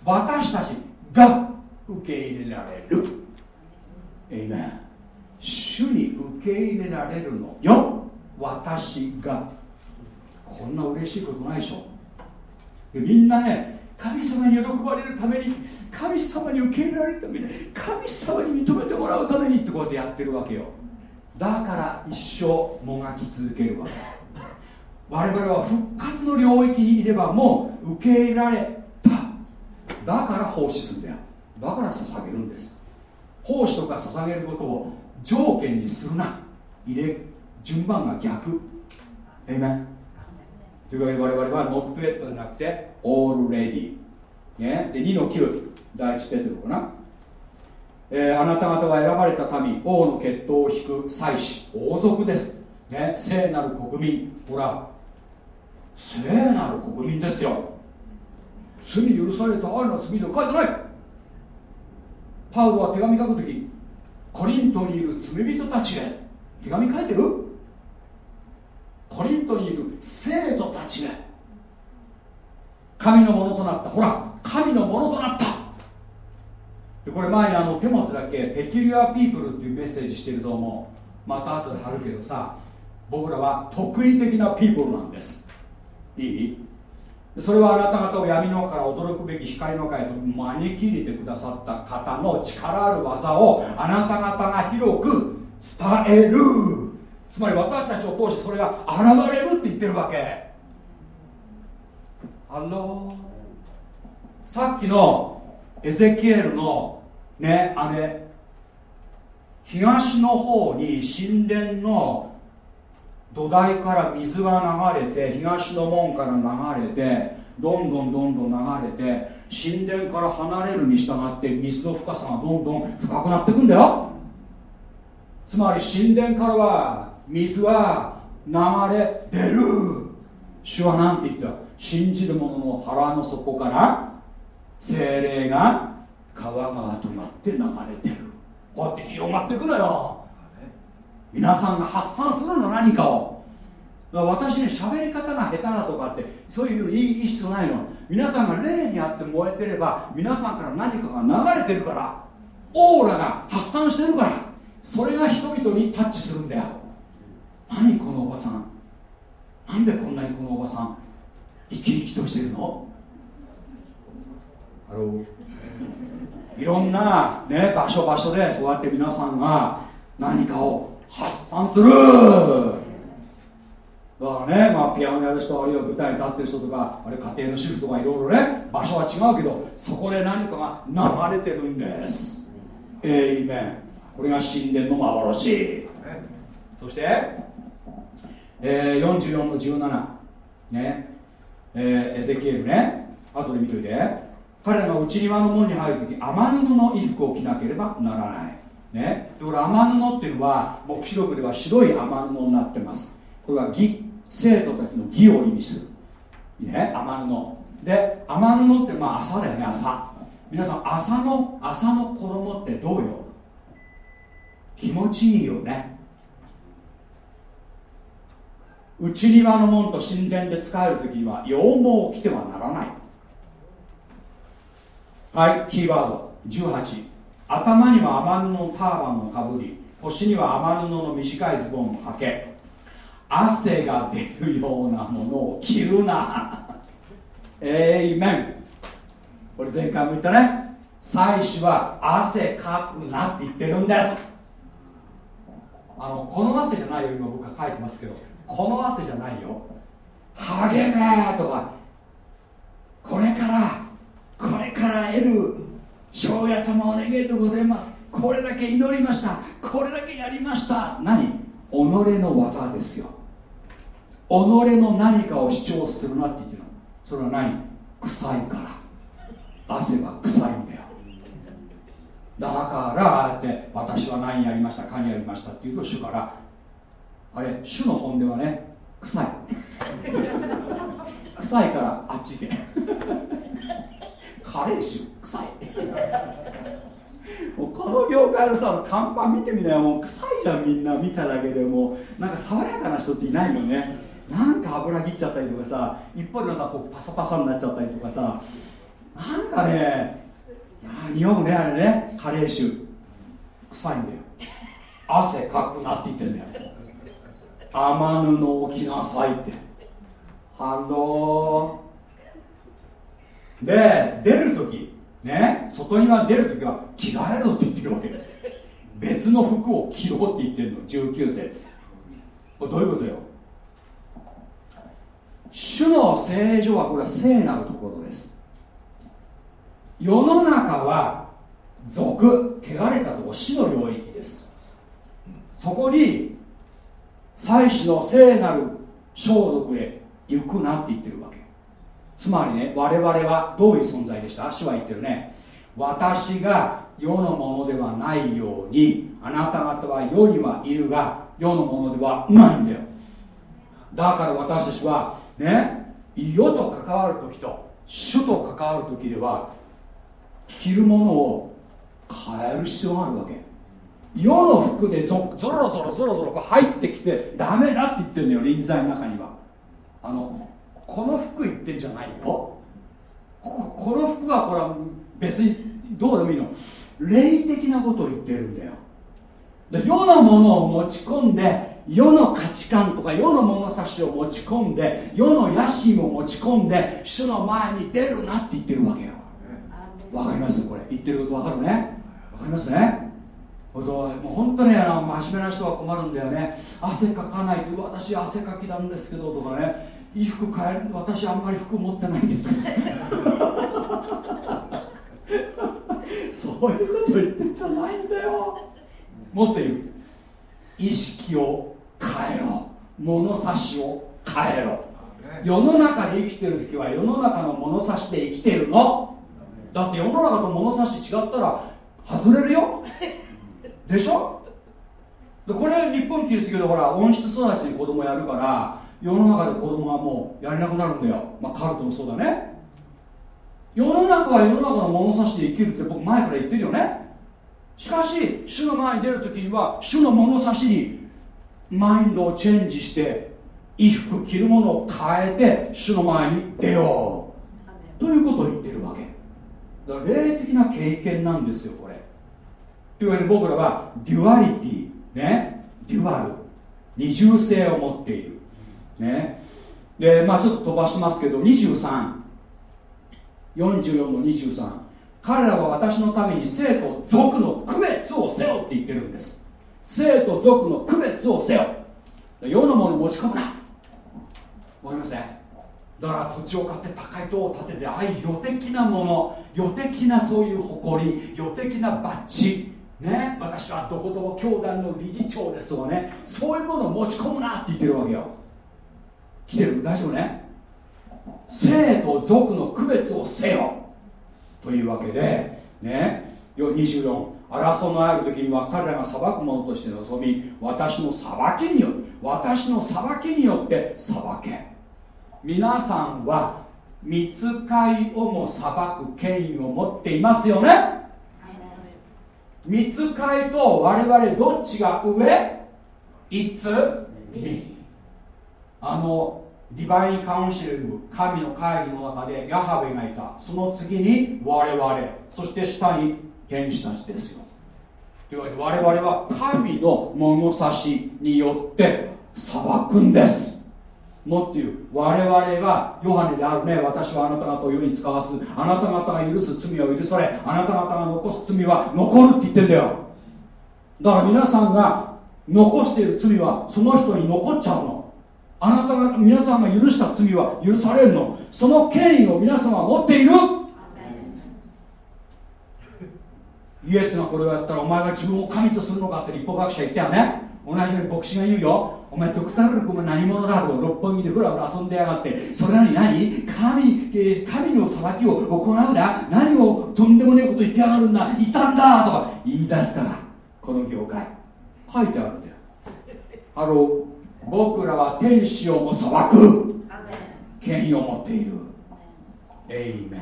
私たちが受け入れられる。えいめ主に受け入れられるのよ。私が。こんな嬉しいことないでしょ。みんなね神様に喜ばれるために神様に受け入れられるために神様に認めてもらうためにってこうやってやってるわけよ。だから一生もがき続けるわけ。我々は復活の領域にいればもう受け入れられた。だから奉仕するんだよ。だから捧げるんです。奉仕とか捧げることを条件にするな。入れ順番が逆。えめというわけで我々はノットエットじゃなくてオールレディね、で2の9第1ペテロかな、えー、あなた方は選ばれた民王の血統を引く祭司王族です、ね、聖なる国民。ほら。聖なる国民ですよ。罪許された愛の罪と書いてない。パウロは手紙書くときコリントにいる罪人たちへ手紙書いてる。コリントにいる生徒たちへ神のものとなった。ほら神のものとなった。でこれ前にあのテモテだけペキュリアピープルっていうメッセージしてると思う。また後で貼るけどさ僕らは特異的なピープルなんです。いい？それはあなた方を闇のから驚くべき光の会と招き入れてくださった方の力ある技をあなた方が広く伝える。つまり私たちを通してそれが現れるって言ってるわけ。あのさっきのエゼキエルのねあれ東の方に神殿の土台から水が流れて東の門から流れてどんどんどんどん流れて神殿から離れるに従って水の深さがどんどん深くなっていくんだよ。つまり神殿からは水は流れ出る。主は何て言った？信じる者の腹の底から精霊が川川となって流れてる。こうやって広がっていくのよ。皆さんが発散するの何かを。私ね喋り方が下手だとかってそういうのいい必要ないの。皆さんが霊にあって燃えてれば皆さんから何かが流れてるからオーラが発散してるからそれが人々にタッチするんだよ。何このおばさん。なんでこんなにこのおばさん生き生きとしてるの？ハローいろんな、ね、場所場所でそうやって皆さんが何かを発散する。だからね、まあ、ピアノやる人あるいは舞台に立ってる人とかあれ家庭の主婦とかいろいろね場所は違うけどそこで何かが流れてるんです。えいめんこれが神殿の幻。そして、えー、44の17ね。えー、エゼキエルね。後で見といて。彼らが内庭の門に入るとき天布の衣服を着なければならない。ね、これ天布っていうのは黙示録では白い天布になってます。これは義生徒たちの義を意味する。ね天布で天布ってまあ朝だよね朝。皆さん朝の朝の衣ってどうよ？気持ちいいよね。内庭の門と神殿で使える時には羊毛を着てはならない。はいキーワード。18頭には雨布のターバンをかぶり腰には雨布の短いズボンをはけ汗が出るようなものを着るな。えいめんこれ前回も言ったね。祭司は汗かくなって言ってるんです。あのこの汗じゃないよ今僕は書いてますけど。この汗じゃないよ。励めとか。これからこれから得る庄屋様お願いとございます。これだけ祈りました。これだけやりました。何？己の技ですよ。己の何かを主張するなって言ってるの。それは何？臭いから。汗は臭いんだよ。だからああやって私は何やりました？何やりました？って言うと主からあれ主の本ではね臭い。臭いからあっち行け。カレー臭臭い この業界のさ看板見てみなよ。もう臭いじゃんみんな見ただけでも。なんか爽やかな人っていないよね。なんか脂ぎっちゃったりとかさ一方でなんかこうパサパサになっちゃったりとかさ。なんかね匂うねあれね。カレー臭臭いんだよ。汗かくなって言ってんだよ。亜麻布を着なさいって。 Hello。で出る時ね外庭出る時は着替えろって言ってるわけです。別の服を着ろって言ってるの19節。これどういうことよ？主の聖女はこれは聖なるところです。世の中は俗汚れたとこ死の領域です。そこに祭司の聖なる装束へ行くなって言ってる。つまりね我々はどういう存在でした。主は言ってるね。私が世のものではないようにあなた方は世にはいるが世のものではないんだよ。だから私たちはね世と関わる時と主と関わる時では着るものを変える必要があるわけ。世の服でぞぞろぞろぞろぞろ入ってきてダメだって言ってるのよ臨在の中には。あのこの服言ってんじゃないよ。この服はこれは別にどうでもいいの。霊的なことを言ってるんだよ。世のものを持ち込んで世の価値観とか世の物差しを持ち込んで世の野心を持ち込んで主の前に出るなって言ってるわけよ。わかります？これ。言ってることわかるね？わかりますね？もう本当ね真面目な人は困るんだよね。汗かかないと私汗かきなんですけどとかね。衣服変える？私あんまり服持ってないんです。け どそういうこと言ってんじゃないんだよ。もっと言う。意識を変えろ。物差しを変えろ。世の中で生きてる時は世の中の物差しで生きてるの。だって世の中と物差し違ったら外れるよ。でしょ？でこれ日本キリスト教でほら温室育ちに子供やるから世の中で子供はもうやれなくなるんだよ。まあカルトもそうだね。世の中は世の中の物差しで生きるって僕前から言ってるよね。しかし主の前に出る時には主の物差しにマインドをチェンジして衣服着るものを変えて主の前に出よう。ということを言ってるわけ。だから霊的な経験なんですよこれ。というわけで僕らは Duality ね。 Dual。二重性を持っているね。でまあちょっと飛ばしますけど23 44の23彼らは私のために生と族の区別をせよって言ってるんです。生と族の区別をせよ。世のもの持ち込むな。わかりますねだから土地を買って高い塔を建ててああいう予的なもの予的なそういう誇り予的なバッジ。ね。私はどこどこ教団の理事長ですとかね。そういうものを持ち込むなって言ってるわけよ。来てる大丈夫ね。生と族の区別をせよ。というわけでね。24争いのある時には彼らが裁く者として臨み私の裁きによって私の裁きによって裁け。皆さんは見つかいをも裁く権威を持っていますよね。見つかいと我々どっちが上 ?It's me あのディバインカウンシル神の会議の中でヤハベがいた。その次に我々。そして下に天使たちですよ。というわけで我々は神の物差しによって裁くんです。もっていう我々はヨハネであるね私はあなた方を世に使わす。あなた方が許す罪は許されあなた方が残す罪は残るって言ってんだよ。だから皆さんが残している罪はその人に残っちゃうの。あなたが皆さんが許した罪は許されるの。その権威を皆様は持っている。イエスがこれをやったらお前は自分を神とするのかって立法学者言ったよね。同じように牧師が言うよ。お前ドクタールクも何者だと六本木でふらふら遊んでやがって。それなのに何？神神の裁きを行うだ何をとんでもねえこと言ってやがるんだ。いたんだとか言い出すから。この業界。書いてあるんだよ。あの僕らは天使をも裁く。権威を持っている。エイメ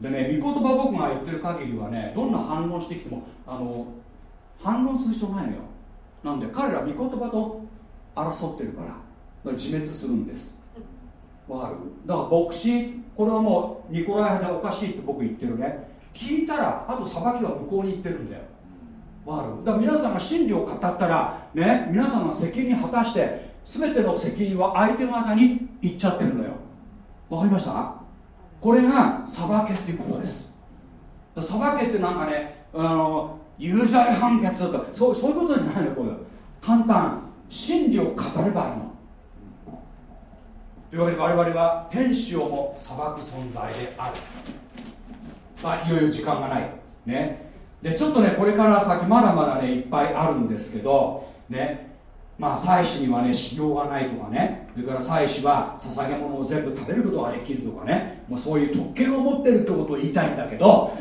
ンでね御言葉僕が言ってる限りはねどんな反論してきてもあの反論する必要ないのよ。なんで彼ら御言葉と争ってるから自滅するんです。わかる？だから牧師これはもうニコライ派でおかしいって僕言ってるね。聞いたらあと裁きは向こうに行ってるんだよわかるだから皆さんが真理を語ったらね皆さんが責任果たして全ての責任は相手方に行っちゃってるのよ。わかりました？これが裁けっていうことです。裁けってなんかねあの有罪判決とかそうそういうことじゃないのこれ簡単。真理を語ればいいの。というわけで我々は天使をも裁く存在である。さあいよいよ時間がない。ね。でちょっとねこれから先まだまだねいっぱいあるんですけどねまあ祭司にはね修行がないとかねそれから祭司は捧げ物を全部食べることができるとかねもうそういう特権を持ってるってことを言いたいんだけど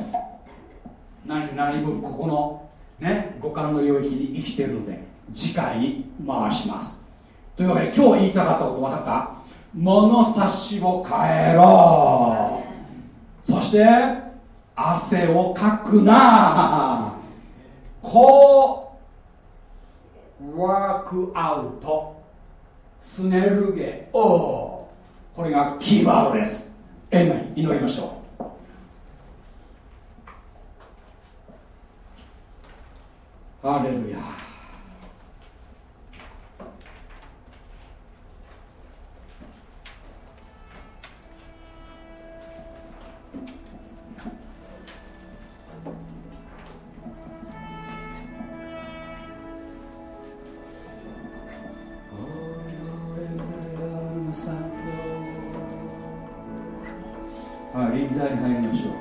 何何分ここのね五感の領域に生きてるので次回に回します。というわけで今日言いたかったこと分かった？物差しを変えろ。そして汗をかくな。こうワークアウト。スネルゲオこれがキーワードです。エメン祈りましょう。ハレルヤ。臨在に入りましょう。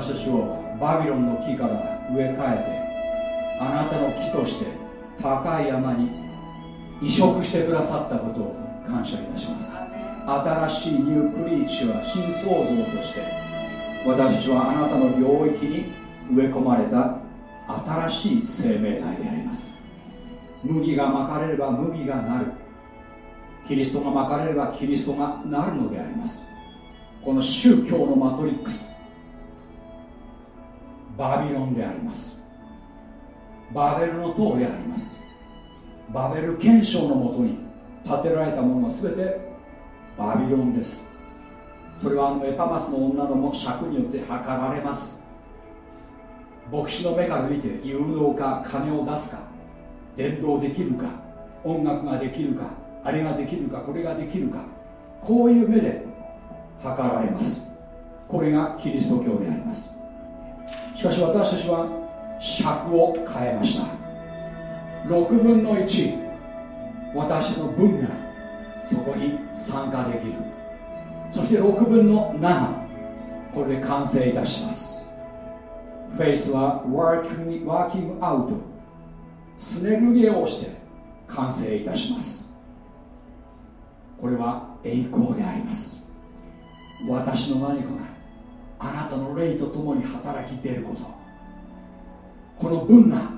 私たちをバビロンの木から植え替えてあなたの木として高い山に移植してくださったことを感謝いたします。新しいニュークリーチは新創造として私たちはあなたの領域に植え込まれた新しい生命体であります。麦がまかれれば麦がなる。キリストがまかれればキリストがなるのであります。この宗教のマトリックス。バビロンであります。バベルの塔であります。バベル憲章のもとに建てられたものは全てバビロンです。それはあのエパマスの女の尺によって測られます。牧師の目から見て有能か金を出すか伝道できるか音楽ができるかあれができるかこれができるかこういう目で測られます。これがキリスト教であります。しかし私たちは尺を変えました。6分の1私の分がそこに参加できる。そして6分の7これで完成いたします。フェイスはワーキングワーキングアウトスネルゲをして完成いたします。これは栄光であります。私の何かがあなたの霊と共に働き出ること。この分が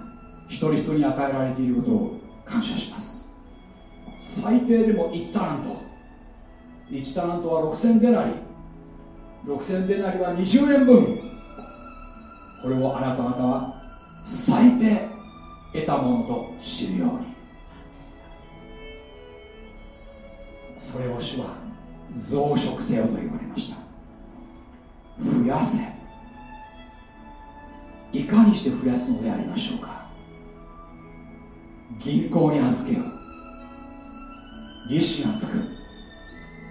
一人一人に与えられていることを感謝します。最低でも1タラント。1タラントは6000デナリ。6000デナリは20年分。これをあなた方は最低得たものと知るように。それを主は増殖せよと言われました。増やせ。いかにして増やすのでありましょうか。銀行に預けよ利子がつく。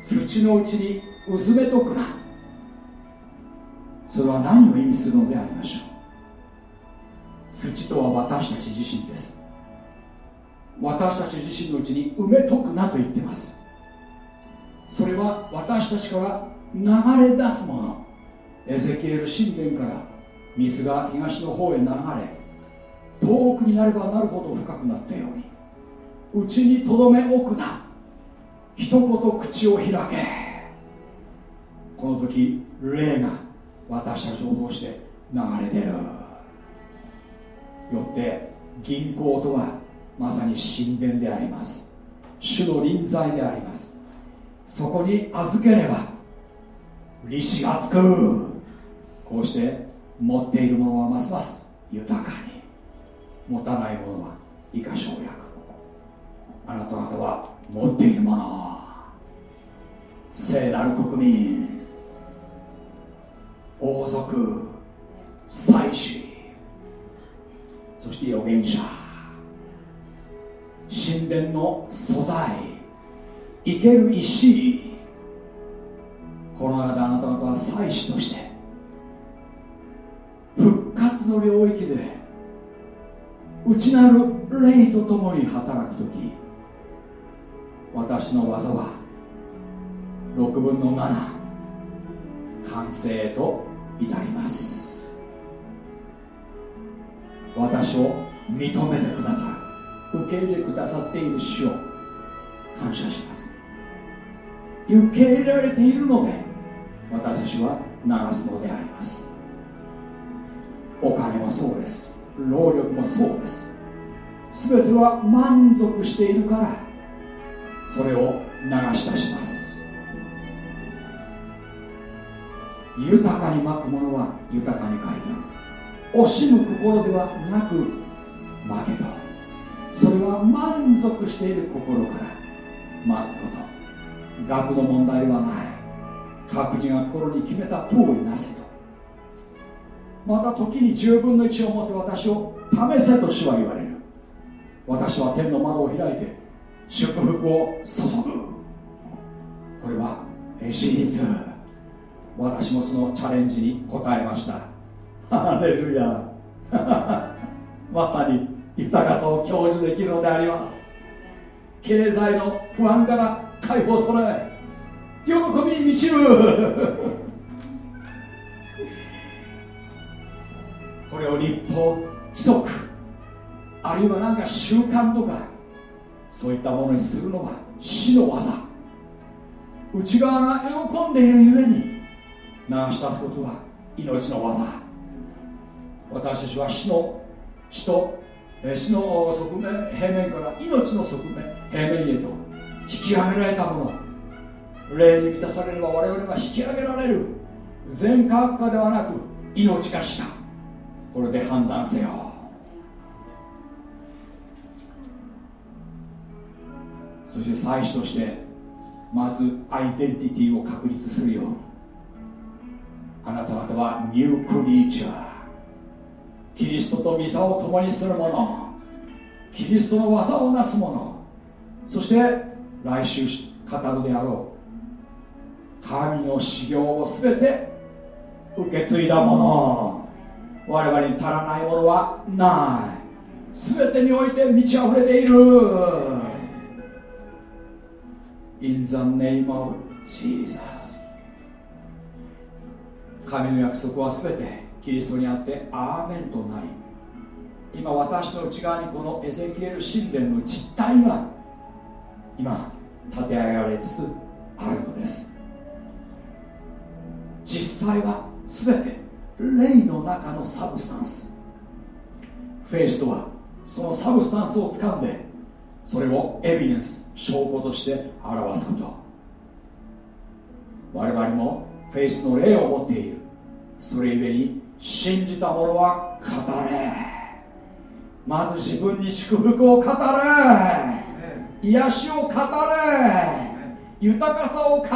土のうちにうずめとくな。それは何を意味するのでありましょう。土とは私たち自身です。私たち自身のうちに埋めとくなと言ってます。それは私たちから流れ出すもの。エゼキエル神殿から水が東の方へ流れ遠くになればなるほど深くなったように内にとどめ置くな。一言口を開け。この時霊が私たちを通して流れてる。よって銀行とはまさに神殿であります。主の臨在であります。そこに預ければ利子がつく。こうして持っているものはますます豊かに持たないものは以下省略。あなた方は持っているもの。聖なる国民。王族。祭司。そして預言者。神殿の素材。生ける石。この中であなた方は祭司として復活の領域で内なる霊とともに働く時私の技は6分の7完成と至ります。私を認めてくださる受け入れくださっている主を感謝します。受け入れられているので私たちは流すのであります。お金もそうです。労力もそうです。全ては満足しているからそれを流し出します。豊かにまくものは豊かに書いてある惜しむ心ではなく負けとそれは満足している心から待つこと。学の問題はない。各自が心に決めた通りなせ。とまた時に10分の1を持って私を試せと主は言われる。私は天の窓を開いて祝福を注ぐ。これは事実私もそのチャレンジに応えました。ハレルヤ。まさに豊かさを享受できるのであります。経済の不安から解放され喜びに満ちる。れを立法規則あるいは何か習慣とかそういったものにするのは死の技。内側が喜んでいるゆえに流し出すことは命の技。私たちは死の死と死の側面平面から命の側面平面へと引き上げられたもの。霊に満たされれば我々は引き上げられる。全科学化ではなく命がしたこれで判断せよ。そして最初としてまずアイデンティティを確立するようあなた方はニュークリーチャー。キリストと御座を共にする者。キリストの技をなす者。そして来週語るであろう神の修行を全て受け継いだもの我々に足らないものはない。全てにおいて満ち溢れている。In the name of Jesus. 神の約束は全てキリストにあってアーメンとなり今私の内側にこのエゼキエル神殿の実態が今立て上げられつつあるのです。実際は全て霊の中の substance。フェイスとはそのサブスタンスをつかんでそれをエビデンス証拠として表すこと。我々もフェイスの霊を持っている。それゆえに信じた者は語れ。まず自分に祝福を語れ。癒しを語れ。豊かさを語れ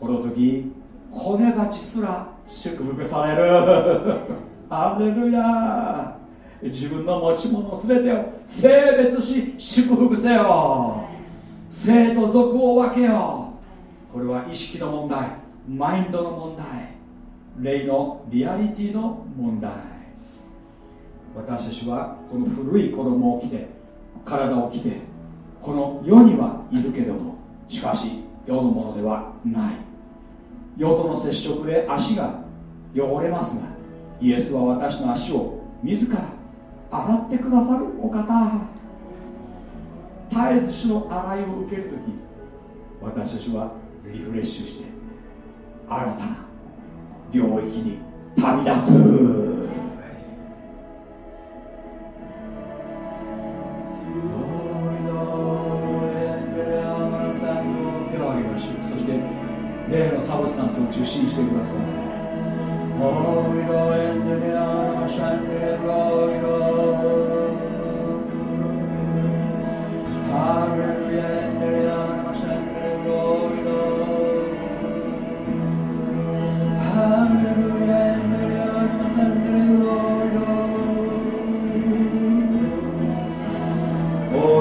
この時骨鉢すら祝福される。アレルヤ自分の持ち物全てを性別し祝福せよ。生と族を分けよ。これは意識の問題。マインドの問題。霊のリアリティの問題。私たちはこの古い衣を着て体を着てこの世にはいるけどもしかし世のものではない世との接触で足が汚れますがイエスは私の足を自ら洗ってくださるお方。絶えず死の洗いを受けるとき私たちはリフレッシュして新たな領域に旅立つ。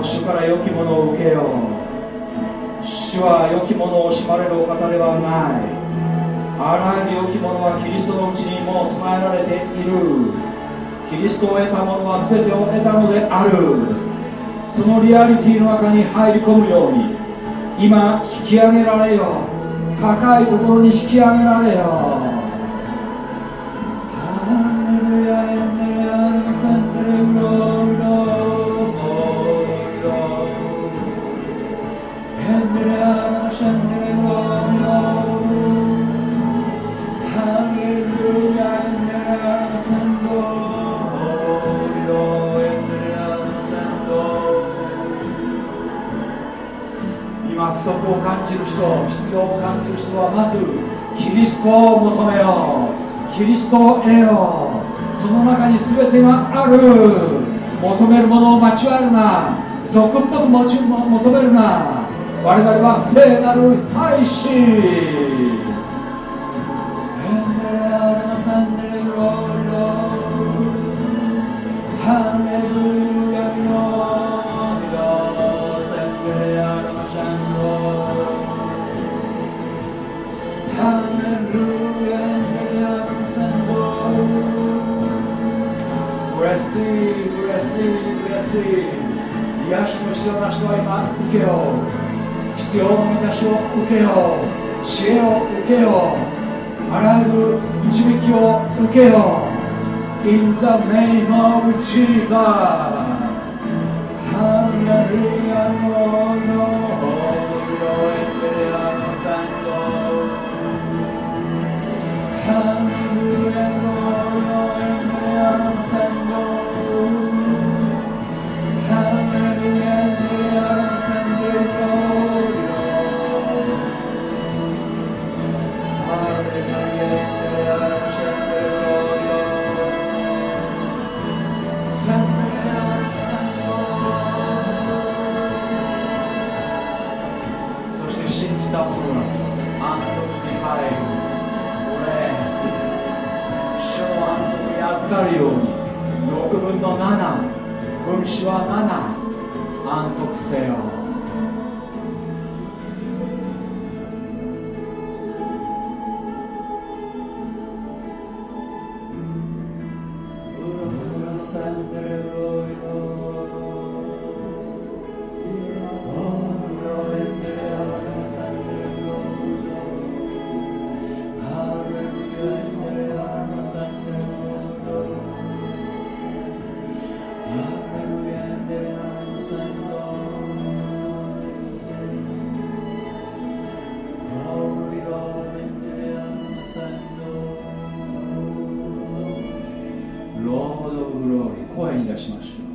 主から良きものを受けようください。良きものをしまれるお方ではない。あらゆる良きものはキリストのうちにもう備えられている。キリストを得たものは全てを得たのである。そのリアリティの中に入り込むように今引き上げられよ高いところに引き上げられよと必要を感じる人はまずキリストを求めよう。キリストを得よう。その中に全てがある。求めるものを間違えるな。俗っぽく求めるな。我々は聖なる祭司。癒しの必要な人は今受けよう必要の満たしを受けよう知恵を受けようあらゆる導きを受けよう In the name of Jesus Hallelujah Lord Hallelujah Lord Hallelujah の7分子は7安息せよ。ように声に出しましょう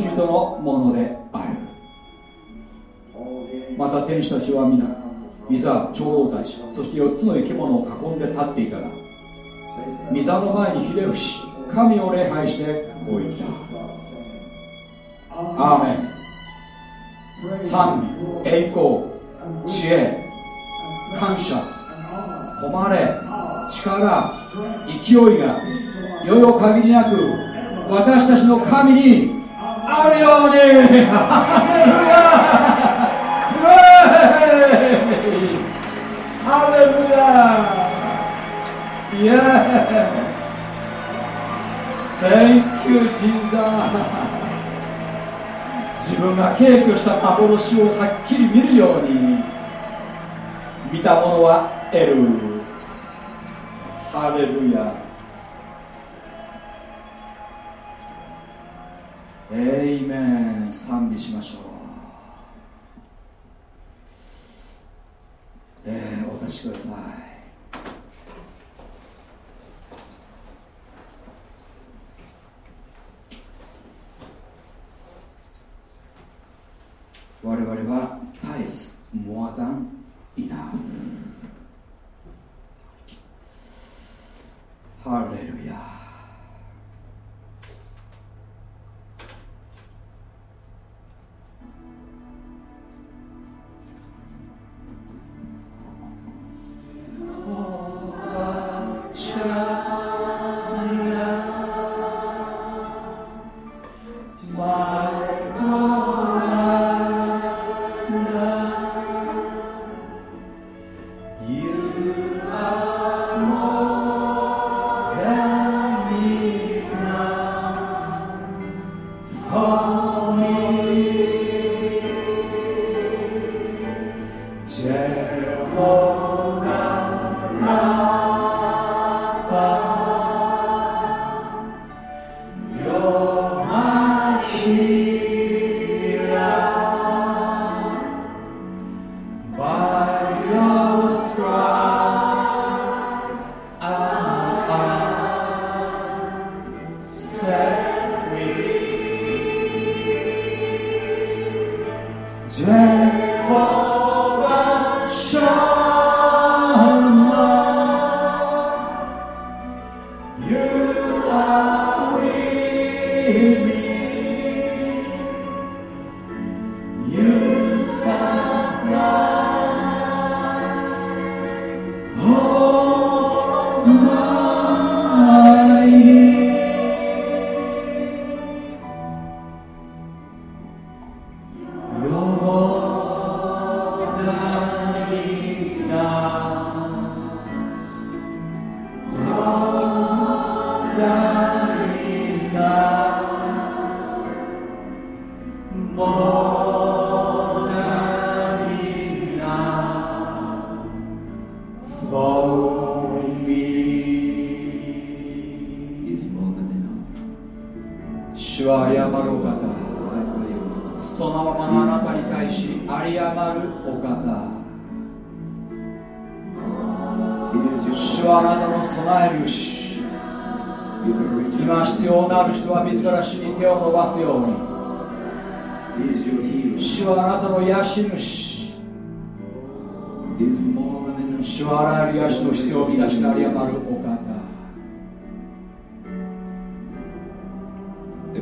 ものである。また天使たちは皆御座長老たちそして4つの生き物を囲んで立っていたが御座の前にひれ伏し神を礼拝してこう言った。アーメン。賛美栄光知恵感謝誉れ力勢いが世々限りなく私たちの神にあるように。ハレルヤ。イエス Thank you, Jesus 自分が敬虚した幻をはっきり見るように。見たものは得るハレルヤ。エイメン賛美しましょう。えー、お出しください。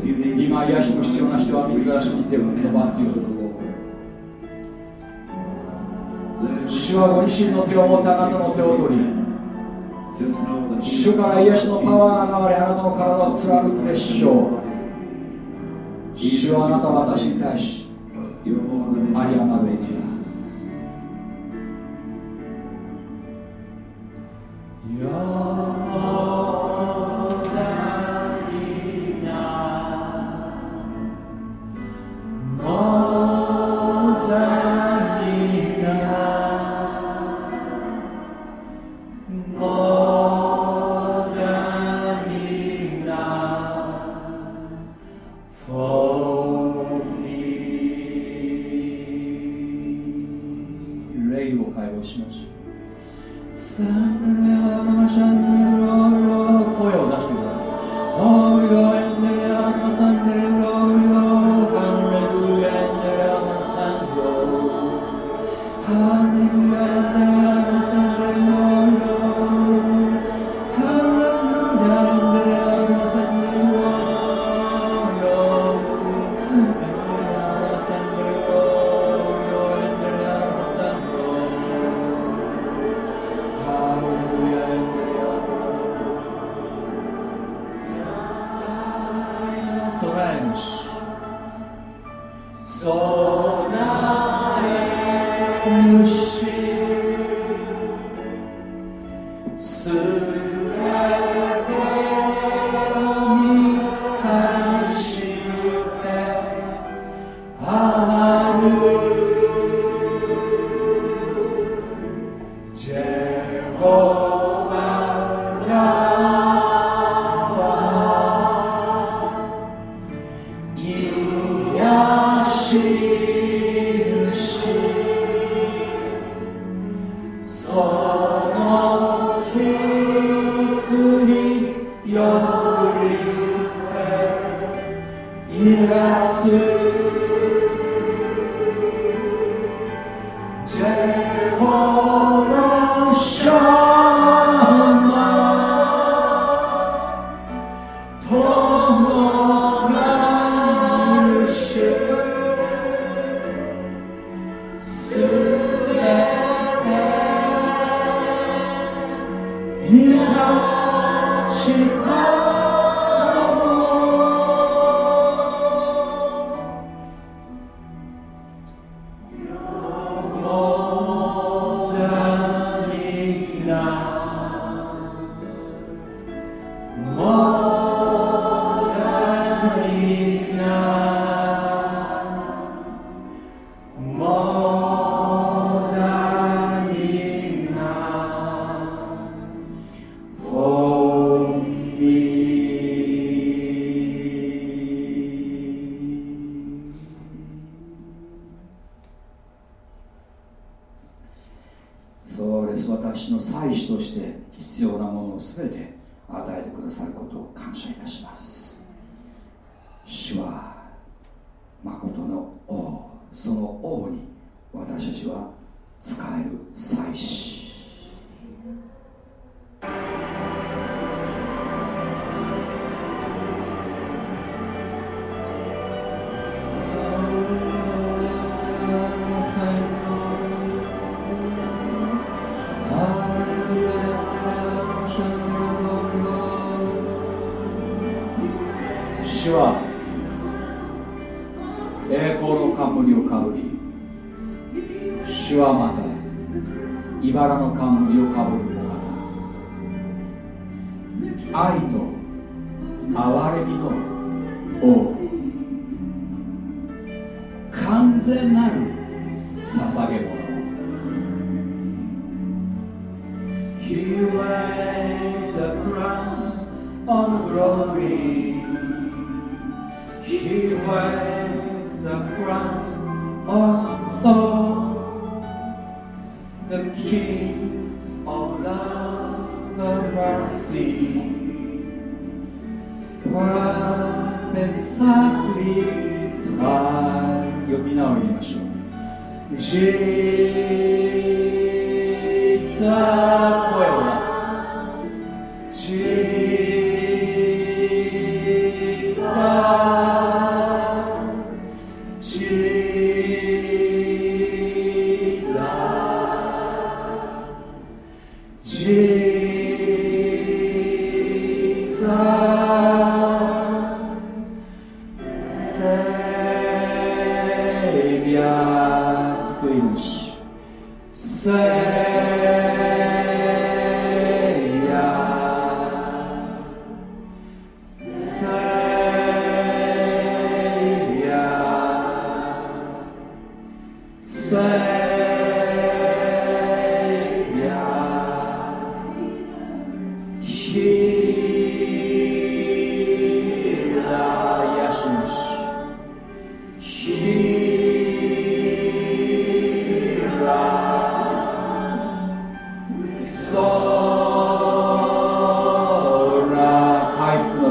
今癒しの必要な人は水らしに手を伸ばすよう主はご自身の手を持ってあなたの手を取り主から癒しのパワーが流れあなたの体を貫くでしょう主はあなたは私に対しマリアるど演じますー。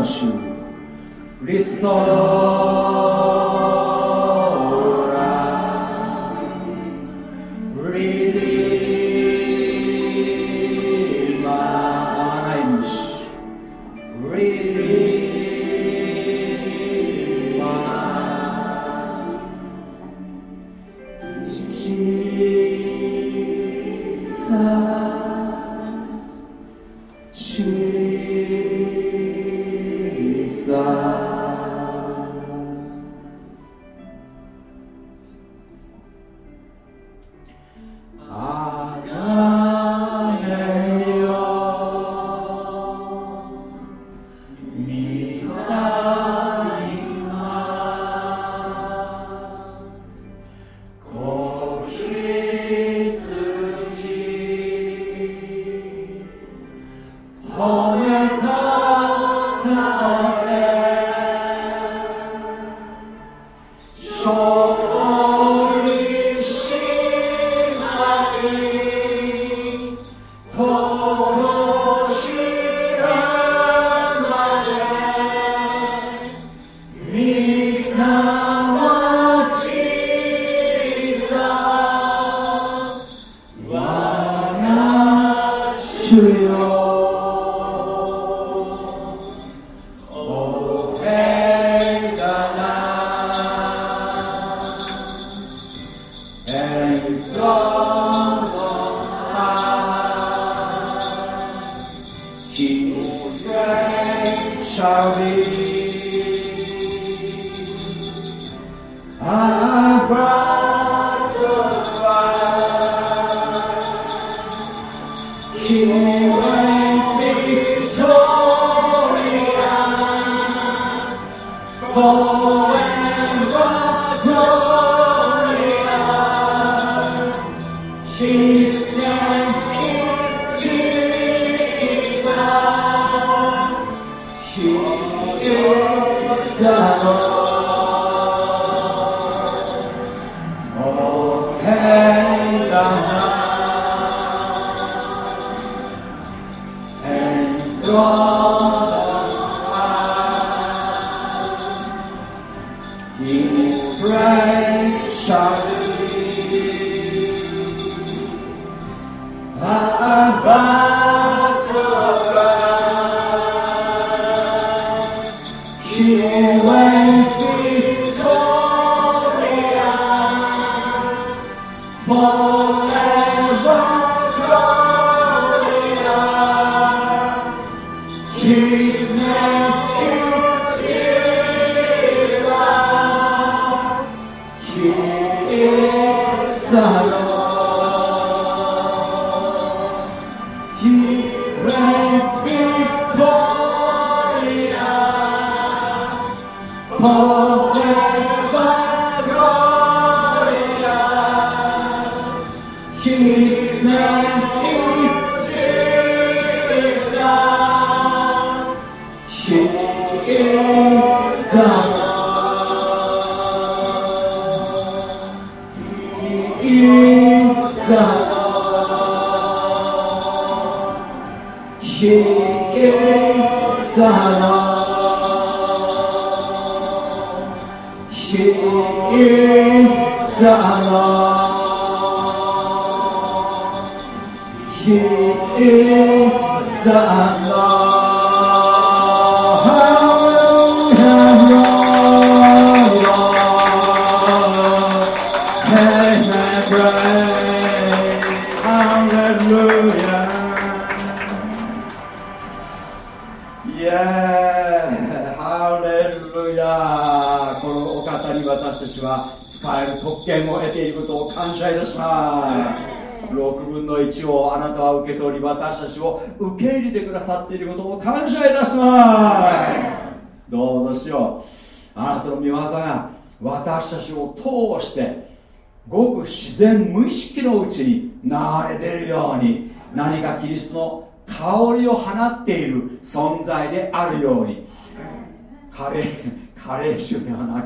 主リスト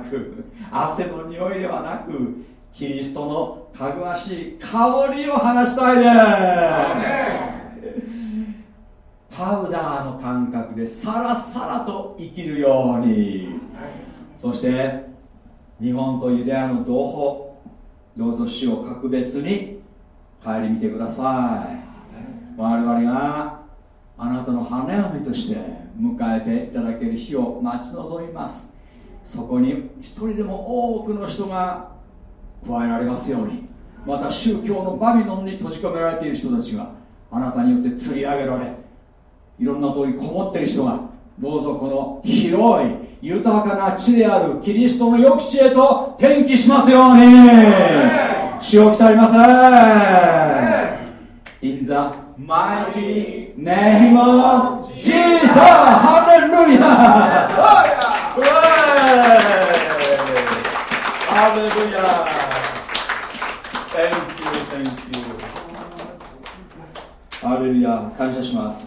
く汗の匂いではなくキリストのかぐわしい香りを話したいですパウダーの感覚でさらさらと生きるように。そして日本とユダヤの同胞どうぞ死を格別に帰り見てください。我々があなたの花嫁として迎えていただける日を待ち望みます。そこに一人でも多くの人が加えられますように。また宗教のバビロンに閉じ込められている人たちがあなたによって釣り上げられいろんなところにこもっている人がどうぞこの広い豊かな地であるキリストの良き地へと転機しますように。死を鍛えます。In the mighty name of Jesus. Hallelujah. Hallelujah. Thank you, thank you. ハレルヤ感謝します